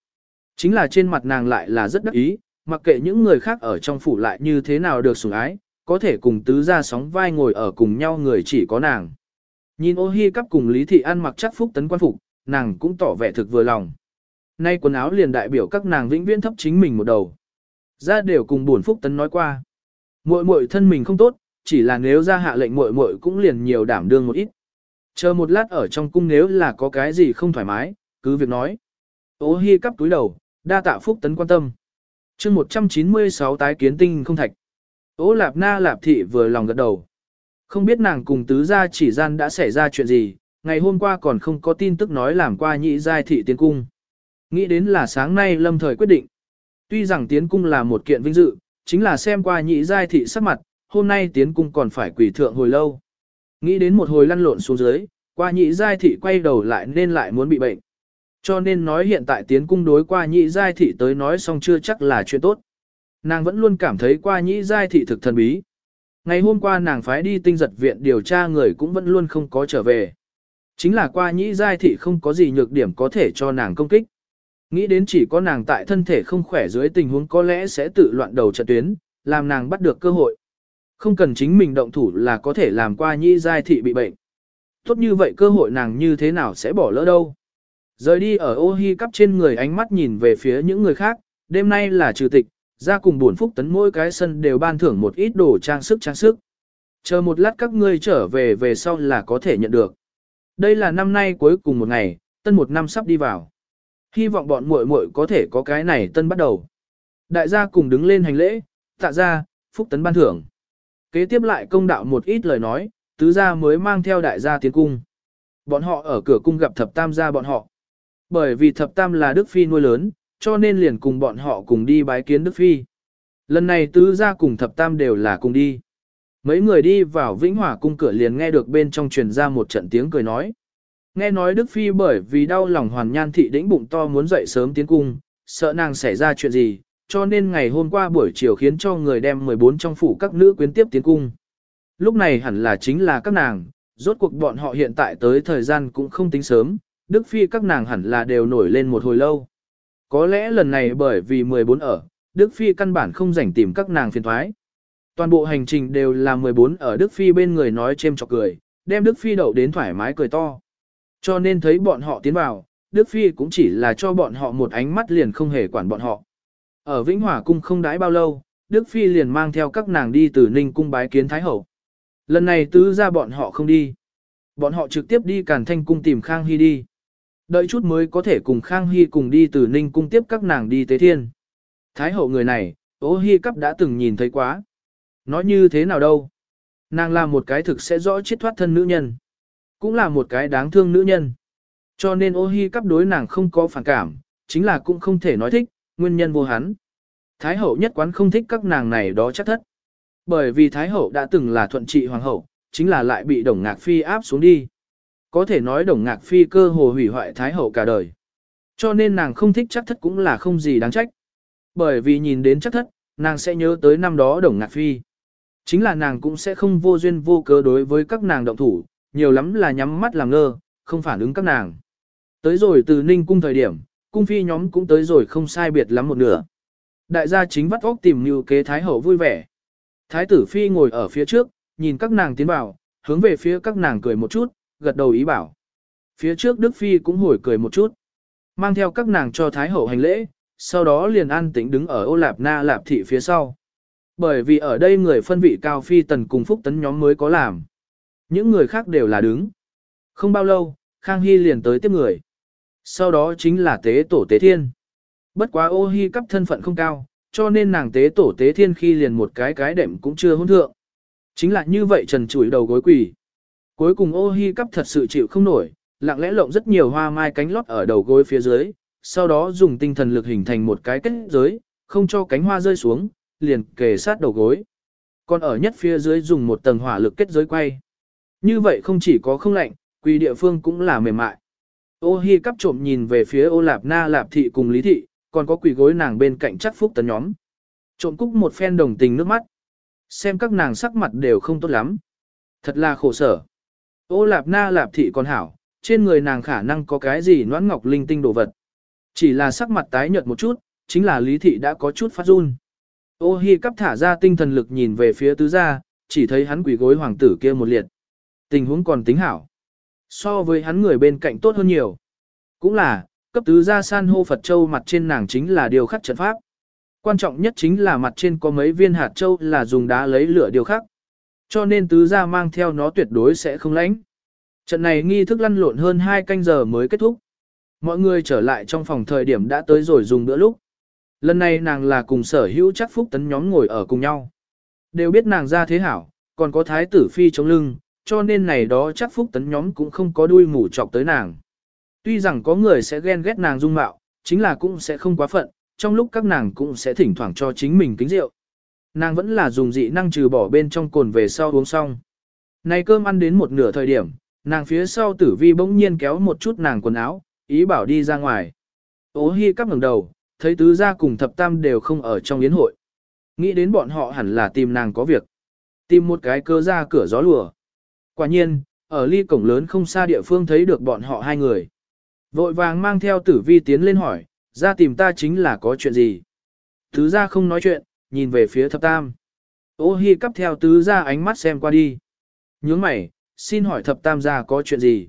Chính là trên mặt nàng lại là rất đắc ý, mặc kệ những người khác ở trong phủ lại như thế nào được sủng ái, có thể cùng tứ gia sóng vai ngồi ở cùng nhau người chỉ có nàng. Nhìn ô hi cắp cùng Lý Thị An mặc chắc phúc tấn quan phục, nàng cũng tỏ vẻ thực vừa lòng. Nay quần áo liền đại biểu các nàng vĩnh viễn thấp chính mình một đầu. Ra đều cùng buồn phúc tấn nói qua. Muội muội thân mình không tốt, chỉ là nếu ra hạ lệnh muội muội cũng liền nhiều đảm đương một ít. Chờ một lát ở trong cung nếu là có cái gì không thoải mái, cứ việc nói. Ô hi cắp túi đầu, đa tạ phúc tấn quan tâm. chương 196 tái kiến tinh không thạch. Ô lạp na lạp thị vừa lòng gật đầu. Không biết nàng cùng tứ gia chỉ gian đã xảy ra chuyện gì, ngày hôm qua còn không có tin tức nói làm qua nhị giai thị tiến cung. Nghĩ đến là sáng nay lâm thời quyết định. Tuy rằng tiến cung là một kiện vinh dự, chính là xem qua nhị giai thị sắc mặt, hôm nay tiến cung còn phải quỷ thượng hồi lâu. Nghĩ đến một hồi lăn lộn xuống dưới, qua nhị giai thị quay đầu lại nên lại muốn bị bệnh. Cho nên nói hiện tại tiến cung đối qua nhị giai thị tới nói xong chưa chắc là chuyện tốt. Nàng vẫn luôn cảm thấy qua nhị giai thị thực thần bí. Ngày hôm qua nàng phái đi tinh giật viện điều tra người cũng vẫn luôn không có trở về. Chính là qua Nhĩ giai thị không có gì nhược điểm có thể cho nàng công kích. Nghĩ đến chỉ có nàng tại thân thể không khỏe dưới tình huống có lẽ sẽ tự loạn đầu trận tuyến, làm nàng bắt được cơ hội. Không cần chính mình động thủ là có thể làm qua Nhĩ giai thị bị bệnh. Tốt như vậy cơ hội nàng như thế nào sẽ bỏ lỡ đâu. Rời đi ở ô hi cắp trên người ánh mắt nhìn về phía những người khác, đêm nay là trừ tịch, ra cùng buồn phúc tấn mỗi cái sân đều ban thưởng một ít đồ trang sức trang sức. Chờ một lát các ngươi trở về về sau là có thể nhận được. Đây là năm nay cuối cùng một ngày, tân một năm sắp đi vào. Hy vọng bọn muội muội có thể có cái này tân bắt đầu. Đại gia cùng đứng lên hành lễ, tạ ra, phúc tấn ban thưởng. Kế tiếp lại công đạo một ít lời nói, tứ gia mới mang theo đại gia tiến cung. Bọn họ ở cửa cung gặp thập tam gia bọn họ. Bởi vì thập tam là Đức Phi nuôi lớn, cho nên liền cùng bọn họ cùng đi bái kiến Đức Phi. Lần này tứ gia cùng thập tam đều là cùng đi. Mấy người đi vào Vĩnh Hòa cung cửa liền nghe được bên trong truyền ra một trận tiếng cười nói. Nghe nói Đức Phi bởi vì đau lòng hoàn nhan thị đĩnh bụng to muốn dậy sớm tiến cung, sợ nàng xảy ra chuyện gì, cho nên ngày hôm qua buổi chiều khiến cho người đem 14 trong phủ các nữ quyến tiếp tiến cung. Lúc này hẳn là chính là các nàng, rốt cuộc bọn họ hiện tại tới thời gian cũng không tính sớm, Đức Phi các nàng hẳn là đều nổi lên một hồi lâu. Có lẽ lần này bởi vì 14 ở, Đức Phi căn bản không rảnh tìm các nàng phiền thoái. Toàn bộ hành trình đều là 14 ở Đức Phi bên người nói chêm chọc cười, đem Đức Phi đậu đến thoải mái cười to. Cho nên thấy bọn họ tiến vào, Đức Phi cũng chỉ là cho bọn họ một ánh mắt liền không hề quản bọn họ. Ở Vĩnh Hòa Cung không đãi bao lâu, Đức Phi liền mang theo các nàng đi từ Ninh Cung bái kiến Thái Hậu. Lần này tứ ra bọn họ không đi. Bọn họ trực tiếp đi Càn Thanh Cung tìm Khang Hy đi. Đợi chút mới có thể cùng Khang Hy cùng đi từ Ninh Cung tiếp các nàng đi Tế Thiên. Thái Hậu người này, Ô Hy Cắp đã từng nhìn thấy quá. Nói như thế nào đâu? Nàng là một cái thực sẽ rõ chết thoát thân nữ nhân. Cũng là một cái đáng thương nữ nhân. Cho nên ô hi cắp đối nàng không có phản cảm, chính là cũng không thể nói thích, nguyên nhân vô hắn. Thái hậu nhất quán không thích các nàng này đó chắc thất. Bởi vì Thái hậu đã từng là thuận trị hoàng hậu, chính là lại bị Đồng Ngạc Phi áp xuống đi. Có thể nói Đồng Ngạc Phi cơ hồ hủy hoại Thái hậu cả đời. Cho nên nàng không thích chắc thất cũng là không gì đáng trách. Bởi vì nhìn đến chắc thất, nàng sẽ nhớ tới năm đó Đồng Ngạc Phi. Chính là nàng cũng sẽ không vô duyên vô cớ đối với các nàng động thủ, nhiều lắm là nhắm mắt làm ngơ, không phản ứng các nàng. Tới rồi từ ninh cung thời điểm, cung phi nhóm cũng tới rồi không sai biệt lắm một nửa. Đại gia chính vắt óc tìm như kế thái hậu vui vẻ. Thái tử phi ngồi ở phía trước, nhìn các nàng tiến vào, hướng về phía các nàng cười một chút, gật đầu ý bảo. Phía trước Đức Phi cũng hồi cười một chút. Mang theo các nàng cho Thái Hậu hành lễ, sau đó liền an tĩnh đứng ở ô lạp na lạp thị phía sau. Bởi vì ở đây người phân vị cao phi tần cùng phúc tấn nhóm mới có làm. Những người khác đều là đứng. Không bao lâu, Khang Hy liền tới tiếp người. Sau đó chính là tế tổ tế thiên. Bất quá ô hy cấp thân phận không cao, cho nên nàng tế tổ tế thiên khi liền một cái cái đệm cũng chưa hôn thượng. Chính là như vậy trần chủi đầu gối quỷ. Cuối cùng ô hi cắp thật sự chịu không nổi, lặng lẽ lộng rất nhiều hoa mai cánh lót ở đầu gối phía dưới, sau đó dùng tinh thần lực hình thành một cái kết giới, không cho cánh hoa rơi xuống, liền kề sát đầu gối. Còn ở nhất phía dưới dùng một tầng hỏa lực kết giới quay. Như vậy không chỉ có không lạnh, quỳ địa phương cũng là mềm mại. Ô hi cắp trộm nhìn về phía ô lạp na lạp thị cùng lý thị, còn có quỳ gối nàng bên cạnh chắc phúc tấn nhóm. Trộm cúc một phen đồng tình nước mắt. Xem các nàng sắc mặt đều không tốt lắm. Thật là khổ sở. Ô lạp na lạp thị còn hảo, trên người nàng khả năng có cái gì noãn ngọc linh tinh đồ vật. Chỉ là sắc mặt tái nhợt một chút, chính là lý thị đã có chút phát run. Ô hi cắp thả ra tinh thần lực nhìn về phía tứ gia, chỉ thấy hắn quỳ gối hoàng tử kia một liệt. Tình huống còn tính hảo. So với hắn người bên cạnh tốt hơn nhiều. Cũng là, cấp tứ gia san hô Phật Châu mặt trên nàng chính là điều khắc trận pháp. Quan trọng nhất chính là mặt trên có mấy viên hạt châu là dùng đá lấy lửa điều khắc. Cho nên tứ gia mang theo nó tuyệt đối sẽ không lãnh. Trận này nghi thức lăn lộn hơn 2 canh giờ mới kết thúc. Mọi người trở lại trong phòng thời điểm đã tới rồi dùng bữa lúc. Lần này nàng là cùng sở hữu chắc phúc tấn nhóm ngồi ở cùng nhau. Đều biết nàng ra thế hảo, còn có thái tử phi chống lưng, cho nên này đó chắc phúc tấn nhóm cũng không có đuôi mù chọc tới nàng. Tuy rằng có người sẽ ghen ghét nàng dung mạo, chính là cũng sẽ không quá phận, trong lúc các nàng cũng sẽ thỉnh thoảng cho chính mình kính rượu. Nàng vẫn là dùng dị năng trừ bỏ bên trong cồn về sau uống xong. Này cơm ăn đến một nửa thời điểm, nàng phía sau tử vi bỗng nhiên kéo một chút nàng quần áo, ý bảo đi ra ngoài. Ô hi cắp ngẩng đầu, thấy tứ gia cùng thập tam đều không ở trong yến hội. Nghĩ đến bọn họ hẳn là tìm nàng có việc. Tìm một cái cơ ra cửa gió lùa. Quả nhiên, ở ly cổng lớn không xa địa phương thấy được bọn họ hai người. Vội vàng mang theo tử vi tiến lên hỏi, ra tìm ta chính là có chuyện gì. Tứ gia không nói chuyện, nhìn về phía thập tam. Ô hi cắp theo tứ gia ánh mắt xem qua đi. Nhướng mày, xin hỏi thập tam gia có chuyện gì.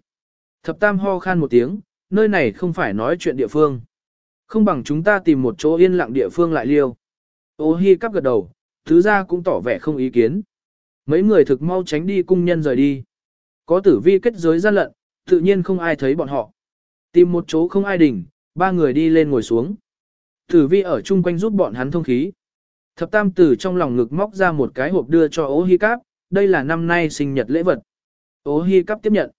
Thập tam ho khan một tiếng, nơi này không phải nói chuyện địa phương. Không bằng chúng ta tìm một chỗ yên lặng địa phương lại liêu. Ô hi cắp gật đầu, tứ ra cũng tỏ vẻ không ý kiến. Mấy người thực mau tránh đi cung nhân rời đi. Có tử vi kết giới gian lận, tự nhiên không ai thấy bọn họ. Tìm một chỗ không ai đỉnh, ba người đi lên ngồi xuống. Tử vi ở chung quanh giúp bọn hắn thông khí. Thập tam tử trong lòng ngực móc ra một cái hộp đưa cho ố hi Cáp. đây là năm nay sinh nhật lễ vật. Ô hi Cáp tiếp nhận.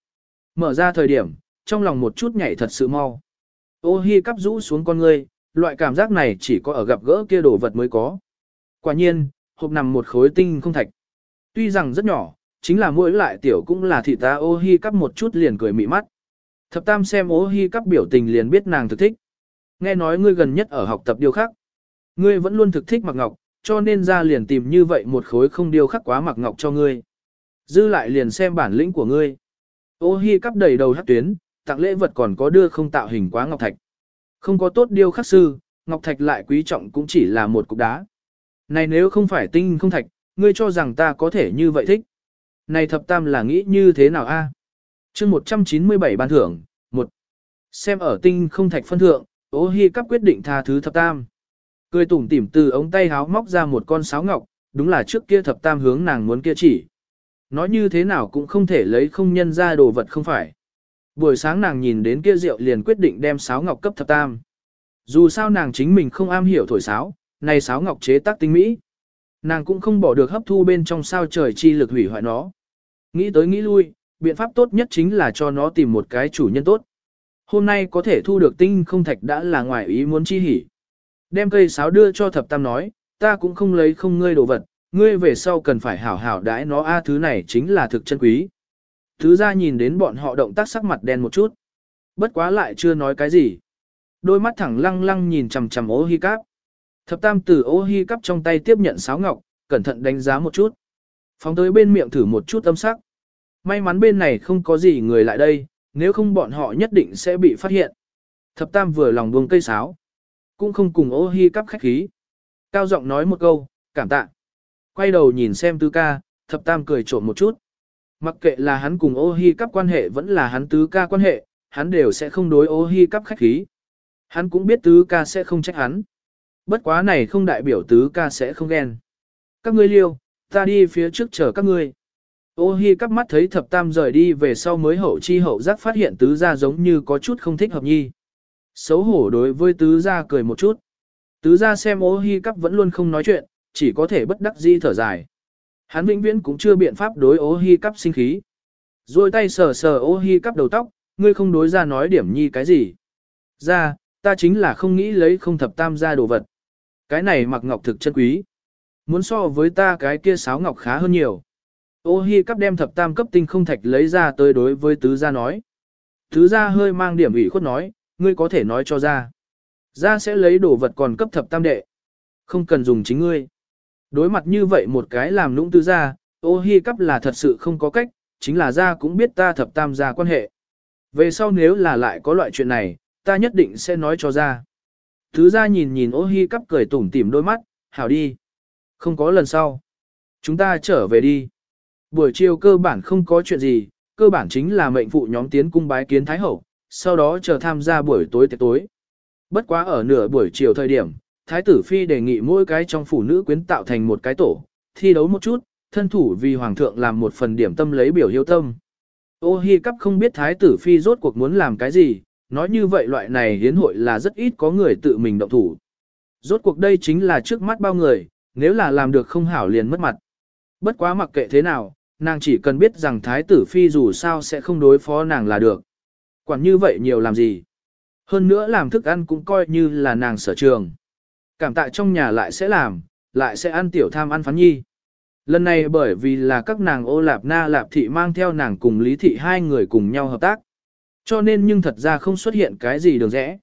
Mở ra thời điểm, trong lòng một chút nhảy thật sự mau. Ô hi cắp rũ xuống con ngươi, loại cảm giác này chỉ có ở gặp gỡ kia đồ vật mới có. Quả nhiên, hộp nằm một khối tinh không thạch. Tuy rằng rất nhỏ, chính là mỗi lại tiểu cũng là thị ta ô hi cắp một chút liền cười mị mắt. Thập tam xem ô hi cắp biểu tình liền biết nàng thực thích. Nghe nói ngươi gần nhất ở học tập điều khác, Ngươi vẫn luôn thực thích mặc ngọc, cho nên ra liền tìm như vậy một khối không điêu khắc quá mặc ngọc cho ngươi. Dư lại liền xem bản lĩnh của ngươi. Ô hi cắp đầy đầu hát tuyến, tặng lễ vật còn có đưa không tạo hình quá ngọc thạch. Không có tốt điêu khắc sư, ngọc thạch lại quý trọng cũng chỉ là một cục đá. Này nếu không phải tinh không thạch, ngươi cho rằng ta có thể như vậy thích. này thập tam là nghĩ như thế nào a? À? chương 197 ban thưởng, một Xem ở tinh không thạch phân thượng, ô hi cắp quyết định tha thứ thập tam. Cười tủm tỉm từ ống tay háo móc ra một con sáo ngọc, đúng là trước kia thập tam hướng nàng muốn kia chỉ. Nói như thế nào cũng không thể lấy không nhân ra đồ vật không phải. Buổi sáng nàng nhìn đến kia rượu liền quyết định đem sáo ngọc cấp thập tam. Dù sao nàng chính mình không am hiểu thổi sáo, này sáo ngọc chế tác tinh mỹ. Nàng cũng không bỏ được hấp thu bên trong sao trời chi lực hủy hoại nó. Nghĩ tới nghĩ lui, biện pháp tốt nhất chính là cho nó tìm một cái chủ nhân tốt. Hôm nay có thể thu được tinh không thạch đã là ngoài ý muốn chi hỉ. Đem cây sáo đưa cho thập tam nói, ta cũng không lấy không ngươi đồ vật, ngươi về sau cần phải hảo hảo đãi nó a thứ này chính là thực chân quý. Thứ ra nhìn đến bọn họ động tác sắc mặt đen một chút. Bất quá lại chưa nói cái gì. Đôi mắt thẳng lăng lăng nhìn chằm chằm ô hi cáp. Thập tam từ ô hi cáp trong tay tiếp nhận sáo ngọc, cẩn thận đánh giá một chút. Phóng tới bên miệng thử một chút âm sắc. May mắn bên này không có gì người lại đây, nếu không bọn họ nhất định sẽ bị phát hiện. Thập tam vừa lòng buông cây sáo. Cũng không cùng ô hi cắp khách khí. Cao giọng nói một câu, cảm tạ. Quay đầu nhìn xem tứ ca, thập tam cười trộm một chút. Mặc kệ là hắn cùng ô hi cắp quan hệ vẫn là hắn tứ ca quan hệ, hắn đều sẽ không đối ô hi cắp khách khí. Hắn cũng biết tứ ca sẽ không trách hắn. Bất quá này không đại biểu tứ ca sẽ không ghen. Các ngươi liêu, ta đi phía trước chờ các ngươi. Ô hi cắp mắt thấy thập tam rời đi về sau mới hậu chi hậu giác phát hiện tứ gia giống như có chút không thích hợp nhi. Xấu hổ đối với tứ gia cười một chút. Tứ gia xem ô hi cắp vẫn luôn không nói chuyện, chỉ có thể bất đắc di thở dài. Hắn vĩnh viễn cũng chưa biện pháp đối ô hi cắp sinh khí. Rồi tay sờ sờ ô hi cắp đầu tóc, ngươi không đối ra nói điểm nhi cái gì. Ra, ta chính là không nghĩ lấy không thập tam gia đồ vật. Cái này mặc ngọc thực chân quý. Muốn so với ta cái kia sáo ngọc khá hơn nhiều. Ô hi cắp đem thập tam cấp tinh không thạch lấy ra tới đối với tứ gia nói. Tứ gia hơi mang điểm ủy khuất nói, ngươi có thể nói cho ra. Gia sẽ lấy đồ vật còn cấp thập tam đệ. Không cần dùng chính ngươi. Đối mặt như vậy một cái làm lũng tứ gia, ô hi cắp là thật sự không có cách, chính là gia cũng biết ta thập tam gia quan hệ. Về sau nếu là lại có loại chuyện này, ta nhất định sẽ nói cho gia. Thứ gia nhìn nhìn ô hi cắp cười tủm tỉm đôi mắt, hảo đi. Không có lần sau. Chúng ta trở về đi. Buổi chiều cơ bản không có chuyện gì, cơ bản chính là mệnh phụ nhóm tiến cung bái kiến Thái Hậu, sau đó chờ tham gia buổi tối tiệc tối. Bất quá ở nửa buổi chiều thời điểm, Thái tử Phi đề nghị mỗi cái trong phủ nữ quyến tạo thành một cái tổ, thi đấu một chút, thân thủ vì Hoàng thượng làm một phần điểm tâm lấy biểu hiếu tâm. Ô Hi Cắp không biết Thái tử Phi rốt cuộc muốn làm cái gì, nói như vậy loại này hiến hội là rất ít có người tự mình động thủ. Rốt cuộc đây chính là trước mắt bao người, nếu là làm được không hảo liền mất mặt. Bất quá mặc kệ thế nào, nàng chỉ cần biết rằng thái tử phi dù sao sẽ không đối phó nàng là được. Quản như vậy nhiều làm gì. Hơn nữa làm thức ăn cũng coi như là nàng sở trường. Cảm tạ trong nhà lại sẽ làm, lại sẽ ăn tiểu tham ăn phán nhi. Lần này bởi vì là các nàng ô lạp na lạp thị mang theo nàng cùng lý thị hai người cùng nhau hợp tác. Cho nên nhưng thật ra không xuất hiện cái gì đường rẽ.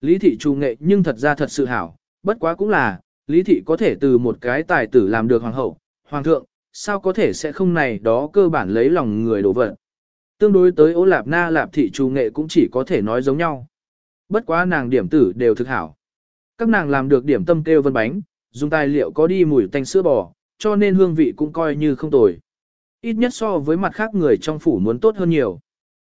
Lý thị trù nghệ nhưng thật ra thật sự hảo, bất quá cũng là, lý thị có thể từ một cái tài tử làm được hoàng hậu, hoàng thượng, sao có thể sẽ không này đó cơ bản lấy lòng người đổ vật. Tương đối tới ô lạp na lạp thị trù nghệ cũng chỉ có thể nói giống nhau. Bất quá nàng điểm tử đều thực hảo. Các nàng làm được điểm tâm kêu vân bánh, dùng tài liệu có đi mùi tanh sữa bò, cho nên hương vị cũng coi như không tồi. Ít nhất so với mặt khác người trong phủ muốn tốt hơn nhiều.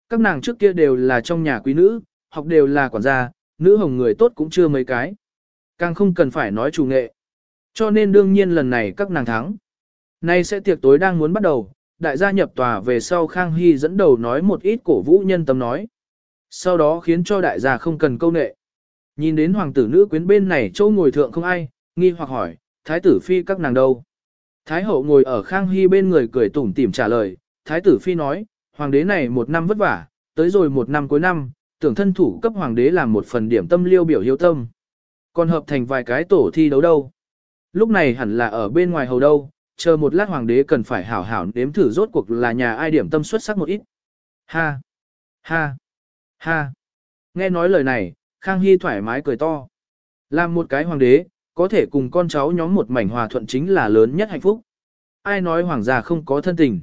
Các nàng trước kia đều là trong nhà quý nữ, học đều là quản gia, nữ hồng người tốt cũng chưa mấy cái. Càng không cần phải nói chủ nghệ. Cho nên đương nhiên lần này các nàng thắng. Nay sẽ tiệc tối đang muốn bắt đầu, đại gia nhập tòa về sau Khang Hy dẫn đầu nói một ít cổ vũ nhân tâm nói. Sau đó khiến cho đại gia không cần câu nệ. Nhìn đến hoàng tử nữ quyến bên này châu ngồi thượng không ai, nghi hoặc hỏi, thái tử phi các nàng đâu? Thái hậu ngồi ở Khang Hy bên người cười tủm tỉm trả lời, thái tử phi nói, hoàng đế này một năm vất vả, tới rồi một năm cuối năm, tưởng thân thủ cấp hoàng đế làm một phần điểm tâm liêu biểu hiếu tâm. Còn hợp thành vài cái tổ thi đấu đâu. Lúc này hẳn là ở bên ngoài hầu đâu, chờ một lát hoàng đế cần phải hảo hảo nếm thử rốt cuộc là nhà ai điểm tâm xuất sắc một ít. Ha! Ha! Ha! Nghe nói lời này, Khang Hy thoải mái cười to. Làm một cái hoàng đế, có thể cùng con cháu nhóm một mảnh hòa thuận chính là lớn nhất hạnh phúc. Ai nói hoàng gia không có thân tình.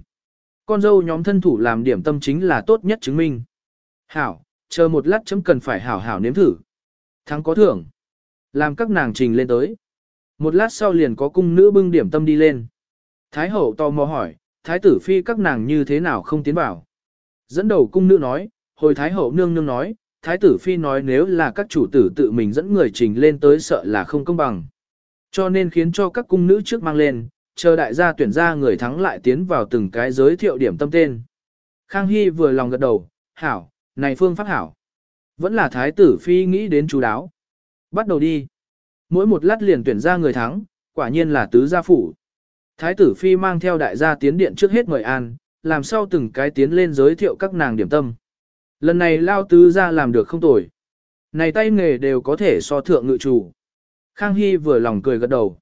Con dâu nhóm thân thủ làm điểm tâm chính là tốt nhất chứng minh. Hảo, chờ một lát chấm cần phải hảo hảo nếm thử. Thắng có thưởng. Làm các nàng trình lên tới. Một lát sau liền có cung nữ bưng điểm tâm đi lên. Thái hậu tò mò hỏi, thái tử phi các nàng như thế nào không tiến vào. Dẫn đầu cung nữ nói, hồi thái hậu nương nương nói, thái tử phi nói nếu là các chủ tử tự mình dẫn người trình lên tới sợ là không công bằng. Cho nên khiến cho các cung nữ trước mang lên, chờ đại gia tuyển ra người thắng lại tiến vào từng cái giới thiệu điểm tâm tên. Khang Hy vừa lòng gật đầu, hảo, này phương pháp hảo. Vẫn là thái tử phi nghĩ đến chú đáo. Bắt đầu đi. Mỗi một lát liền tuyển ra người thắng, quả nhiên là tứ gia phủ. Thái tử phi mang theo đại gia tiến điện trước hết mời an, làm sao từng cái tiến lên giới thiệu các nàng điểm tâm. Lần này lao tứ gia làm được không tồi. Này tay nghề đều có thể so thượng ngự chủ. Khang Hy vừa lòng cười gật đầu.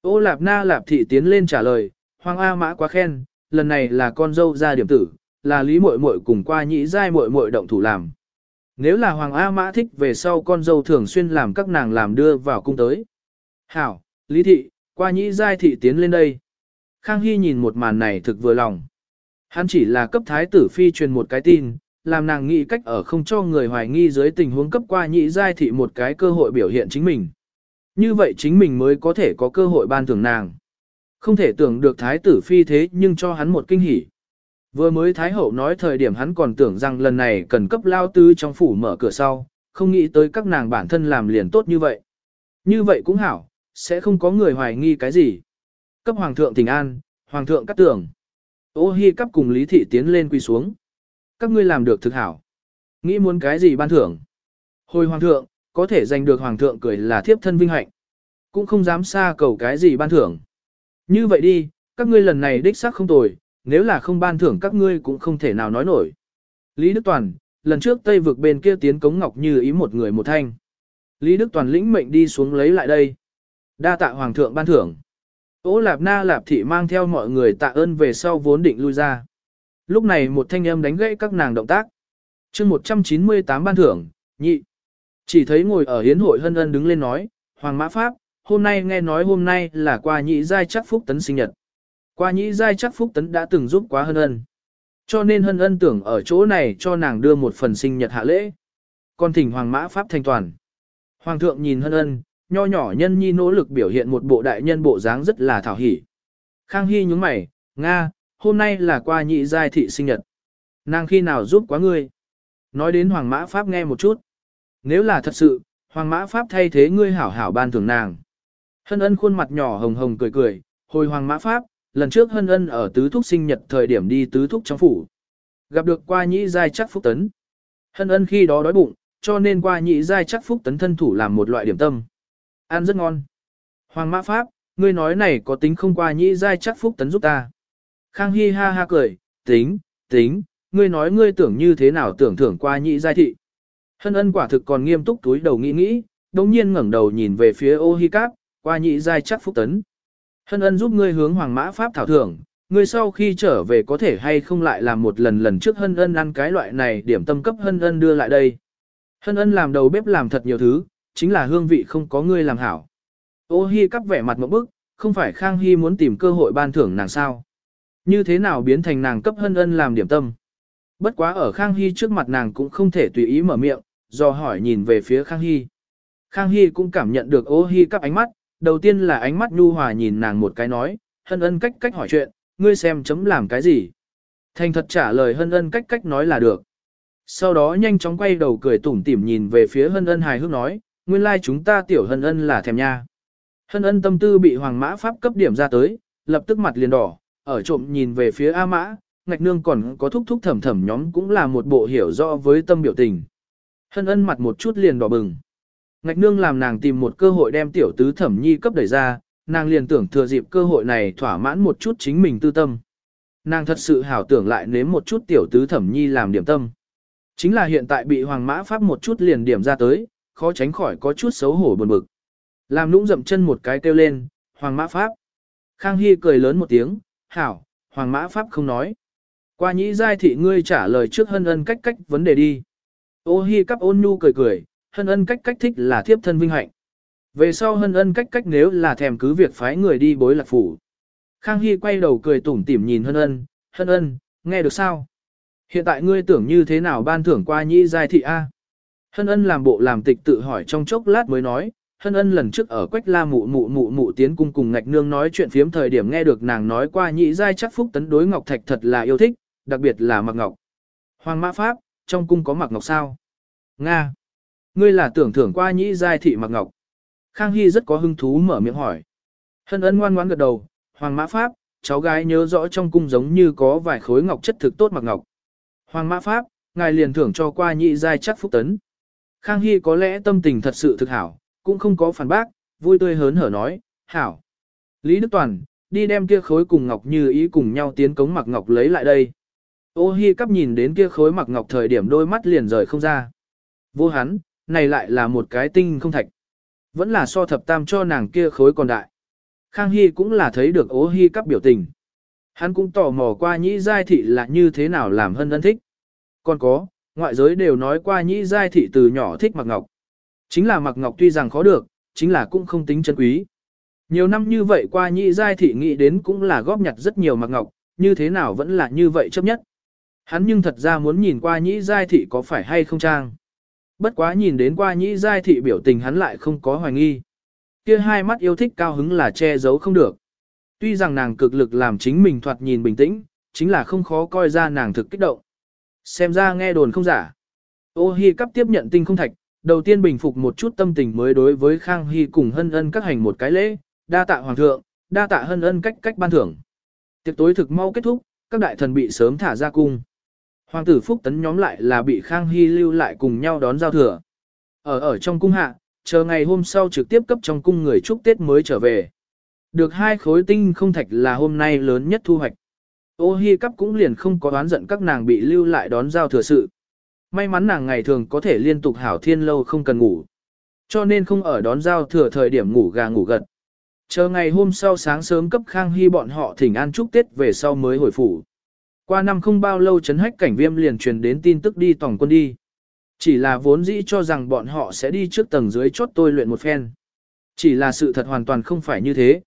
Ô Lạp Na Lạp Thị tiến lên trả lời, Hoàng A Mã quá khen, lần này là con dâu ra điểm tử, là Lý Mội Mội cùng qua nhĩ giai Mội Mội động thủ làm. Nếu là Hoàng A Mã thích về sau con dâu thường xuyên làm các nàng làm đưa vào cung tới. Hảo, Lý Thị, qua nhĩ giai Thị tiến lên đây. Khang Hy nhìn một màn này thực vừa lòng. Hắn chỉ là cấp thái tử phi truyền một cái tin, làm nàng nghĩ cách ở không cho người hoài nghi dưới tình huống cấp qua nhị giai thị một cái cơ hội biểu hiện chính mình. Như vậy chính mình mới có thể có cơ hội ban thưởng nàng. Không thể tưởng được thái tử phi thế nhưng cho hắn một kinh hỉ. Vừa mới thái hậu nói thời điểm hắn còn tưởng rằng lần này cần cấp lao tư trong phủ mở cửa sau, không nghĩ tới các nàng bản thân làm liền tốt như vậy. Như vậy cũng hảo, sẽ không có người hoài nghi cái gì. Cấp hoàng thượng tình an, hoàng thượng cắt tưởng. Ô hi cắp cùng lý thị tiến lên quy xuống. Các ngươi làm được thực hảo. Nghĩ muốn cái gì ban thưởng. Hồi hoàng thượng, có thể giành được hoàng thượng cười là thiếp thân vinh hạnh. Cũng không dám xa cầu cái gì ban thưởng. Như vậy đi, các ngươi lần này đích xác không tồi, nếu là không ban thưởng các ngươi cũng không thể nào nói nổi. Lý Đức Toàn, lần trước Tây vực bên kia tiến cống ngọc như ý một người một thanh. Lý Đức Toàn lĩnh mệnh đi xuống lấy lại đây. Đa tạ hoàng thượng ban thưởng. Ô Lạp Na Lạp Thị mang theo mọi người tạ ơn về sau vốn định lui ra. Lúc này một thanh âm đánh gãy các nàng động tác. chương 198 ban thưởng, nhị. Chỉ thấy ngồi ở hiến hội hân ân đứng lên nói, Hoàng Mã Pháp, hôm nay nghe nói hôm nay là qua nhị giai chắc phúc tấn sinh nhật. Qua nhị giai chắc phúc tấn đã từng giúp quá hân ân. Cho nên hân ân tưởng ở chỗ này cho nàng đưa một phần sinh nhật hạ lễ. Còn thỉnh Hoàng Mã Pháp thanh toàn. Hoàng thượng nhìn hân ân, nho nhỏ nhân nhi nỗ lực biểu hiện một bộ đại nhân bộ dáng rất là thảo hỉ. Khang Hy nhúng mày, Nga, hôm nay là qua nhị giai thị sinh nhật. Nàng khi nào giúp quá ngươi? Nói đến Hoàng Mã Pháp nghe một chút. Nếu là thật sự, Hoàng Mã Pháp thay thế ngươi hảo hảo ban thưởng nàng. Hân ân khuôn mặt nhỏ hồng hồng cười cười, hồi Hoàng Mã Pháp, lần trước Hân ân ở tứ thúc sinh nhật thời điểm đi tứ thúc trong phủ. Gặp được qua nhị giai chắc phúc tấn. Hân ân khi đó đói bụng, cho nên qua nhị giai chắc phúc tấn thân thủ làm một loại điểm tâm. Ăn rất ngon. Hoàng Mã Pháp, ngươi nói này có tính không qua nhĩ giai chắc phúc tấn giúp ta. Khang Hy ha ha cười, tính, tính, ngươi nói ngươi tưởng như thế nào tưởng thưởng qua nhĩ giai thị. Hân ân quả thực còn nghiêm túc túi đầu nghĩ nghĩ, đồng nhiên ngẩng đầu nhìn về phía ô hi cáp, qua nhị giai chắc phúc tấn. Hân ân giúp ngươi hướng hoàng mã pháp thảo thưởng, ngươi sau khi trở về có thể hay không lại làm một lần lần trước hân ân ăn cái loại này điểm tâm cấp hân ân đưa lại đây. Hân ân làm đầu bếp làm thật nhiều thứ, chính là hương vị không có ngươi làm hảo. Ô hi cắp vẻ mặt một bức, không phải Khang Hy muốn tìm cơ hội ban thưởng nàng sao. Như thế nào biến thành nàng cấp hân ân làm điểm tâm. Bất quá ở Khang Hy trước mặt nàng cũng không thể tùy ý mở miệng, do hỏi nhìn về phía Khang Hy. Khang Hy cũng cảm nhận được ô Hi cắp ánh mắt, đầu tiên là ánh mắt nhu hòa nhìn nàng một cái nói, hân ân cách cách hỏi chuyện, ngươi xem chấm làm cái gì. Thành thật trả lời hân ân cách cách nói là được. Sau đó nhanh chóng quay đầu cười tủm tỉm nhìn về phía hân ân hài hước nói, nguyên lai like chúng ta tiểu hân ân là thèm nha. Hân ân tâm tư bị hoàng mã pháp cấp điểm ra tới, lập tức mặt liền đỏ, ở trộm nhìn về phía A mã, ngạch nương còn có thúc thúc thẩm thẩm nhóm cũng là một bộ hiểu rõ với tâm biểu tình. Hân ân mặt một chút liền đỏ bừng. Ngạch nương làm nàng tìm một cơ hội đem tiểu tứ thẩm nhi cấp đẩy ra, nàng liền tưởng thừa dịp cơ hội này thỏa mãn một chút chính mình tư tâm. Nàng thật sự hảo tưởng lại nếm một chút tiểu tứ thẩm nhi làm điểm tâm. Chính là hiện tại bị hoàng mã pháp một chút liền điểm ra tới, khó tránh khỏi có chút xấu hổ buồn bực. Làm nũng dậm chân một cái kêu lên, hoàng mã pháp. Khang Hy cười lớn một tiếng, hảo, hoàng mã pháp không nói. Qua nhĩ giai thị ngươi trả lời trước hân ân cách cách vấn đề đi. Ô hi cắp ôn nhu cười cười, hân ân cách cách thích là thiếp thân vinh hạnh. Về sau hân ân cách cách nếu là thèm cứ việc phái người đi bối lạc phủ. Khang Hy quay đầu cười tủm tỉm nhìn hân ân, hân ân, nghe được sao? Hiện tại ngươi tưởng như thế nào ban thưởng qua nhĩ giai thị A? Hân ân làm bộ làm tịch tự hỏi trong chốc lát mới nói, hân ân lần trước ở quách la mụ mụ mụ mụ tiến cung cùng ngạch nương nói chuyện phiếm thời điểm nghe được nàng nói qua nhị giai chắc phúc tấn đối ngọc thạch thật là yêu thích, đặc biệt là mặc ngọc. Hoàng mã pháp, trong cung có mặc ngọc sao? Nga. Ngươi là tưởng thưởng qua nhị giai thị mặc ngọc. Khang Hy rất có hứng thú mở miệng hỏi. Hân ân ngoan ngoãn gật đầu, Hoàng mã pháp, cháu gái nhớ rõ trong cung giống như có vài khối ngọc chất thực tốt mặc ngọc. Hoàng mã pháp, ngài liền thưởng cho qua nhị giai chắc phúc tấn. Khang Hy có lẽ tâm tình thật sự thực hảo, cũng không có phản bác, vui tươi hớn hở nói, hảo. Lý Đức Toàn, đi đem kia khối cùng Ngọc Như ý cùng nhau tiến cống mặc Ngọc lấy lại đây. Ô Hi cắp nhìn đến kia khối mặc Ngọc thời điểm đôi mắt liền rời không ra. Vô hắn, này lại là một cái tinh không thạch. Vẫn là so thập tam cho nàng kia khối còn đại. Khang Hy cũng là thấy được ô Hi cắp biểu tình. Hắn cũng tò mò qua nhĩ giai thị là như thế nào làm hân ân thích. Còn có, ngoại giới đều nói qua nhĩ giai thị từ nhỏ thích mặc ngọc. Chính là mặc ngọc tuy rằng khó được, chính là cũng không tính chân quý. Nhiều năm như vậy qua nhị giai thị nghĩ đến cũng là góp nhặt rất nhiều mặc ngọc, như thế nào vẫn là như vậy chấp nhất. Hắn nhưng thật ra muốn nhìn qua nhị giai thị có phải hay không trang. Bất quá nhìn đến qua nhị giai thị biểu tình hắn lại không có hoài nghi. Kia hai mắt yêu thích cao hứng là che giấu không được. Tuy rằng nàng cực lực làm chính mình thoạt nhìn bình tĩnh, chính là không khó coi ra nàng thực kích động. Xem ra nghe đồn không giả. Ô hi cấp tiếp nhận tinh không thạch, đầu tiên bình phục một chút tâm tình mới đối với Khang Hy cùng hân ân các hành một cái lễ, đa tạ hoàng thượng, đa tạ hân ân cách cách ban thưởng. Tiệc tối thực mau kết thúc, các đại thần bị sớm thả ra cung. Hoàng tử Phúc Tấn nhóm lại là bị Khang Hy lưu lại cùng nhau đón giao thừa. Ở ở trong cung hạ, chờ ngày hôm sau trực tiếp cấp trong cung người chúc Tết mới trở về. Được hai khối tinh không thạch là hôm nay lớn nhất thu hoạch. Ô hi cắp cũng liền không có đoán giận các nàng bị lưu lại đón giao thừa sự. May mắn nàng ngày thường có thể liên tục hảo thiên lâu không cần ngủ. Cho nên không ở đón giao thừa thời điểm ngủ gà ngủ gật. Chờ ngày hôm sau sáng sớm cấp Khang Hy bọn họ thỉnh an chúc Tết về sau mới hồi phủ. Qua năm không bao lâu chấn hách cảnh viêm liền truyền đến tin tức đi tổng quân đi. Chỉ là vốn dĩ cho rằng bọn họ sẽ đi trước tầng dưới chốt tôi luyện một phen. Chỉ là sự thật hoàn toàn không phải như thế.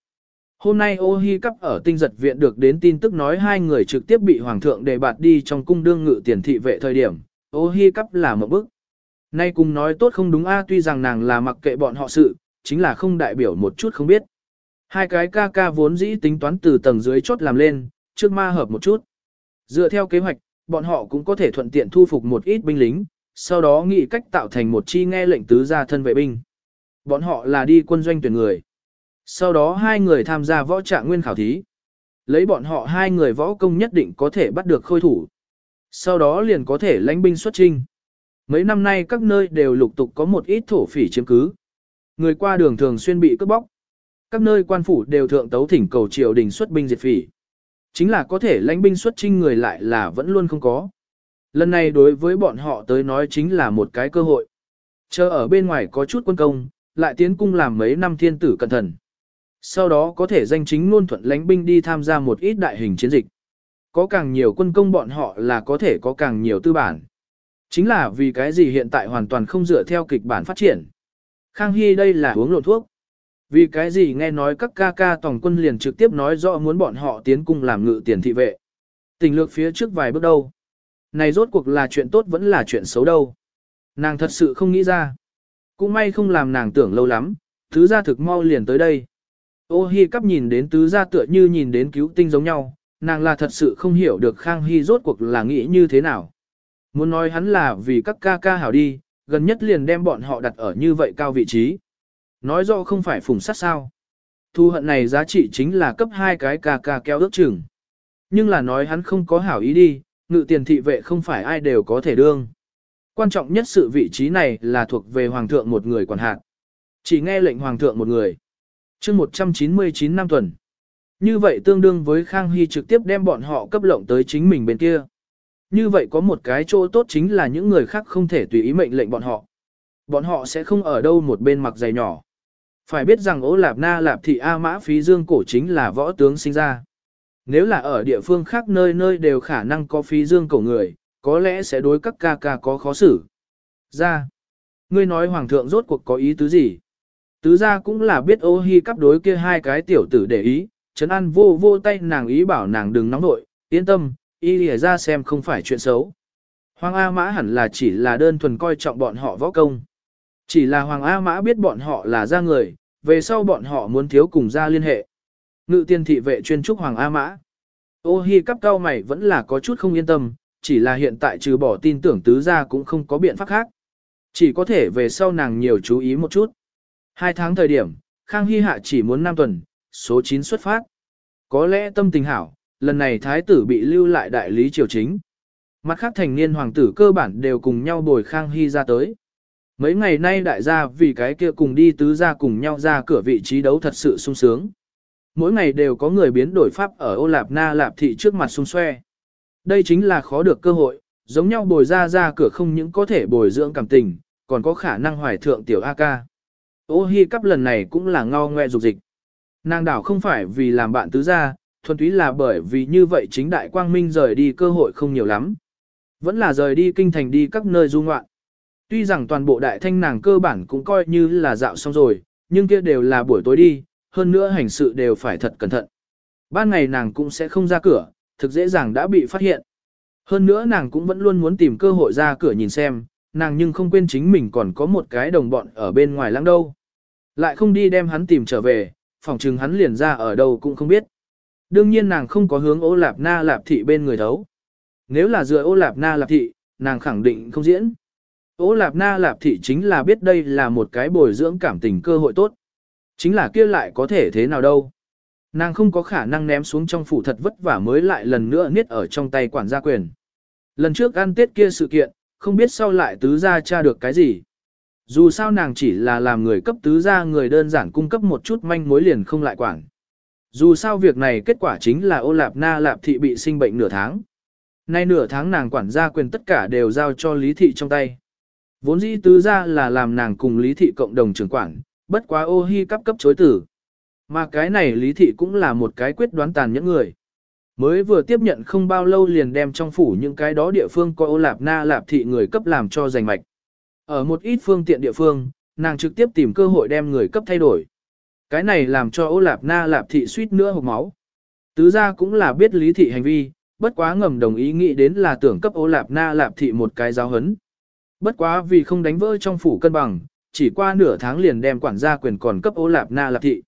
Hôm nay ô hi cắp ở tinh giật viện được đến tin tức nói hai người trực tiếp bị hoàng thượng đề bạt đi trong cung đương ngự tiền thị vệ thời điểm, ô hi cắp là một bức. Nay cùng nói tốt không đúng a tuy rằng nàng là mặc kệ bọn họ sự, chính là không đại biểu một chút không biết. Hai cái ca ca vốn dĩ tính toán từ tầng dưới chốt làm lên, trước ma hợp một chút. Dựa theo kế hoạch, bọn họ cũng có thể thuận tiện thu phục một ít binh lính, sau đó nghĩ cách tạo thành một chi nghe lệnh tứ gia thân vệ binh. Bọn họ là đi quân doanh tuyển người. Sau đó hai người tham gia võ trạng nguyên khảo thí. Lấy bọn họ hai người võ công nhất định có thể bắt được khôi thủ. Sau đó liền có thể lãnh binh xuất trinh. Mấy năm nay các nơi đều lục tục có một ít thổ phỉ chiếm cứ. Người qua đường thường xuyên bị cướp bóc. Các nơi quan phủ đều thượng tấu thỉnh cầu triều đình xuất binh diệt phỉ. Chính là có thể lãnh binh xuất trinh người lại là vẫn luôn không có. Lần này đối với bọn họ tới nói chính là một cái cơ hội. Chờ ở bên ngoài có chút quân công, lại tiến cung làm mấy năm thiên tử cẩn thận. Sau đó có thể danh chính luôn thuận lãnh binh đi tham gia một ít đại hình chiến dịch. Có càng nhiều quân công bọn họ là có thể có càng nhiều tư bản. Chính là vì cái gì hiện tại hoàn toàn không dựa theo kịch bản phát triển. Khang Hy đây là uống lộn thuốc. Vì cái gì nghe nói các ca ca tổng quân liền trực tiếp nói rõ muốn bọn họ tiến cung làm ngự tiền thị vệ. Tình lược phía trước vài bước đâu. Này rốt cuộc là chuyện tốt vẫn là chuyện xấu đâu. Nàng thật sự không nghĩ ra. Cũng may không làm nàng tưởng lâu lắm, thứ ra thực mau liền tới đây. Ô hi cắp nhìn đến tứ gia tựa như nhìn đến cứu tinh giống nhau, nàng là thật sự không hiểu được Khang Hy rốt cuộc là nghĩ như thế nào. Muốn nói hắn là vì các ca ca hảo đi, gần nhất liền đem bọn họ đặt ở như vậy cao vị trí. Nói rõ không phải phùng sát sao. Thu hận này giá trị chính là cấp hai cái ca ca kéo ước chừng. Nhưng là nói hắn không có hảo ý đi, ngự tiền thị vệ không phải ai đều có thể đương. Quan trọng nhất sự vị trí này là thuộc về hoàng thượng một người quản hạt. Chỉ nghe lệnh hoàng thượng một người chương 199 năm tuần. Như vậy tương đương với Khang Hy trực tiếp đem bọn họ cấp lộng tới chính mình bên kia. Như vậy có một cái chỗ tốt chính là những người khác không thể tùy ý mệnh lệnh bọn họ. Bọn họ sẽ không ở đâu một bên mặc giày nhỏ. Phải biết rằng ố lạp na lạp thị A mã phí dương cổ chính là võ tướng sinh ra. Nếu là ở địa phương khác nơi nơi đều khả năng có phí dương cổ người, có lẽ sẽ đối các ca ca có khó xử. Ra. Ngươi nói hoàng thượng rốt cuộc có ý tứ gì? Tứ ra cũng là biết ô hi cắp đối kia hai cái tiểu tử để ý, Trấn An vô vô tay nàng ý bảo nàng đừng nóng nội, yên tâm, y lìa ra xem không phải chuyện xấu. Hoàng A Mã hẳn là chỉ là đơn thuần coi trọng bọn họ võ công. Chỉ là Hoàng A Mã biết bọn họ là ra người, về sau bọn họ muốn thiếu cùng ra liên hệ. Ngự tiên thị vệ chuyên trúc Hoàng A Mã. Ô hi cắp cao mày vẫn là có chút không yên tâm, chỉ là hiện tại trừ bỏ tin tưởng tứ ra cũng không có biện pháp khác. Chỉ có thể về sau nàng nhiều chú ý một chút. Hai tháng thời điểm, Khang Hy Hạ chỉ muốn 5 tuần, số 9 xuất phát. Có lẽ tâm tình hảo, lần này thái tử bị lưu lại đại lý triều chính. Mặt khác thành niên hoàng tử cơ bản đều cùng nhau bồi Khang Hy ra tới. Mấy ngày nay đại gia vì cái kia cùng đi tứ gia cùng nhau ra cửa vị trí đấu thật sự sung sướng. Mỗi ngày đều có người biến đổi pháp ở ô lạp na lạp thị trước mặt xung xoe. Đây chính là khó được cơ hội, giống nhau bồi ra ra cửa không những có thể bồi dưỡng cảm tình, còn có khả năng hoài thượng tiểu A ca. Ô hi cắp lần này cũng là ngao ngoe dục dịch. Nàng đảo không phải vì làm bạn tứ gia, thuần túy là bởi vì như vậy chính đại quang minh rời đi cơ hội không nhiều lắm. Vẫn là rời đi kinh thành đi các nơi du ngoạn. Tuy rằng toàn bộ đại thanh nàng cơ bản cũng coi như là dạo xong rồi, nhưng kia đều là buổi tối đi, hơn nữa hành sự đều phải thật cẩn thận. Ban ngày nàng cũng sẽ không ra cửa, thực dễ dàng đã bị phát hiện. Hơn nữa nàng cũng vẫn luôn muốn tìm cơ hội ra cửa nhìn xem, nàng nhưng không quên chính mình còn có một cái đồng bọn ở bên ngoài lãng đâu. Lại không đi đem hắn tìm trở về, phòng chừng hắn liền ra ở đâu cũng không biết. Đương nhiên nàng không có hướng ô lạp na lạp thị bên người thấu. Nếu là dựa ô lạp na lạp thị, nàng khẳng định không diễn. Ô lạp na lạp thị chính là biết đây là một cái bồi dưỡng cảm tình cơ hội tốt. Chính là kia lại có thể thế nào đâu. Nàng không có khả năng ném xuống trong phủ thật vất vả mới lại lần nữa niết ở trong tay quản gia quyền. Lần trước ăn tết kia sự kiện, không biết sau lại tứ gia tra được cái gì. Dù sao nàng chỉ là làm người cấp tứ gia người đơn giản cung cấp một chút manh mối liền không lại quản. Dù sao việc này kết quả chính là ô lạp na lạp thị bị sinh bệnh nửa tháng. Nay nửa tháng nàng quản gia quyền tất cả đều giao cho lý thị trong tay. Vốn dĩ tứ gia là làm nàng cùng lý thị cộng đồng trưởng quản, bất quá ô hi cấp cấp chối tử. Mà cái này lý thị cũng là một cái quyết đoán tàn nhẫn người. Mới vừa tiếp nhận không bao lâu liền đem trong phủ những cái đó địa phương coi ô lạp na lạp thị người cấp làm cho giành mạch. Ở một ít phương tiện địa phương, nàng trực tiếp tìm cơ hội đem người cấp thay đổi. Cái này làm cho ô lạp na lạp thị suýt nữa hộp máu. Tứ gia cũng là biết lý thị hành vi, bất quá ngầm đồng ý nghĩ đến là tưởng cấp ô lạp na lạp thị một cái giáo hấn. Bất quá vì không đánh vỡ trong phủ cân bằng, chỉ qua nửa tháng liền đem quản gia quyền còn cấp ô lạp na lạp thị.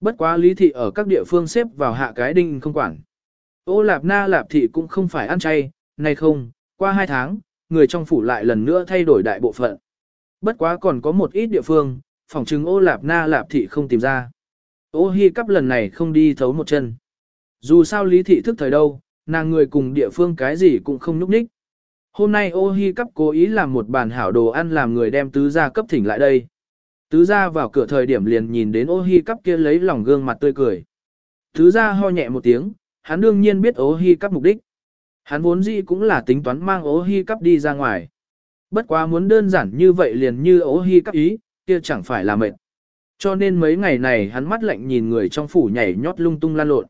Bất quá lý thị ở các địa phương xếp vào hạ cái đinh không quản. Ô lạp na lạp thị cũng không phải ăn chay, nay không, qua hai tháng, người trong phủ lại lần nữa thay đổi đại bộ phận. Bất quá còn có một ít địa phương, phòng chứng ô lạp na lạp thị không tìm ra. Ô hi cắp lần này không đi thấu một chân. Dù sao lý thị thức thời đâu, nàng người cùng địa phương cái gì cũng không núp ních. Hôm nay ô hi cắp cố ý làm một bàn hảo đồ ăn làm người đem tứ gia cấp thỉnh lại đây. Tứ gia vào cửa thời điểm liền nhìn đến ô hi cắp kia lấy lòng gương mặt tươi cười. Tứ gia ho nhẹ một tiếng, hắn đương nhiên biết ố hi cắp mục đích. Hắn vốn dĩ cũng là tính toán mang ố hi cắp đi ra ngoài. Bất quá muốn đơn giản như vậy liền như ố hi cắp ý, kia chẳng phải là mệt. Cho nên mấy ngày này hắn mắt lạnh nhìn người trong phủ nhảy nhót lung tung lan lộn.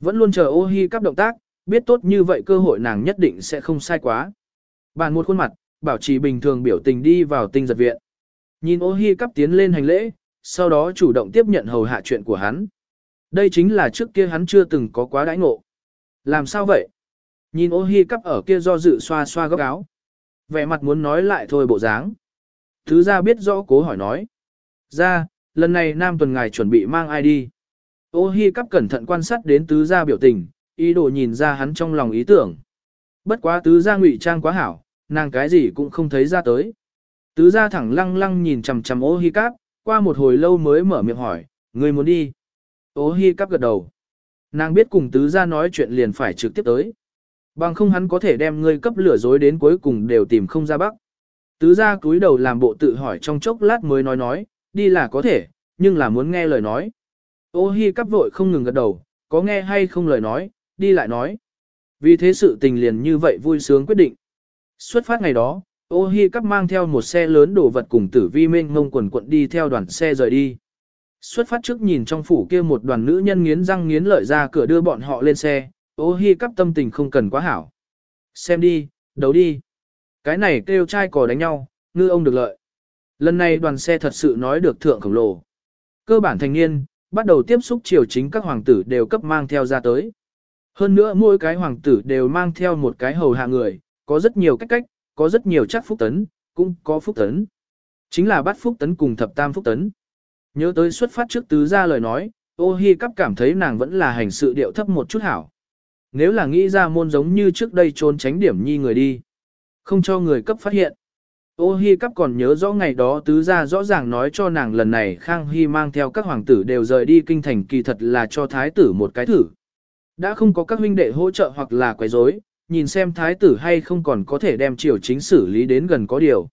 Vẫn luôn chờ ô hi cắp động tác, biết tốt như vậy cơ hội nàng nhất định sẽ không sai quá. Bàn một khuôn mặt, bảo trì bình thường biểu tình đi vào tinh giật viện. Nhìn ô hi cắp tiến lên hành lễ, sau đó chủ động tiếp nhận hầu hạ chuyện của hắn. Đây chính là trước kia hắn chưa từng có quá đãi ngộ. Làm sao vậy? Nhìn ô hi cắp ở kia do dự xoa xoa góc áo. Vẻ mặt muốn nói lại thôi bộ dáng. Thứ ra biết rõ cố hỏi nói. Ra, lần này Nam Tuần Ngài chuẩn bị mang ai đi? Ô hi cắp cẩn thận quan sát đến tứ gia biểu tình, ý đồ nhìn ra hắn trong lòng ý tưởng. Bất quá tứ gia ngụy trang quá hảo, nàng cái gì cũng không thấy ra tới. Tứ gia thẳng lăng lăng nhìn chằm chằm ô hi cắp, qua một hồi lâu mới mở miệng hỏi, người muốn đi. Ô hi cắp gật đầu. Nàng biết cùng tứ gia nói chuyện liền phải trực tiếp tới. Bằng không hắn có thể đem ngươi cấp lửa dối đến cuối cùng đều tìm không ra bắc. Tứ gia cúi đầu làm bộ tự hỏi trong chốc lát mới nói nói, đi là có thể, nhưng là muốn nghe lời nói. Ô hi cắp vội không ngừng gật đầu, có nghe hay không lời nói, đi lại nói. Vì thế sự tình liền như vậy vui sướng quyết định. Xuất phát ngày đó, ô hi cắp mang theo một xe lớn đồ vật cùng tử vi mênh ngông quần quận đi theo đoàn xe rời đi. Xuất phát trước nhìn trong phủ kia một đoàn nữ nhân nghiến răng nghiến lợi ra cửa đưa bọn họ lên xe, ô hi cắp tâm tình không cần quá hảo. Xem đi, đấu đi. Cái này kêu trai cò đánh nhau, ngư ông được lợi. Lần này đoàn xe thật sự nói được thượng khổng lồ. Cơ bản thành niên, bắt đầu tiếp xúc triều chính các hoàng tử đều cấp mang theo ra tới. Hơn nữa mỗi cái hoàng tử đều mang theo một cái hầu hạ người, có rất nhiều cách cách, có rất nhiều chắc phúc tấn, cũng có phúc tấn. Chính là bắt phúc tấn cùng thập tam phúc tấn. Nhớ tới xuất phát trước tứ ra lời nói, ô hi cắp cảm thấy nàng vẫn là hành sự điệu thấp một chút hảo. Nếu là nghĩ ra môn giống như trước đây trốn tránh điểm nhi người đi. Không cho người cấp phát hiện. Ô hi cắp còn nhớ rõ ngày đó tứ ra rõ ràng nói cho nàng lần này Khang Hy mang theo các hoàng tử đều rời đi kinh thành kỳ thật là cho thái tử một cái thử. Đã không có các huynh đệ hỗ trợ hoặc là quấy rối, nhìn xem thái tử hay không còn có thể đem triều chính xử lý đến gần có điều.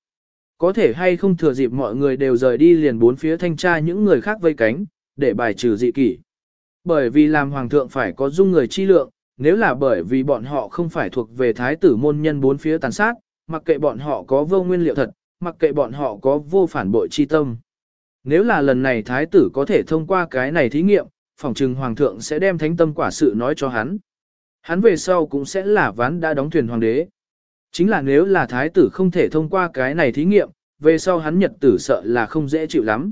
Có thể hay không thừa dịp mọi người đều rời đi liền bốn phía thanh tra những người khác vây cánh, để bài trừ dị kỷ. Bởi vì làm hoàng thượng phải có dung người chi lượng, nếu là bởi vì bọn họ không phải thuộc về thái tử môn nhân bốn phía tàn sát, mặc kệ bọn họ có vô nguyên liệu thật, mặc kệ bọn họ có vô phản bội chi tâm. Nếu là lần này thái tử có thể thông qua cái này thí nghiệm, phòng trừng hoàng thượng sẽ đem thánh tâm quả sự nói cho hắn. Hắn về sau cũng sẽ là ván đã đóng thuyền hoàng đế. Chính là nếu là thái tử không thể thông qua cái này thí nghiệm, về sau hắn nhật tử sợ là không dễ chịu lắm.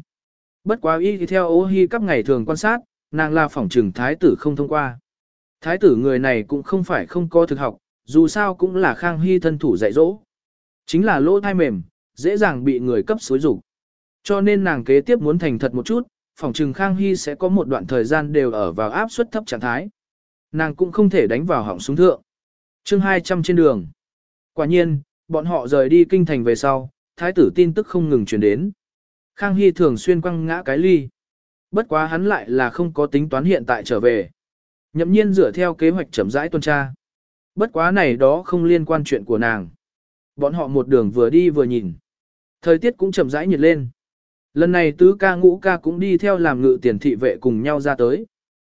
Bất quá y theo ô hi các ngày thường quan sát, nàng là phỏng trừng thái tử không thông qua. Thái tử người này cũng không phải không có thực học, dù sao cũng là khang hy thân thủ dạy dỗ. Chính là lỗ thai mềm, dễ dàng bị người cấp xối rủ. Cho nên nàng kế tiếp muốn thành thật một chút, phỏng trừng khang hy sẽ có một đoạn thời gian đều ở vào áp suất thấp trạng thái. Nàng cũng không thể đánh vào họng súng thượng. chương 200 trên đường. Quả nhiên, bọn họ rời đi kinh thành về sau, thái tử tin tức không ngừng truyền đến. Khang Hy thường xuyên quăng ngã cái ly. Bất quá hắn lại là không có tính toán hiện tại trở về. Nhậm nhiên dựa theo kế hoạch chậm rãi tuần tra. Bất quá này đó không liên quan chuyện của nàng. Bọn họ một đường vừa đi vừa nhìn. Thời tiết cũng chậm rãi nhiệt lên. Lần này tứ ca ngũ ca cũng đi theo làm ngự tiền thị vệ cùng nhau ra tới.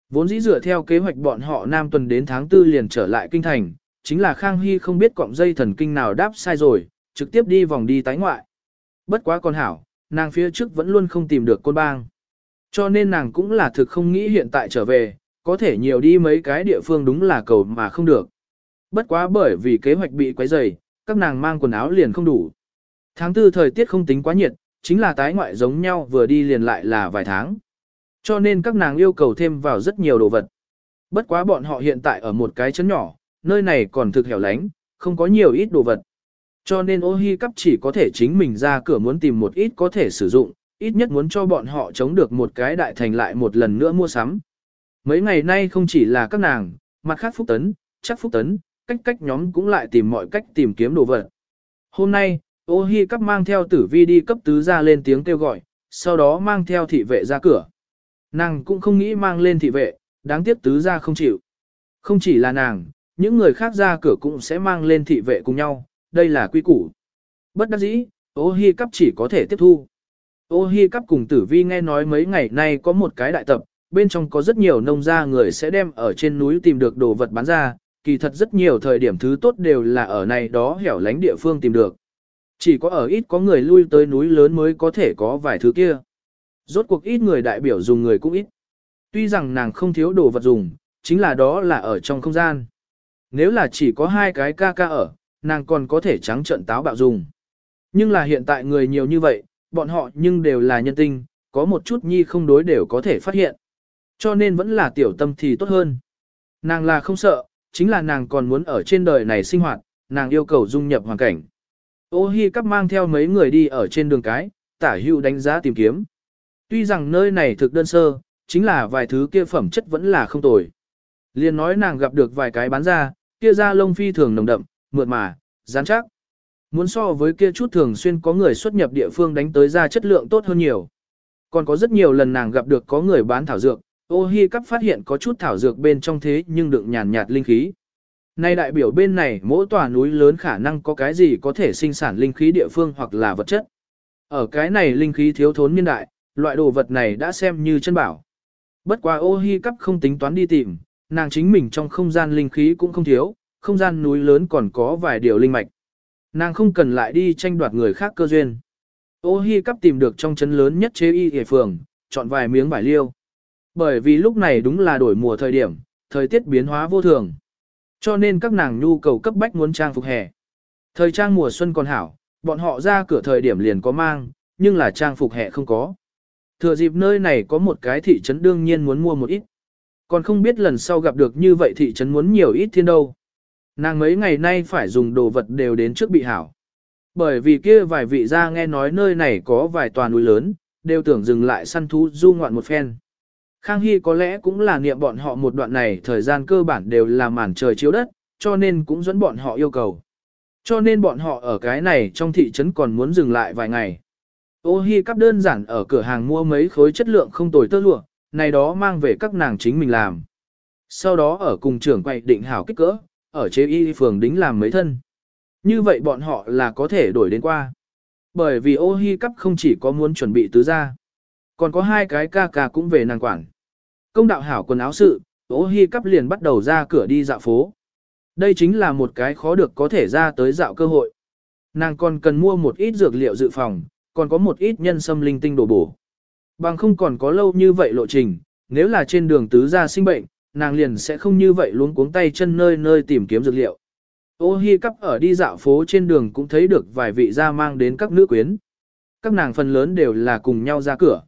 Vốn dĩ dựa theo kế hoạch bọn họ nam tuần đến tháng tư liền trở lại kinh thành, chính là Khang Hy không biết cọng dây thần kinh nào đáp sai rồi, trực tiếp đi vòng đi tái ngoại. Bất quá con hảo, nàng phía trước vẫn luôn không tìm được côn bang. Cho nên nàng cũng là thực không nghĩ hiện tại trở về, có thể nhiều đi mấy cái địa phương đúng là cầu mà không được. Bất quá bởi vì kế hoạch bị quấy rầy, các nàng mang quần áo liền không đủ. Tháng tư thời tiết không tính quá nhiệt, chính là tái ngoại giống nhau vừa đi liền lại là vài tháng. Cho nên các nàng yêu cầu thêm vào rất nhiều đồ vật. Bất quá bọn họ hiện tại ở một cái chấn nhỏ, nơi này còn thực hẻo lánh, không có nhiều ít đồ vật. Cho nên ô hi cắp chỉ có thể chính mình ra cửa muốn tìm một ít có thể sử dụng, ít nhất muốn cho bọn họ chống được một cái đại thành lại một lần nữa mua sắm. Mấy ngày nay không chỉ là các nàng, mặt khác phúc tấn, chắc phúc tấn, cách cách nhóm cũng lại tìm mọi cách tìm kiếm đồ vật. Hôm nay, ô hi cắp mang theo tử vi đi cấp tứ ra lên tiếng kêu gọi, sau đó mang theo thị vệ ra cửa. Nàng cũng không nghĩ mang lên thị vệ, đáng tiếc tứ ra không chịu. Không chỉ là nàng, những người khác ra cửa cũng sẽ mang lên thị vệ cùng nhau, đây là quy củ. Bất đắc dĩ, ô hi cắp chỉ có thể tiếp thu. Ô hi cắp cùng tử vi nghe nói mấy ngày nay có một cái đại tập, bên trong có rất nhiều nông gia người sẽ đem ở trên núi tìm được đồ vật bán ra, kỳ thật rất nhiều thời điểm thứ tốt đều là ở này đó hẻo lánh địa phương tìm được. Chỉ có ở ít có người lui tới núi lớn mới có thể có vài thứ kia. Rốt cuộc ít người đại biểu dùng người cũng ít. Tuy rằng nàng không thiếu đồ vật dùng, chính là đó là ở trong không gian. Nếu là chỉ có hai cái ca ca ở, nàng còn có thể trắng trận táo bạo dùng. Nhưng là hiện tại người nhiều như vậy, bọn họ nhưng đều là nhân tinh, có một chút nhi không đối đều có thể phát hiện. Cho nên vẫn là tiểu tâm thì tốt hơn. Nàng là không sợ, chính là nàng còn muốn ở trên đời này sinh hoạt, nàng yêu cầu dung nhập hoàn cảnh. Ô hi cắp mang theo mấy người đi ở trên đường cái, tả hữu đánh giá tìm kiếm. Tuy rằng nơi này thực đơn sơ, chính là vài thứ kia phẩm chất vẫn là không tồi. Liên nói nàng gặp được vài cái bán ra, kia da lông phi thường nồng đậm, mượt mà, rắn chắc. Muốn so với kia chút thường xuyên có người xuất nhập địa phương đánh tới ra chất lượng tốt hơn nhiều. Còn có rất nhiều lần nàng gặp được có người bán thảo dược, ô hi cắp phát hiện có chút thảo dược bên trong thế nhưng đựng nhàn nhạt linh khí. Nay đại biểu bên này mỗi tòa núi lớn khả năng có cái gì có thể sinh sản linh khí địa phương hoặc là vật chất. Ở cái này linh khí thiếu thốn niên đại, loại đồ vật này đã xem như chân bảo. Bất quá ô hi cắp không tính toán đi tìm, nàng chính mình trong không gian linh khí cũng không thiếu, không gian núi lớn còn có vài điều linh mạch. Nàng không cần lại đi tranh đoạt người khác cơ duyên. Ô hi cắp tìm được trong chấn lớn nhất chế y hề phường, chọn vài miếng vải liêu. Bởi vì lúc này đúng là đổi mùa thời điểm, thời tiết biến hóa vô thường. Cho nên các nàng nhu cầu cấp bách muốn trang phục hè. Thời trang mùa xuân còn hảo, bọn họ ra cửa thời điểm liền có mang, nhưng là trang phục hè không có. Thừa dịp nơi này có một cái thị trấn đương nhiên muốn mua một ít. Còn không biết lần sau gặp được như vậy thị trấn muốn nhiều ít thiên đâu. Nàng mấy ngày nay phải dùng đồ vật đều đến trước bị hảo. Bởi vì kia vài vị gia nghe nói nơi này có vài tòa núi lớn, đều tưởng dừng lại săn thú du ngoạn một phen. Khang Hy có lẽ cũng là niệm bọn họ một đoạn này thời gian cơ bản đều là màn trời chiếu đất, cho nên cũng dẫn bọn họ yêu cầu. Cho nên bọn họ ở cái này trong thị trấn còn muốn dừng lại vài ngày. Ô Hi cắp đơn giản ở cửa hàng mua mấy khối chất lượng không tồi tơ lụa, này đó mang về các nàng chính mình làm. Sau đó ở cùng trưởng quay định hảo kích cỡ, ở chế y phường đính làm mấy thân. Như vậy bọn họ là có thể đổi đến qua. Bởi vì ô hi cắp không chỉ có muốn chuẩn bị tứ gia, còn có hai cái ca ca cũng về nàng quản. Công đạo hảo quần áo sự, ô hi cắp liền bắt đầu ra cửa đi dạo phố. Đây chính là một cái khó được có thể ra tới dạo cơ hội. Nàng còn cần mua một ít dược liệu dự phòng, còn có một ít nhân sâm linh tinh đổ bổ. Bằng không còn có lâu như vậy lộ trình, nếu là trên đường tứ gia sinh bệnh, nàng liền sẽ không như vậy luống cuống tay chân nơi nơi tìm kiếm dược liệu. Ô hi cắp ở đi dạo phố trên đường cũng thấy được vài vị gia mang đến các nữ quyến. Các nàng phần lớn đều là cùng nhau ra cửa.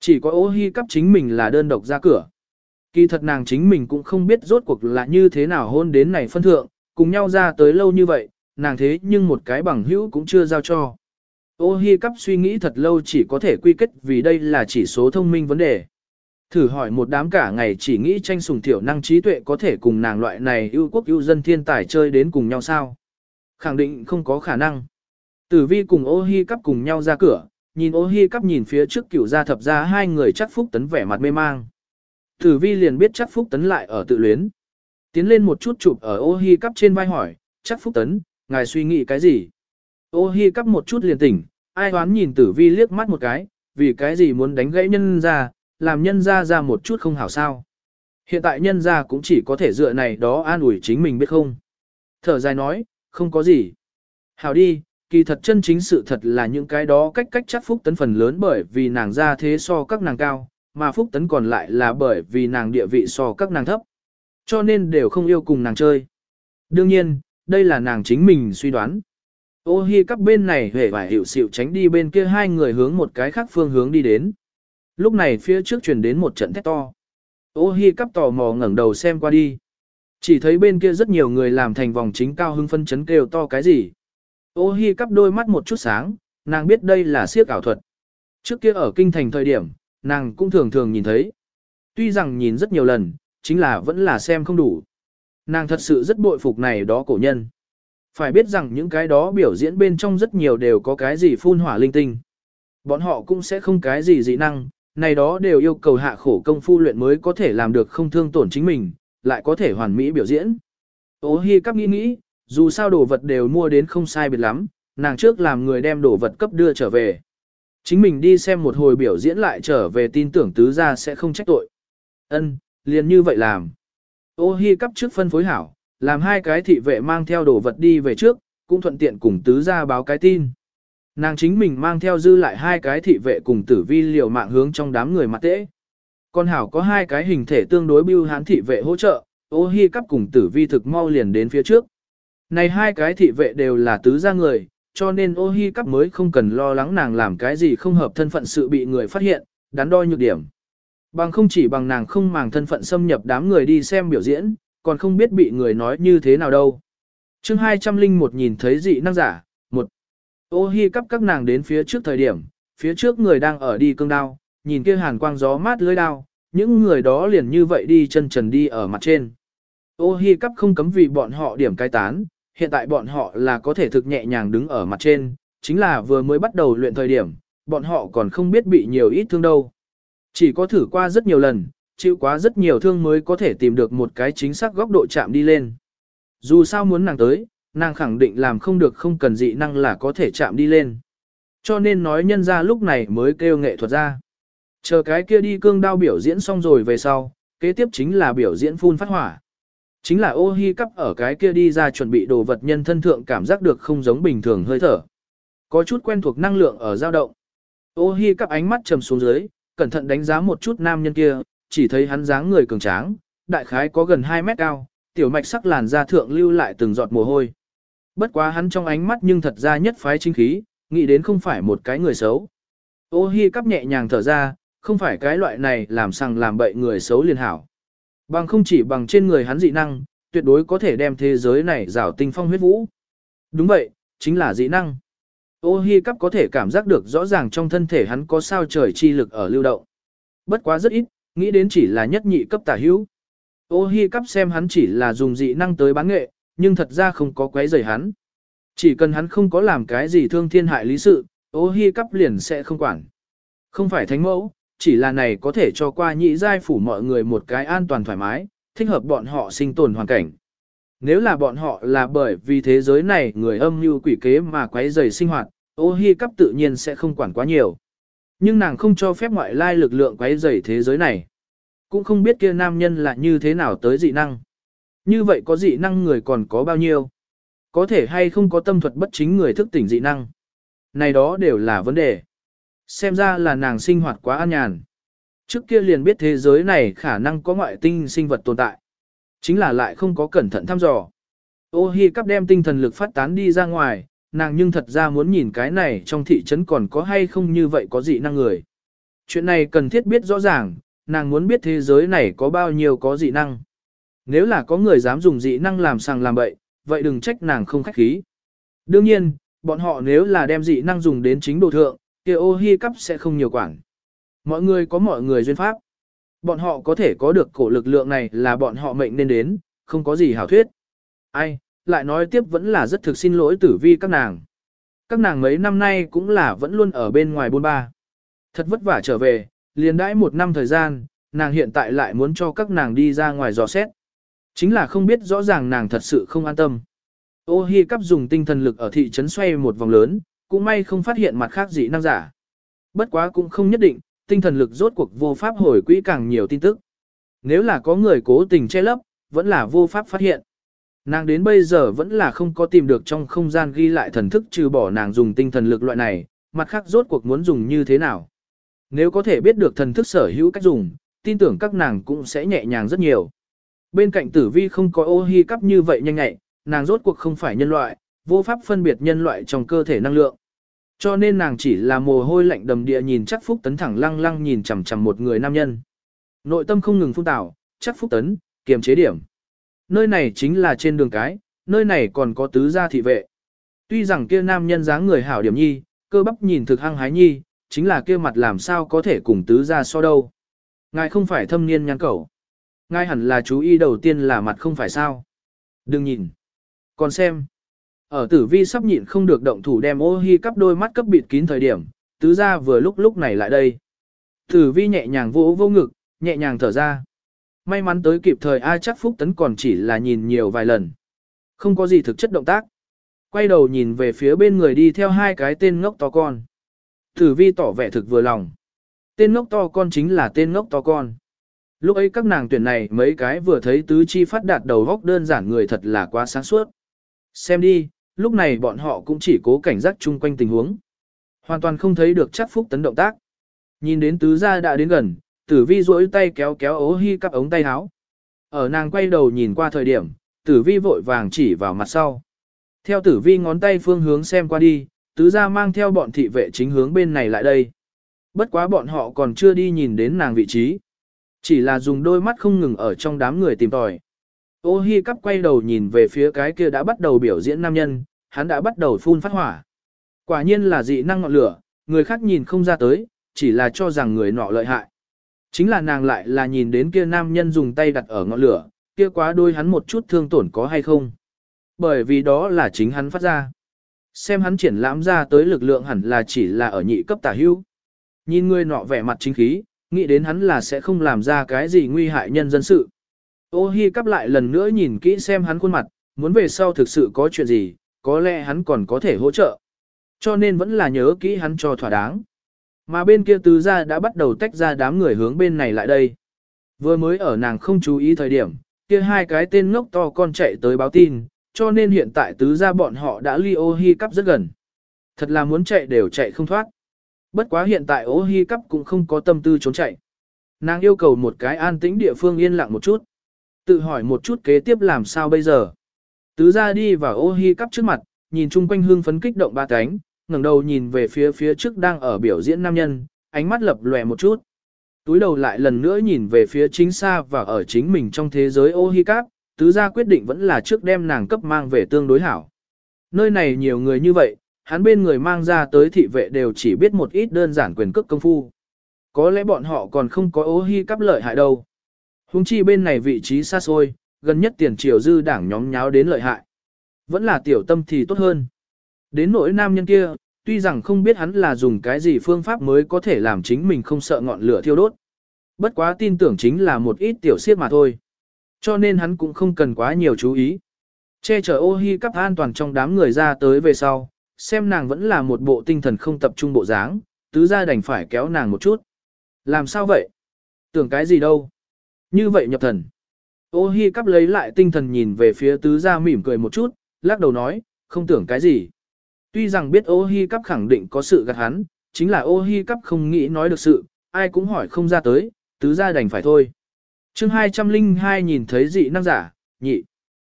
Chỉ có ô hi cắp chính mình là đơn độc ra cửa. Kỳ thật nàng chính mình cũng không biết rốt cuộc là như thế nào hôn đến này phân thượng, cùng nhau ra tới lâu như vậy, nàng thế nhưng một cái bằng hữu cũng chưa giao cho. Ô hi cắp suy nghĩ thật lâu chỉ có thể quy kết vì đây là chỉ số thông minh vấn đề. Thử hỏi một đám cả ngày chỉ nghĩ tranh sùng thiểu năng trí tuệ có thể cùng nàng loại này ưu quốc ưu dân thiên tài chơi đến cùng nhau sao? Khẳng định không có khả năng. Tử vi cùng ô hi cắp cùng nhau ra cửa, nhìn ô hi cắp nhìn phía trước cửu gia thập gia hai người chắc phúc tấn vẻ mặt mê mang. Tử vi liền biết chắc phúc tấn lại ở tự luyến. Tiến lên một chút chụp ở ô hi cắp trên vai hỏi, chắc phúc tấn, ngài suy nghĩ cái gì? Ô hi cắp một chút liền tỉnh, ai hoán nhìn tử vi liếc mắt một cái, vì cái gì muốn đánh gãy nhân ra, làm nhân ra ra một chút không hảo sao. Hiện tại nhân ra cũng chỉ có thể dựa này đó an ủi chính mình biết không. Thở dài nói, không có gì. Hảo đi, kỳ thật chân chính sự thật là những cái đó cách cách chắc phúc tấn phần lớn bởi vì nàng ra thế so các nàng cao, mà phúc tấn còn lại là bởi vì nàng địa vị so các nàng thấp. Cho nên đều không yêu cùng nàng chơi. Đương nhiên, đây là nàng chính mình suy đoán. Ô hi các bên này hề và hiệu xịu tránh đi bên kia hai người hướng một cái khác phương hướng đi đến. Lúc này phía trước truyền đến một trận thét to. Ô hi cắp tò mò ngẩng đầu xem qua đi. Chỉ thấy bên kia rất nhiều người làm thành vòng chính cao hưng phân chấn kêu to cái gì. Ô hi cắp đôi mắt một chút sáng, nàng biết đây là siếc ảo thuật. Trước kia ở kinh thành thời điểm, nàng cũng thường thường nhìn thấy. Tuy rằng nhìn rất nhiều lần, chính là vẫn là xem không đủ. Nàng thật sự rất bội phục này đó cổ nhân. Phải biết rằng những cái đó biểu diễn bên trong rất nhiều đều có cái gì phun hỏa linh tinh. Bọn họ cũng sẽ không cái gì dị năng, này đó đều yêu cầu hạ khổ công phu luyện mới có thể làm được không thương tổn chính mình, lại có thể hoàn mỹ biểu diễn. Ô hi cắp nghĩ nghĩ, dù sao đồ vật đều mua đến không sai biệt lắm, nàng trước làm người đem đồ vật cấp đưa trở về. Chính mình đi xem một hồi biểu diễn lại trở về tin tưởng tứ gia sẽ không trách tội. Ân, liền như vậy làm. Ô hi cắp trước phân phối hảo, làm hai cái thị vệ mang theo đồ vật đi về trước, cũng thuận tiện cùng tứ gia báo cái tin. Nàng chính mình mang theo dư lại hai cái thị vệ cùng tử vi liều mạng hướng trong đám người mặt tễ. Con hảo có hai cái hình thể tương đối bưu hán thị vệ hỗ trợ, ô hi cắp cùng tử vi thực mau liền đến phía trước. Này hai cái thị vệ đều là tứ gia người, cho nên ô hi cắp mới không cần lo lắng nàng làm cái gì không hợp thân phận sự bị người phát hiện, đắn đo nhược điểm. Bằng không chỉ bằng nàng không màng thân phận xâm nhập đám người đi xem biểu diễn, còn không biết bị người nói như thế nào đâu. chương 201 nhìn thấy dị năng giả, một Ô hi cắp các nàng đến phía trước thời điểm, phía trước người đang ở đi cương đao, nhìn kia hàn quang gió mát lưới đao, những người đó liền như vậy đi chân trần đi ở mặt trên. Ô hi cắp không cấm vì bọn họ điểm cai tán, hiện tại bọn họ là có thể thực nhẹ nhàng đứng ở mặt trên, chính là vừa mới bắt đầu luyện thời điểm, bọn họ còn không biết bị nhiều ít thương đâu. Chỉ có thử qua rất nhiều lần, chịu quá rất nhiều thương mới có thể tìm được một cái chính xác góc độ chạm đi lên. Dù sao muốn nàng tới, nàng khẳng định làm không được không cần dị năng là có thể chạm đi lên. Cho nên nói nhân ra lúc này mới kêu nghệ thuật ra. Chờ cái kia đi cương đao biểu diễn xong rồi về sau, kế tiếp chính là biểu diễn phun phát hỏa. Chính là ô hi cắp ở cái kia đi ra chuẩn bị đồ vật nhân thân thượng cảm giác được không giống bình thường hơi thở. Có chút quen thuộc năng lượng ở dao động. Ô hi cắp ánh mắt trầm xuống dưới, cẩn thận đánh giá một chút nam nhân kia, chỉ thấy hắn dáng người cường tráng, đại khái có gần 2 mét cao, tiểu mạch sắc làn da thượng lưu lại từng giọt mồ hôi. Bất quá hắn trong ánh mắt nhưng thật ra nhất phái chính khí, nghĩ đến không phải một cái người xấu. Ô hi cắp nhẹ nhàng thở ra, không phải cái loại này làm sằng làm bậy người xấu liền hảo. Bằng không chỉ bằng trên người hắn dị năng, tuyệt đối có thể đem thế giới này rảo tinh phong huyết vũ. Đúng vậy, chính là dị năng. Ô hi cắp có thể cảm giác được rõ ràng trong thân thể hắn có sao trời chi lực ở lưu động. Bất quá rất ít, nghĩ đến chỉ là nhất nhị cấp tả hữu. Ô hi cắp xem hắn chỉ là dùng dị năng tới bán nghệ, nhưng thật ra không có quấy rầy hắn. Chỉ cần hắn không có làm cái gì thương thiên hại lý sự, ô hi cắp liền sẽ không quản. Không phải thánh mẫu, chỉ là này có thể cho qua nhị giai phủ mọi người một cái an toàn thoải mái, thích hợp bọn họ sinh tồn hoàn cảnh. Nếu là bọn họ là bởi vì thế giới này người âm mưu quỷ kế mà quấy rầy sinh hoạt, ô hi cắp tự nhiên sẽ không quản quá nhiều. Nhưng nàng không cho phép ngoại lai lực lượng quấy rầy thế giới này. Cũng không biết kia nam nhân là như thế nào tới dị năng. Như vậy có dị năng người còn có bao nhiêu? Có thể hay không có tâm thuật bất chính người thức tỉnh dị năng? Này đó đều là vấn đề. Xem ra là nàng sinh hoạt quá an nhàn. Trước kia liền biết thế giới này khả năng có ngoại tinh sinh vật tồn tại. Chính là lại không có cẩn thận thăm dò. Ô hi cắp đem tinh thần lực phát tán đi ra ngoài, nàng nhưng thật ra muốn nhìn cái này trong thị trấn còn có hay không như vậy có dị năng người. Chuyện này cần thiết biết rõ ràng, nàng muốn biết thế giới này có bao nhiêu có dị năng. Nếu là có người dám dùng dị năng làm sàng làm bậy, vậy đừng trách nàng không khách khí. Đương nhiên, bọn họ nếu là đem dị năng dùng đến chính đồ thượng, kia ô hi cắp sẽ không nhiều quản. Mọi người có mọi người duyên pháp. Bọn họ có thể có được cổ lực lượng này là bọn họ mệnh nên đến, không có gì hảo thuyết. Ai, lại nói tiếp vẫn là rất thực xin lỗi tử vi các nàng. Các nàng mấy năm nay cũng là vẫn luôn ở bên ngoài bôn ba. Thật vất vả trở về, liền đãi một năm thời gian, nàng hiện tại lại muốn cho các nàng đi ra ngoài dò xét. Chính là không biết rõ ràng nàng thật sự không an tâm. Ô hi cắp dùng tinh thần lực ở thị trấn xoay một vòng lớn, cũng may không phát hiện mặt khác dị năng giả. Bất quá cũng không nhất định, tinh thần lực rốt cuộc vô pháp hồi quỹ càng nhiều tin tức. Nếu là có người cố tình che lấp, vẫn là vô pháp phát hiện. Nàng đến bây giờ vẫn là không có tìm được trong không gian ghi lại thần thức trừ bỏ nàng dùng tinh thần lực loại này, mặt khác rốt cuộc muốn dùng như thế nào. Nếu có thể biết được thần thức sở hữu cách dùng, tin tưởng các nàng cũng sẽ nhẹ nhàng rất nhiều. Bên cạnh tử vi không có ô hi cắp như vậy nhanh nhẹ, nàng rốt cuộc không phải nhân loại, vô pháp phân biệt nhân loại trong cơ thể năng lượng. Cho nên nàng chỉ là mồ hôi lạnh đầm địa nhìn chắc phúc tấn thẳng lăng lăng nhìn chằm chằm một người nam nhân. Nội tâm không ngừng phun tảo, chắc phúc tấn, kiềm chế điểm. Nơi này chính là trên đường cái, nơi này còn có tứ gia thị vệ. Tuy rằng kia nam nhân dáng người hảo điểm nhi, cơ bắp nhìn thực hăng hái nhi, chính là kia mặt làm sao có thể cùng tứ gia so đâu. Ngài không phải thâm niên nhăn cẩu. Ngài hẳn là chú ý đầu tiên là mặt không phải sao. Đừng nhìn. Còn xem. Ở tử vi sắp nhịn không được động thủ đem ô hi cắp đôi mắt cấp bịt kín thời điểm, tứ gia vừa lúc lúc này lại đây. Tử vi nhẹ nhàng vỗ vô ngực, nhẹ nhàng thở ra. May mắn tới kịp thời ai chắc Phúc Tấn còn chỉ là nhìn nhiều vài lần. Không có gì thực chất động tác. Quay đầu nhìn về phía bên người đi theo hai cái tên ngốc to con. Tử vi tỏ vẻ thực vừa lòng. Tên ngốc to con chính là tên ngốc to con. Lúc ấy các nàng tuyển này mấy cái vừa thấy tứ chi phát đạt đầu góc đơn giản người thật là quá sáng suốt. Xem đi, lúc này bọn họ cũng chỉ cố cảnh giác chung quanh tình huống. Hoàn toàn không thấy được chắc phúc tấn động tác. Nhìn đến tứ gia đã đến gần, tử vi duỗi tay kéo kéo ố hi cắp ống tay áo. Ở nàng quay đầu nhìn qua thời điểm, tử vi vội vàng chỉ vào mặt sau. Theo tử vi ngón tay phương hướng xem qua đi, tứ gia mang theo bọn thị vệ chính hướng bên này lại đây. Bất quá bọn họ còn chưa đi nhìn đến nàng vị trí. Chỉ là dùng đôi mắt không ngừng ở trong đám người tìm tòi. Ô hi cắp quay đầu nhìn về phía cái kia đã bắt đầu biểu diễn nam nhân, hắn đã bắt đầu phun phát hỏa. Quả nhiên là dị năng ngọn lửa, người khác nhìn không ra tới, chỉ là cho rằng người nọ lợi hại. Chính là nàng lại là nhìn đến kia nam nhân dùng tay đặt ở ngọn lửa, kia quá đôi hắn một chút thương tổn có hay không. Bởi vì đó là chính hắn phát ra. Xem hắn triển lãm ra tới lực lượng hẳn là chỉ là ở nhị cấp tả hưu. Nhìn người nọ vẻ mặt chính khí, nghĩ đến hắn là sẽ không làm ra cái gì nguy hại nhân dân sự. Ô hi cắp lại lần nữa nhìn kỹ xem hắn khuôn mặt, muốn về sau thực sự có chuyện gì, có lẽ hắn còn có thể hỗ trợ. Cho nên vẫn là nhớ kỹ hắn cho thỏa đáng. Mà bên kia tứ gia đã bắt đầu tách ra đám người hướng bên này lại đây. Vừa mới ở nàng không chú ý thời điểm, kia hai cái tên ngốc to con chạy tới báo tin, cho nên hiện tại tứ gia bọn họ đã ly ô hi cắp rất gần. Thật là muốn chạy đều chạy không thoát. Bất quá hiện tại ô hi cắp cũng không có tâm tư trốn chạy. Nàng yêu cầu một cái an tĩnh địa phương yên lặng một chút. Tự hỏi một chút kế tiếp làm sao bây giờ. Tứ gia đi vào ô hi cắp trước mặt, nhìn chung quanh hương phấn kích động ba cánh, ngẩng đầu nhìn về phía phía trước đang ở biểu diễn nam nhân, ánh mắt lập lòe một chút. Túi đầu lại lần nữa nhìn về phía chính xa và ở chính mình trong thế giới ô hi cáp, tứ gia quyết định vẫn là trước đem nàng cấp mang về tương đối hảo. Nơi này nhiều người như vậy, hắn bên người mang ra tới thị vệ đều chỉ biết một ít đơn giản quyền cước công phu. Có lẽ bọn họ còn không có ô hi cắp lợi hại đâu. Hùng chi bên này vị trí xa xôi, gần nhất tiền triều dư đảng nhóm nháo đến lợi hại. Vẫn là tiểu tâm thì tốt hơn. Đến nỗi nam nhân kia, tuy rằng không biết hắn là dùng cái gì phương pháp mới có thể làm chính mình không sợ ngọn lửa thiêu đốt. Bất quá tin tưởng chính là một ít tiểu siết mà thôi. Cho nên hắn cũng không cần quá nhiều chú ý. Che chở ô hi cắp an toàn trong đám người ra tới về sau, xem nàng vẫn là một bộ tinh thần không tập trung bộ dáng, tứ gia đành phải kéo nàng một chút. Làm sao vậy? Tưởng cái gì đâu? Như vậy nhập thần. Ô hi cắp lấy lại tinh thần nhìn về phía tứ gia mỉm cười một chút, lắc đầu nói, không tưởng cái gì. Tuy rằng biết ô hi cắp khẳng định có sự gạt hắn, chính là ô hi cắp không nghĩ nói được sự, ai cũng hỏi không ra tới, tứ gia đành phải thôi. chương 202 nhìn thấy dị năng giả, nhị.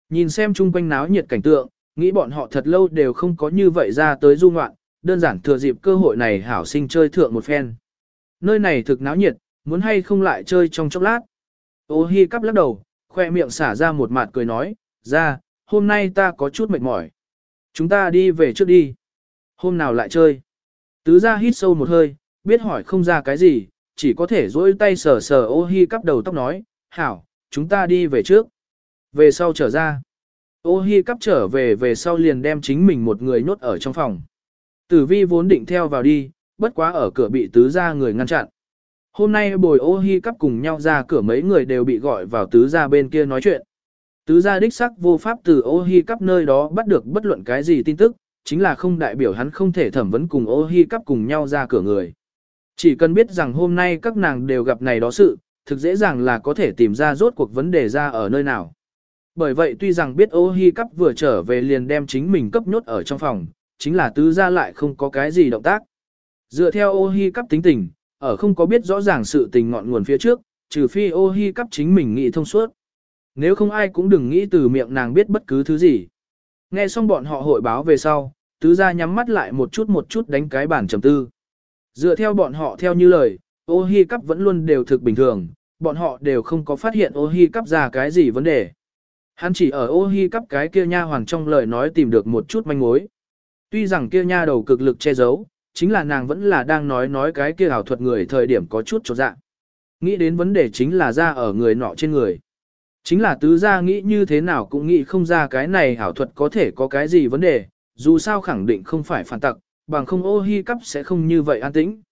Nhìn xem chung quanh náo nhiệt cảnh tượng, nghĩ bọn họ thật lâu đều không có như vậy ra tới du ngoạn, đơn giản thừa dịp cơ hội này hảo sinh chơi thượng một phen. Nơi này thực náo nhiệt, muốn hay không lại chơi trong chốc lát. Ô hi cắp lắc đầu, khoe miệng xả ra một mặt cười nói, ra, hôm nay ta có chút mệt mỏi. Chúng ta đi về trước đi. Hôm nào lại chơi. Tứ ra hít sâu một hơi, biết hỏi không ra cái gì, chỉ có thể dỗi tay sờ sờ ô hi cắp đầu tóc nói, hảo, chúng ta đi về trước. Về sau trở ra. Ô hi cắp trở về về sau liền đem chính mình một người nhốt ở trong phòng. Tử vi vốn định theo vào đi, bất quá ở cửa bị tứ ra người ngăn chặn. Hôm nay bồi ô hi cắp cùng nhau ra cửa mấy người đều bị gọi vào tứ gia bên kia nói chuyện. Tứ gia đích sắc vô pháp từ ô hi cắp nơi đó bắt được bất luận cái gì tin tức, chính là không đại biểu hắn không thể thẩm vấn cùng ô hi cắp cùng nhau ra cửa người. Chỉ cần biết rằng hôm nay các nàng đều gặp này đó sự, thực dễ dàng là có thể tìm ra rốt cuộc vấn đề ra ở nơi nào. Bởi vậy tuy rằng biết ô hi cắp vừa trở về liền đem chính mình cấp nhốt ở trong phòng, chính là tứ gia lại không có cái gì động tác. Dựa theo ô hi cắp tính tình, ở không có biết rõ ràng sự tình ngọn nguồn phía trước, trừ phi ô hi cắp chính mình nghĩ thông suốt. Nếu không ai cũng đừng nghĩ từ miệng nàng biết bất cứ thứ gì. Nghe xong bọn họ hội báo về sau, tứ gia nhắm mắt lại một chút một chút đánh cái bản trầm tư. Dựa theo bọn họ theo như lời, ô hi cắp vẫn luôn đều thực bình thường, bọn họ đều không có phát hiện ô hi cắp ra cái gì vấn đề. Hắn chỉ ở ô hi cắp cái kia nha hoàng trong lời nói tìm được một chút manh mối. Tuy rằng kia nha đầu cực lực che giấu, chính là nàng vẫn là đang nói nói cái kia ảo thuật người thời điểm có chút cho dạng. Nghĩ đến vấn đề chính là ra ở người nọ trên người. Chính là tứ gia nghĩ như thế nào cũng nghĩ không ra cái này hảo thuật có thể có cái gì vấn đề, dù sao khẳng định không phải phản tặc, bằng không ô hi cắp sẽ không như vậy an tĩnh.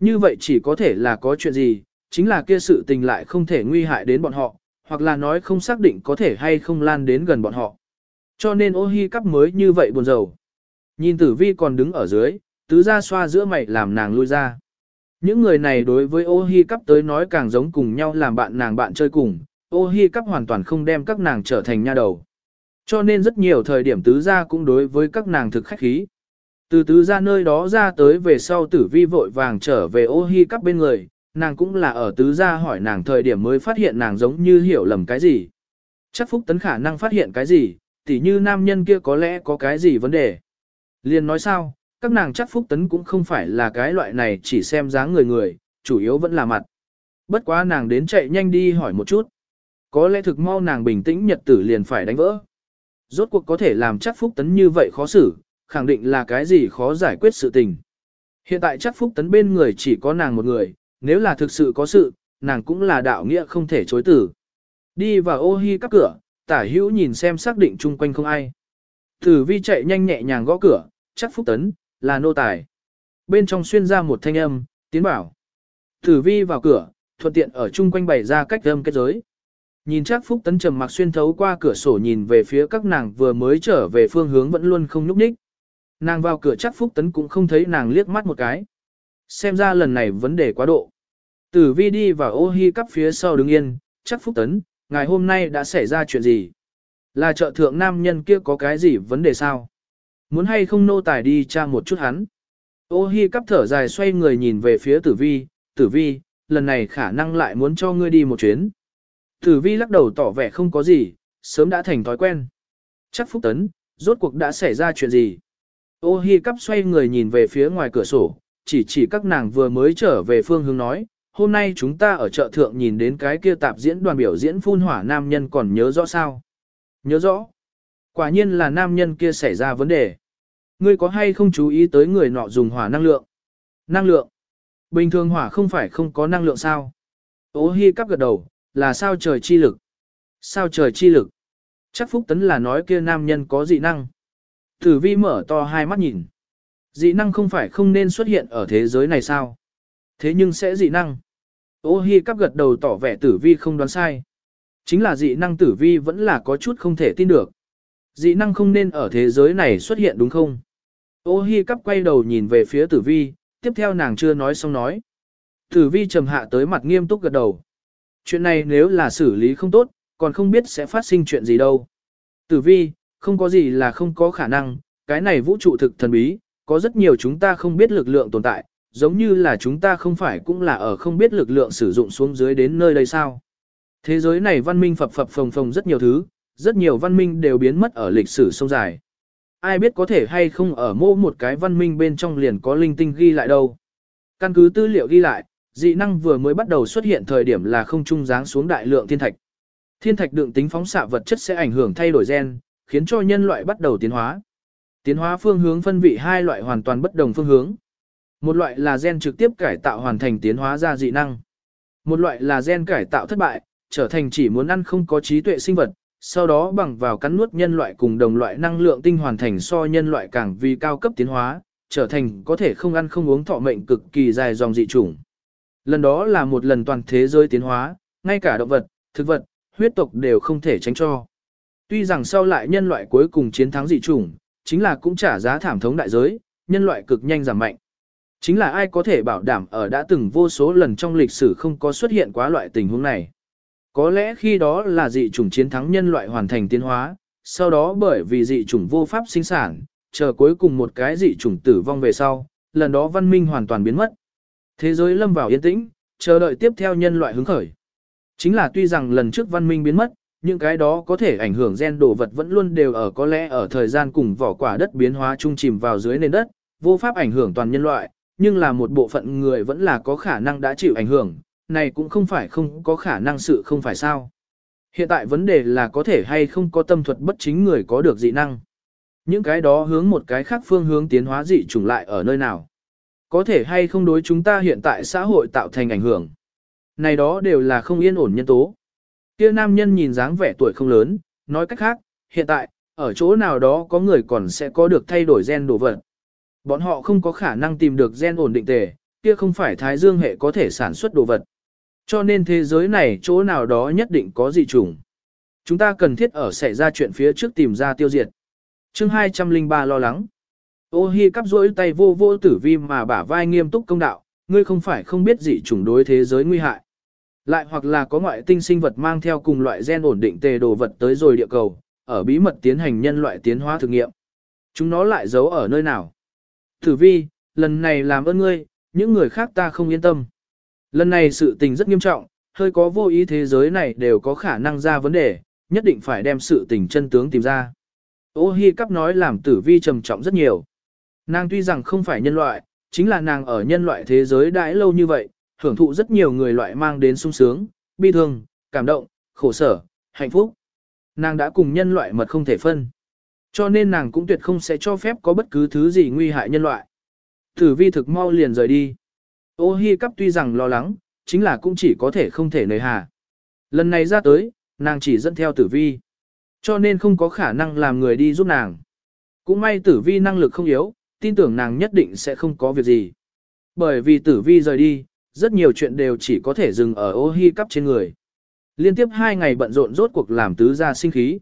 Như vậy chỉ có thể là có chuyện gì, chính là kia sự tình lại không thể nguy hại đến bọn họ, hoặc là nói không xác định có thể hay không lan đến gần bọn họ. Cho nên ô hi cắp mới như vậy buồn rầu. Nhìn tử vi còn đứng ở dưới, tứ gia xoa giữa mày làm nàng lui ra. Những người này đối với ô hi cắp tới nói càng giống cùng nhau làm bạn nàng bạn chơi cùng, ô hi cắp hoàn toàn không đem các nàng trở thành nha đầu. Cho nên rất nhiều thời điểm tứ gia cũng đối với các nàng thực khách khí. Từ tứ gia nơi đó ra tới về sau tử vi vội vàng trở về ô hi cắp bên người, nàng cũng là ở tứ gia hỏi nàng thời điểm mới phát hiện nàng giống như hiểu lầm cái gì. Chắc Phúc Tấn khả năng phát hiện cái gì, tỉ như nam nhân kia có lẽ có cái gì vấn đề. Liên nói sao, các nàng chắc Phúc Tấn cũng không phải là cái loại này chỉ xem dáng người người, chủ yếu vẫn là mặt. Bất quá nàng đến chạy nhanh đi hỏi một chút. Có lẽ thực mau nàng bình tĩnh nhật tử liền phải đánh vỡ. Rốt cuộc có thể làm chắc Phúc Tấn như vậy khó xử, khẳng định là cái gì khó giải quyết sự tình. Hiện tại chắc Phúc Tấn bên người chỉ có nàng một người, nếu là thực sự có sự, nàng cũng là đạo nghĩa không thể chối tử. Đi vào ô hi các cửa, tả hữu nhìn xem xác định chung quanh không ai. Tử vi chạy nhanh nhẹ nhàng gõ cửa, chắc Phúc Tấn, là nô tài. Bên trong xuyên ra một thanh âm, tiến bảo. Tử vi vào cửa, thuận tiện ở chung quanh bày ra cách âm kết giới. Nhìn chắc Phúc Tấn trầm mặc xuyên thấu qua cửa sổ nhìn về phía các nàng vừa mới trở về phương hướng vẫn luôn không nhúc nhích. Nàng vào cửa chắc Phúc Tấn cũng không thấy nàng liếc mắt một cái. Xem ra lần này vấn đề quá độ. Tử vi đi vào ô hi cắp phía sau đứng yên, chắc Phúc Tấn, ngày hôm nay đã xảy ra chuyện gì? Là trợ thượng nam nhân kia có cái gì vấn đề sao? Muốn hay không nô tài đi tra một chút hắn? Ô hi cắp thở dài xoay người nhìn về phía tử vi, tử vi, lần này khả năng lại muốn cho ngươi đi một chuyến. Tử vi lắc đầu tỏ vẻ không có gì, sớm đã thành thói quen. Chắc Phúc Tấn, rốt cuộc đã xảy ra chuyện gì? Ô hi cắp xoay người nhìn về phía ngoài cửa sổ, chỉ chỉ các nàng vừa mới trở về phương hướng nói, hôm nay chúng ta ở chợ thượng nhìn đến cái kia tạp diễn đoàn biểu diễn phun hỏa nam nhân còn nhớ rõ sao? Nhớ rõ. Quả nhiên là nam nhân kia xảy ra vấn đề. Ngươi có hay không chú ý tới người nọ dùng hỏa năng lượng? Năng lượng. Bình thường hỏa không phải không có năng lượng sao? Ô hi cắp gật đầu, là sao trời chi lực? Sao trời chi lực? Chắc Phúc Tấn là nói kia nam nhân có dị năng. Tử vi mở to hai mắt nhìn. Dị năng không phải không nên xuất hiện ở thế giới này sao? Thế nhưng sẽ dị năng. Ô hi cắp gật đầu tỏ vẻ tử vi không đoán sai. Chính là dị năng tử vi vẫn là có chút không thể tin được. Dị năng không nên ở thế giới này xuất hiện đúng không? Ô hi cắp quay đầu nhìn về phía tử vi, tiếp theo nàng chưa nói xong nói. Tử vi trầm hạ tới mặt nghiêm túc gật đầu. Chuyện này nếu là xử lý không tốt, còn không biết sẽ phát sinh chuyện gì đâu. Tử vi, không có gì là không có khả năng, cái này vũ trụ thực thần bí, có rất nhiều chúng ta không biết lực lượng tồn tại, giống như là chúng ta không phải cũng là ở không biết lực lượng sử dụng xuống dưới đến nơi đây sao. Thế giới này văn minh phập phập phồng phồng rất nhiều thứ, rất nhiều văn minh đều biến mất ở lịch sử sông dài. Ai biết có thể hay không ở mô một cái văn minh bên trong liền có linh tinh ghi lại đâu. Căn cứ tư liệu ghi lại, dị năng vừa mới bắt đầu xuất hiện thời điểm là không trung giáng xuống đại lượng thiên thạch. Thiên thạch đựng tính phóng xạ vật chất sẽ ảnh hưởng thay đổi gen, khiến cho nhân loại bắt đầu tiến hóa. Tiến hóa phương hướng phân vị hai loại hoàn toàn bất đồng phương hướng. Một loại là gen trực tiếp cải tạo hoàn thành tiến hóa ra dị năng. Một loại là gen cải tạo thất bại, trở thành chỉ muốn ăn không có trí tuệ sinh vật, sau đó bằng vào cắn nuốt nhân loại cùng đồng loại năng lượng tinh hoàn thành so nhân loại càng vì cao cấp tiến hóa, trở thành có thể không ăn không uống thọ mệnh cực kỳ dài dòng dị chủng. Lần đó là một lần toàn thế giới tiến hóa, ngay cả động vật, thực vật, huyết tộc đều không thể tránh cho. Tuy rằng sau lại nhân loại cuối cùng chiến thắng dị chủng, chính là cũng trả giá thảm thống đại giới, nhân loại cực nhanh giảm mạnh. Chính là ai có thể bảo đảm ở đã từng vô số lần trong lịch sử không có xuất hiện quá loại tình huống này. Có lẽ khi đó là dị chủng chiến thắng nhân loại hoàn thành tiến hóa, sau đó bởi vì dị chủng vô pháp sinh sản, chờ cuối cùng một cái dị chủng tử vong về sau, lần đó văn minh hoàn toàn biến mất. Thế giới lâm vào yên tĩnh, chờ đợi tiếp theo nhân loại hứng khởi. Chính là tuy rằng lần trước văn minh biến mất, những cái đó có thể ảnh hưởng gen đồ vật vẫn luôn đều ở có lẽ ở thời gian cùng vỏ quả đất biến hóa chung chìm vào dưới nền đất, vô pháp ảnh hưởng toàn nhân loại, nhưng là một bộ phận người vẫn là có khả năng đã chịu ảnh hưởng, này cũng không phải không có khả năng sự không phải sao. Hiện tại vấn đề là có thể hay không có tâm thuật bất chính người có được dị năng. Những cái đó hướng một cái khác phương hướng tiến hóa dị chủng lại ở nơi nào. Có thể hay không đối chúng ta hiện tại xã hội tạo thành ảnh hưởng. Này đó đều là không yên ổn nhân tố. Kia nam nhân nhìn dáng vẻ tuổi không lớn, nói cách khác, hiện tại, ở chỗ nào đó có người còn sẽ có được thay đổi gen đồ vật. Bọn họ không có khả năng tìm được gen ổn định tề, kia không phải thái dương hệ có thể sản xuất đồ vật. Cho nên thế giới này chỗ nào đó nhất định có dị trùng. Chúng ta cần thiết ở xảy ra chuyện phía trước tìm ra tiêu diệt. chương 203 lo lắng. Ô hi cắp rỗi tay vô vô tử vi mà bả vai nghiêm túc công đạo, ngươi không phải không biết gì chủng đối thế giới nguy hại. Lại hoặc là có ngoại tinh sinh vật mang theo cùng loại gen ổn định tề đồ vật tới rồi địa cầu, ở bí mật tiến hành nhân loại tiến hóa thực nghiệm. Chúng nó lại giấu ở nơi nào? Tử vi, lần này làm ơn ngươi, những người khác ta không yên tâm. Lần này sự tình rất nghiêm trọng, hơi có vô ý thế giới này đều có khả năng ra vấn đề, nhất định phải đem sự tình chân tướng tìm ra. Ô Hi cắp nói làm tử vi trầm trọng rất nhiều. Nàng tuy rằng không phải nhân loại, chính là nàng ở nhân loại thế giới đãi lâu như vậy, hưởng thụ rất nhiều người loại mang đến sung sướng, bi thương, cảm động, khổ sở, hạnh phúc. Nàng đã cùng nhân loại mật không thể phân. Cho nên nàng cũng tuyệt không sẽ cho phép có bất cứ thứ gì nguy hại nhân loại. Tử vi thực mau liền rời đi. Ô hi cắp tuy rằng lo lắng, chính là cũng chỉ có thể không thể nề hà. Lần này ra tới, nàng chỉ dẫn theo tử vi. Cho nên không có khả năng làm người đi giúp nàng. Cũng may tử vi năng lực không yếu, tin tưởng nàng nhất định sẽ không có việc gì. Bởi vì tử vi rời đi, rất nhiều chuyện đều chỉ có thể dừng ở ô hi cắp trên người. Liên tiếp hai ngày bận rộn rốt cuộc làm tứ gia sinh khí.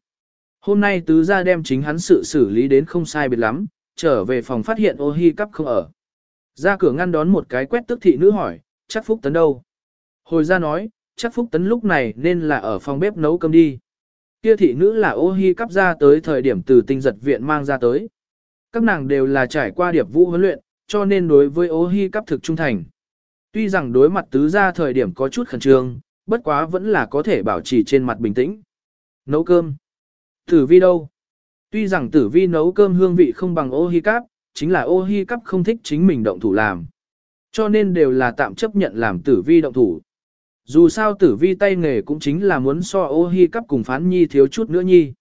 Hôm nay tứ gia đem chính hắn sự xử lý đến không sai biệt lắm, trở về phòng phát hiện ô hi cắp không ở. Ra cửa ngăn đón một cái quét tức thị nữ hỏi, chắc Phúc Tấn đâu? Hồi ra nói, chắc Phúc Tấn lúc này nên là ở phòng bếp nấu cơm đi. Kia thị nữ là ô hi cắp ra tới thời điểm từ tinh giật viện mang ra tới. Các nàng đều là trải qua điệp vũ huấn luyện, cho nên đối với ố hy cấp thực trung thành. Tuy rằng đối mặt tứ ra thời điểm có chút khẩn trương, bất quá vẫn là có thể bảo trì trên mặt bình tĩnh. Nấu cơm. Tử vi đâu? Tuy rằng tử vi nấu cơm hương vị không bằng ô hi cắp, chính là ô hi cắp không thích chính mình động thủ làm. Cho nên đều là tạm chấp nhận làm tử vi động thủ. Dù sao tử vi tay nghề cũng chính là muốn so ô hi cắp cùng phán nhi thiếu chút nữa nhi.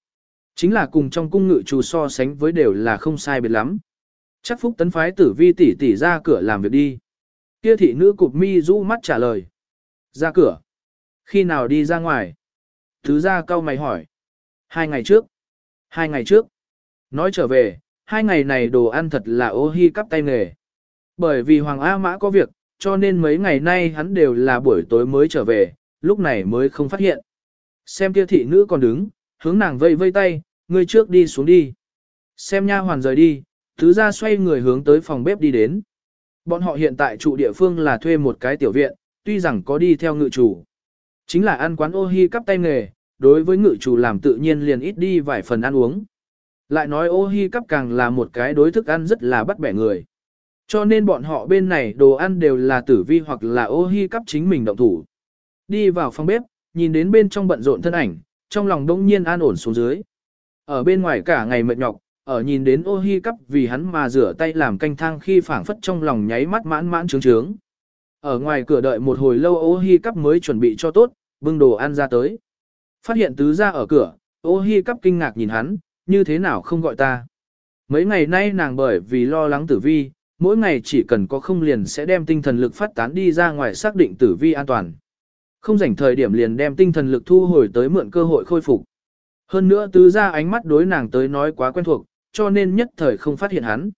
Chính là cùng trong cung ngự chủ so sánh với đều là không sai biệt lắm. Chắc phúc tấn phái tử vi tỷ tỷ ra cửa làm việc đi. Kia thị nữ cụp mi rũ mắt trả lời. Ra cửa. Khi nào đi ra ngoài? Thứ ra cau mày hỏi. Hai ngày trước. Hai ngày trước. Nói trở về, hai ngày này đồ ăn thật là ô hi cắp tay nghề. Bởi vì Hoàng A Mã có việc, cho nên mấy ngày nay hắn đều là buổi tối mới trở về, lúc này mới không phát hiện. Xem kia thị nữ còn đứng, hướng nàng vây vây tay, ngươi trước đi xuống đi. Xem nha hoàn rời đi, thứ ra xoay người hướng tới phòng bếp đi đến. Bọn họ hiện tại trụ địa phương là thuê một cái tiểu viện, tuy rằng có đi theo ngự chủ. Chính là ăn quán ô hi cắp tay nghề, đối với ngự chủ làm tự nhiên liền ít đi vài phần ăn uống. Lại nói ô hi cắp càng là một cái đối thức ăn rất là bắt bẻ người. Cho nên bọn họ bên này đồ ăn đều là tử vi hoặc là ô hi cắp chính mình động thủ. Đi vào phòng bếp, nhìn đến bên trong bận rộn thân ảnh, trong lòng đông nhiên an ổn xuống dưới. Ở bên ngoài cả ngày mệt nhọc, ở nhìn đến ô hi cắp vì hắn mà rửa tay làm canh thang khi phảng phất trong lòng nháy mắt mãn mãn trướng trướng. Ở ngoài cửa đợi một hồi lâu ô hi cắp mới chuẩn bị cho tốt, bưng đồ ăn ra tới. Phát hiện tứ ra ở cửa, ô hi cắp kinh ngạc nhìn hắn, như thế nào không gọi ta. Mấy ngày nay nàng bởi vì lo lắng tử vi, mỗi ngày chỉ cần có không liền sẽ đem tinh thần lực phát tán đi ra ngoài xác định tử vi an toàn. Không rảnh thời điểm liền đem tinh thần lực thu hồi tới mượn cơ hội khôi phục. Hơn nữa tứ gia ánh mắt đối nàng tới nói quá quen thuộc, cho nên nhất thời không phát hiện hắn.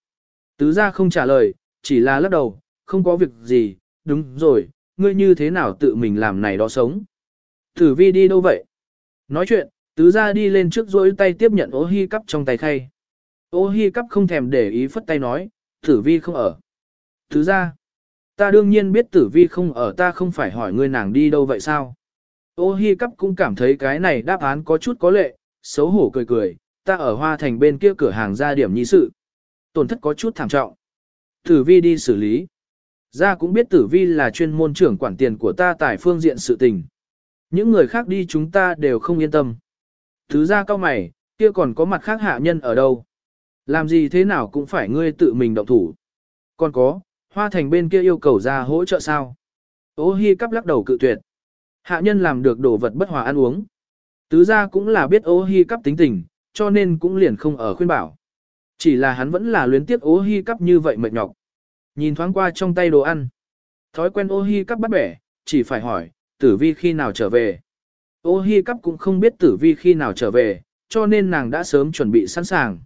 Tứ gia không trả lời, chỉ là lắc đầu, không có việc gì, đúng rồi, ngươi như thế nào tự mình làm này đó sống. Tử vi đi đâu vậy? Nói chuyện, tứ gia đi lên trước rỗi tay tiếp nhận ô hi cắp trong tay khay. Ô hi cắp không thèm để ý phất tay nói, tử vi không ở. Tứ gia ta đương nhiên biết tử vi không ở ta không phải hỏi ngươi nàng đi đâu vậy sao? Ô hi cắp cũng cảm thấy cái này đáp án có chút có lệ, xấu hổ cười cười, ta ở hoa thành bên kia cửa hàng ra điểm nhi sự. Tổn thất có chút thảm trọng. Tử vi đi xử lý. Gia cũng biết tử vi là chuyên môn trưởng quản tiền của ta tại phương diện sự tình. Những người khác đi chúng ta đều không yên tâm. Thứ ra cao mày, kia còn có mặt khác hạ nhân ở đâu. Làm gì thế nào cũng phải ngươi tự mình động thủ. Còn có, hoa thành bên kia yêu cầu ra hỗ trợ sao. Ô hi cắp lắc đầu cự tuyệt. Hạ nhân làm được đồ vật bất hòa ăn uống. Tứ gia cũng là biết ô hi cắp tính tình, cho nên cũng liền không ở khuyên bảo. Chỉ là hắn vẫn là luyến tiếc ô hi cắp như vậy mệt nhọc. Nhìn thoáng qua trong tay đồ ăn. Thói quen ô hi cắp bắt bẻ, chỉ phải hỏi, tử vi khi nào trở về. Ô hi cắp cũng không biết tử vi khi nào trở về, cho nên nàng đã sớm chuẩn bị sẵn sàng.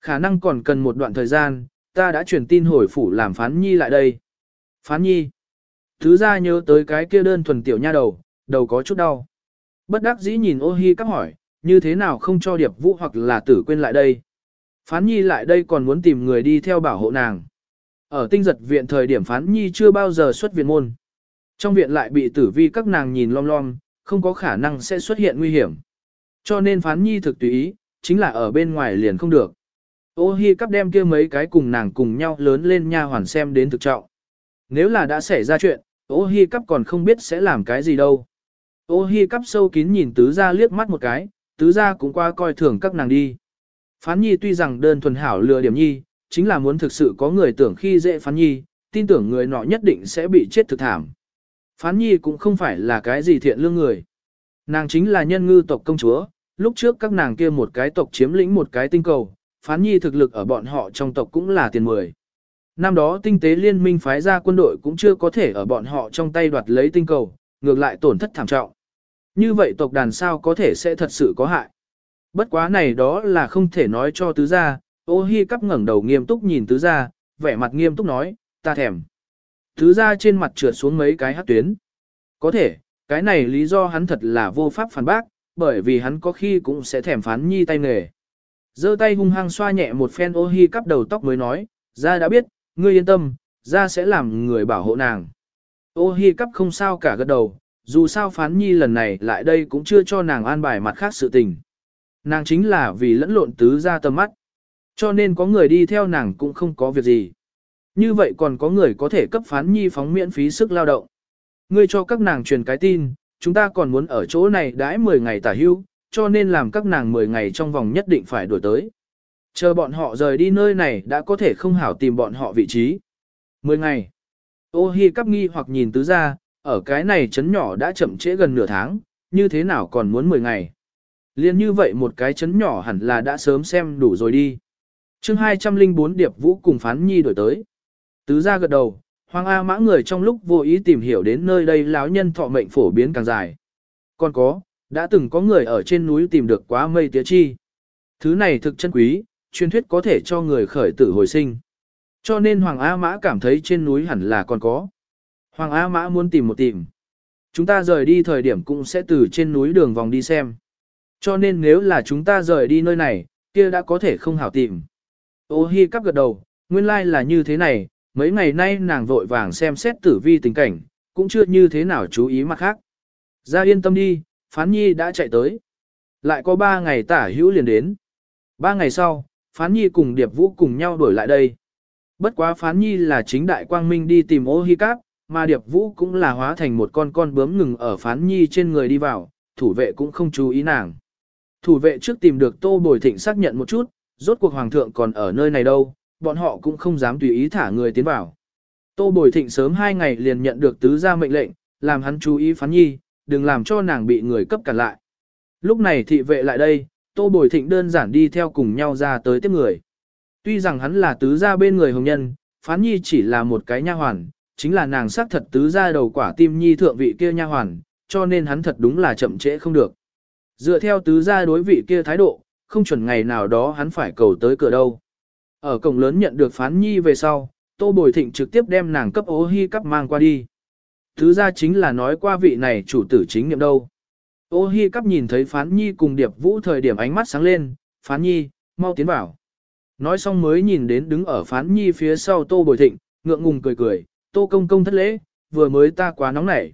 Khả năng còn cần một đoạn thời gian, ta đã truyền tin hồi phủ làm phán nhi lại đây. Phán nhi. Thứ ra nhớ tới cái kia đơn thuần tiểu nha đầu, đầu có chút đau. Bất đắc dĩ nhìn ô hi các hỏi, như thế nào không cho điệp vũ hoặc là tử quên lại đây. Phán nhi lại đây còn muốn tìm người đi theo bảo hộ nàng. Ở tinh giật viện thời điểm phán nhi chưa bao giờ xuất viện môn. Trong viện lại bị tử vi các nàng nhìn lom lom, không có khả năng sẽ xuất hiện nguy hiểm. Cho nên phán nhi thực tùy ý, chính là ở bên ngoài liền không được. Ô hi cắp đem kia mấy cái cùng nàng cùng nhau lớn lên nha hoàn xem đến thực trọng. Nếu là đã xảy ra chuyện, ô hi cắp còn không biết sẽ làm cái gì đâu. Ô hi cắp sâu kín nhìn tứ gia liếc mắt một cái, tứ gia cũng qua coi thường các nàng đi. Phán nhi tuy rằng đơn thuần hảo lừa điểm nhi, chính là muốn thực sự có người tưởng khi dễ phán nhi, tin tưởng người nọ nhất định sẽ bị chết thực thảm. Phán nhi cũng không phải là cái gì thiện lương người. Nàng chính là nhân ngư tộc công chúa, lúc trước các nàng kia một cái tộc chiếm lĩnh một cái tinh cầu, phán nhi thực lực ở bọn họ trong tộc cũng là tiền mười. Năm đó tinh tế liên minh phái ra quân đội cũng chưa có thể ở bọn họ trong tay đoạt lấy tinh cầu, ngược lại tổn thất thảm trọng. Như vậy tộc đàn sao có thể sẽ thật sự có hại. Bất quá này đó là không thể nói cho tứ gia, ô hi cắp ngẩng đầu nghiêm túc nhìn tứ gia, vẻ mặt nghiêm túc nói, ta thèm. Tứ gia trên mặt trượt xuống mấy cái hát tuyến. Có thể, cái này lý do hắn thật là vô pháp phản bác, bởi vì hắn có khi cũng sẽ thèm phán nhi tay nghề giơ tay hung hăng xoa nhẹ một phen ô hi cắp đầu tóc mới nói, ra đã biết, ngươi yên tâm, ra sẽ làm người bảo hộ nàng. Ô hi cắp không sao cả gật đầu, dù sao phán nhi lần này lại đây cũng chưa cho nàng an bài mặt khác sự tình. Nàng chính là vì lẫn lộn tứ ra tầm mắt. Cho nên có người đi theo nàng cũng không có việc gì. Như vậy còn có người có thể cấp phán nhi phóng miễn phí sức lao động. Ngươi cho các nàng truyền cái tin, chúng ta còn muốn ở chỗ này đãi 10 ngày tả hưu, cho nên làm các nàng 10 ngày trong vòng nhất định phải đổi tới. Chờ bọn họ rời đi nơi này đã có thể không hảo tìm bọn họ vị trí. 10 ngày. Ô hi cắp nghi hoặc nhìn tứ ra, ở cái này chấn nhỏ đã chậm trễ gần nửa tháng, như thế nào còn muốn 10 ngày. Liên như vậy một cái chấn nhỏ hẳn là đã sớm xem đủ rồi đi. chương 204 Điệp Vũ cùng Phán Nhi đổi tới. Tứ ra gật đầu, Hoàng A mã người trong lúc vô ý tìm hiểu đến nơi đây lão nhân thọ mệnh phổ biến càng dài. Còn có, đã từng có người ở trên núi tìm được quá mây tía chi. Thứ này thực chân quý, truyền thuyết có thể cho người khởi tử hồi sinh. Cho nên Hoàng A Mã cảm thấy trên núi hẳn là còn có. Hoàng A Mã muốn tìm một tìm. Chúng ta rời đi thời điểm cũng sẽ từ trên núi đường vòng đi xem. Cho nên nếu là chúng ta rời đi nơi này, kia đã có thể không hảo tìm. Ô hi cắp gật đầu, nguyên lai like là như thế này, mấy ngày nay nàng vội vàng xem xét tử vi tình cảnh, cũng chưa như thế nào chú ý mặt khác. Ra yên tâm đi, Phán Nhi đã chạy tới. Lại có ba ngày tả hữu liền đến. Ba ngày sau, Phán Nhi cùng Điệp Vũ cùng nhau đuổi lại đây. Bất quá Phán Nhi là chính đại quang minh đi tìm ô hi cáp, mà Điệp Vũ cũng là hóa thành một con con bướm ngừng ở Phán Nhi trên người đi vào, thủ vệ cũng không chú ý nàng. Thủ vệ trước tìm được Tô Bồi Thịnh xác nhận một chút, rốt cuộc Hoàng thượng còn ở nơi này đâu, bọn họ cũng không dám tùy ý thả người tiến vào. Tô Bồi Thịnh sớm hai ngày liền nhận được tứ gia mệnh lệnh, làm hắn chú ý Phán Nhi, đừng làm cho nàng bị người cấp cản lại. Lúc này thị vệ lại đây, Tô Bồi Thịnh đơn giản đi theo cùng nhau ra tới tiếp người. Tuy rằng hắn là tứ gia bên người hồng nhân, Phán Nhi chỉ là một cái nha hoàn, chính là nàng xác thật tứ gia đầu quả tim nhi thượng vị kia nha hoàn, cho nên hắn thật đúng là chậm trễ không được. Dựa theo tứ gia đối vị kia thái độ, không chuẩn ngày nào đó hắn phải cầu tới cửa đâu. Ở cổng lớn nhận được Phán Nhi về sau, Tô Bồi Thịnh trực tiếp đem nàng cấp ố hy cấp mang qua đi thứ ra chính là nói qua vị này chủ tử chính nghiệm đâu. Ô hi cắp nhìn thấy Phán Nhi cùng Điệp Vũ thời điểm ánh mắt sáng lên, Phán Nhi, mau tiến vào. Nói xong mới nhìn đến đứng ở Phán Nhi phía sau Tô Bồi Thịnh, ngượng ngùng cười cười, Tô Công Công thất lễ, vừa mới ta quá nóng nảy.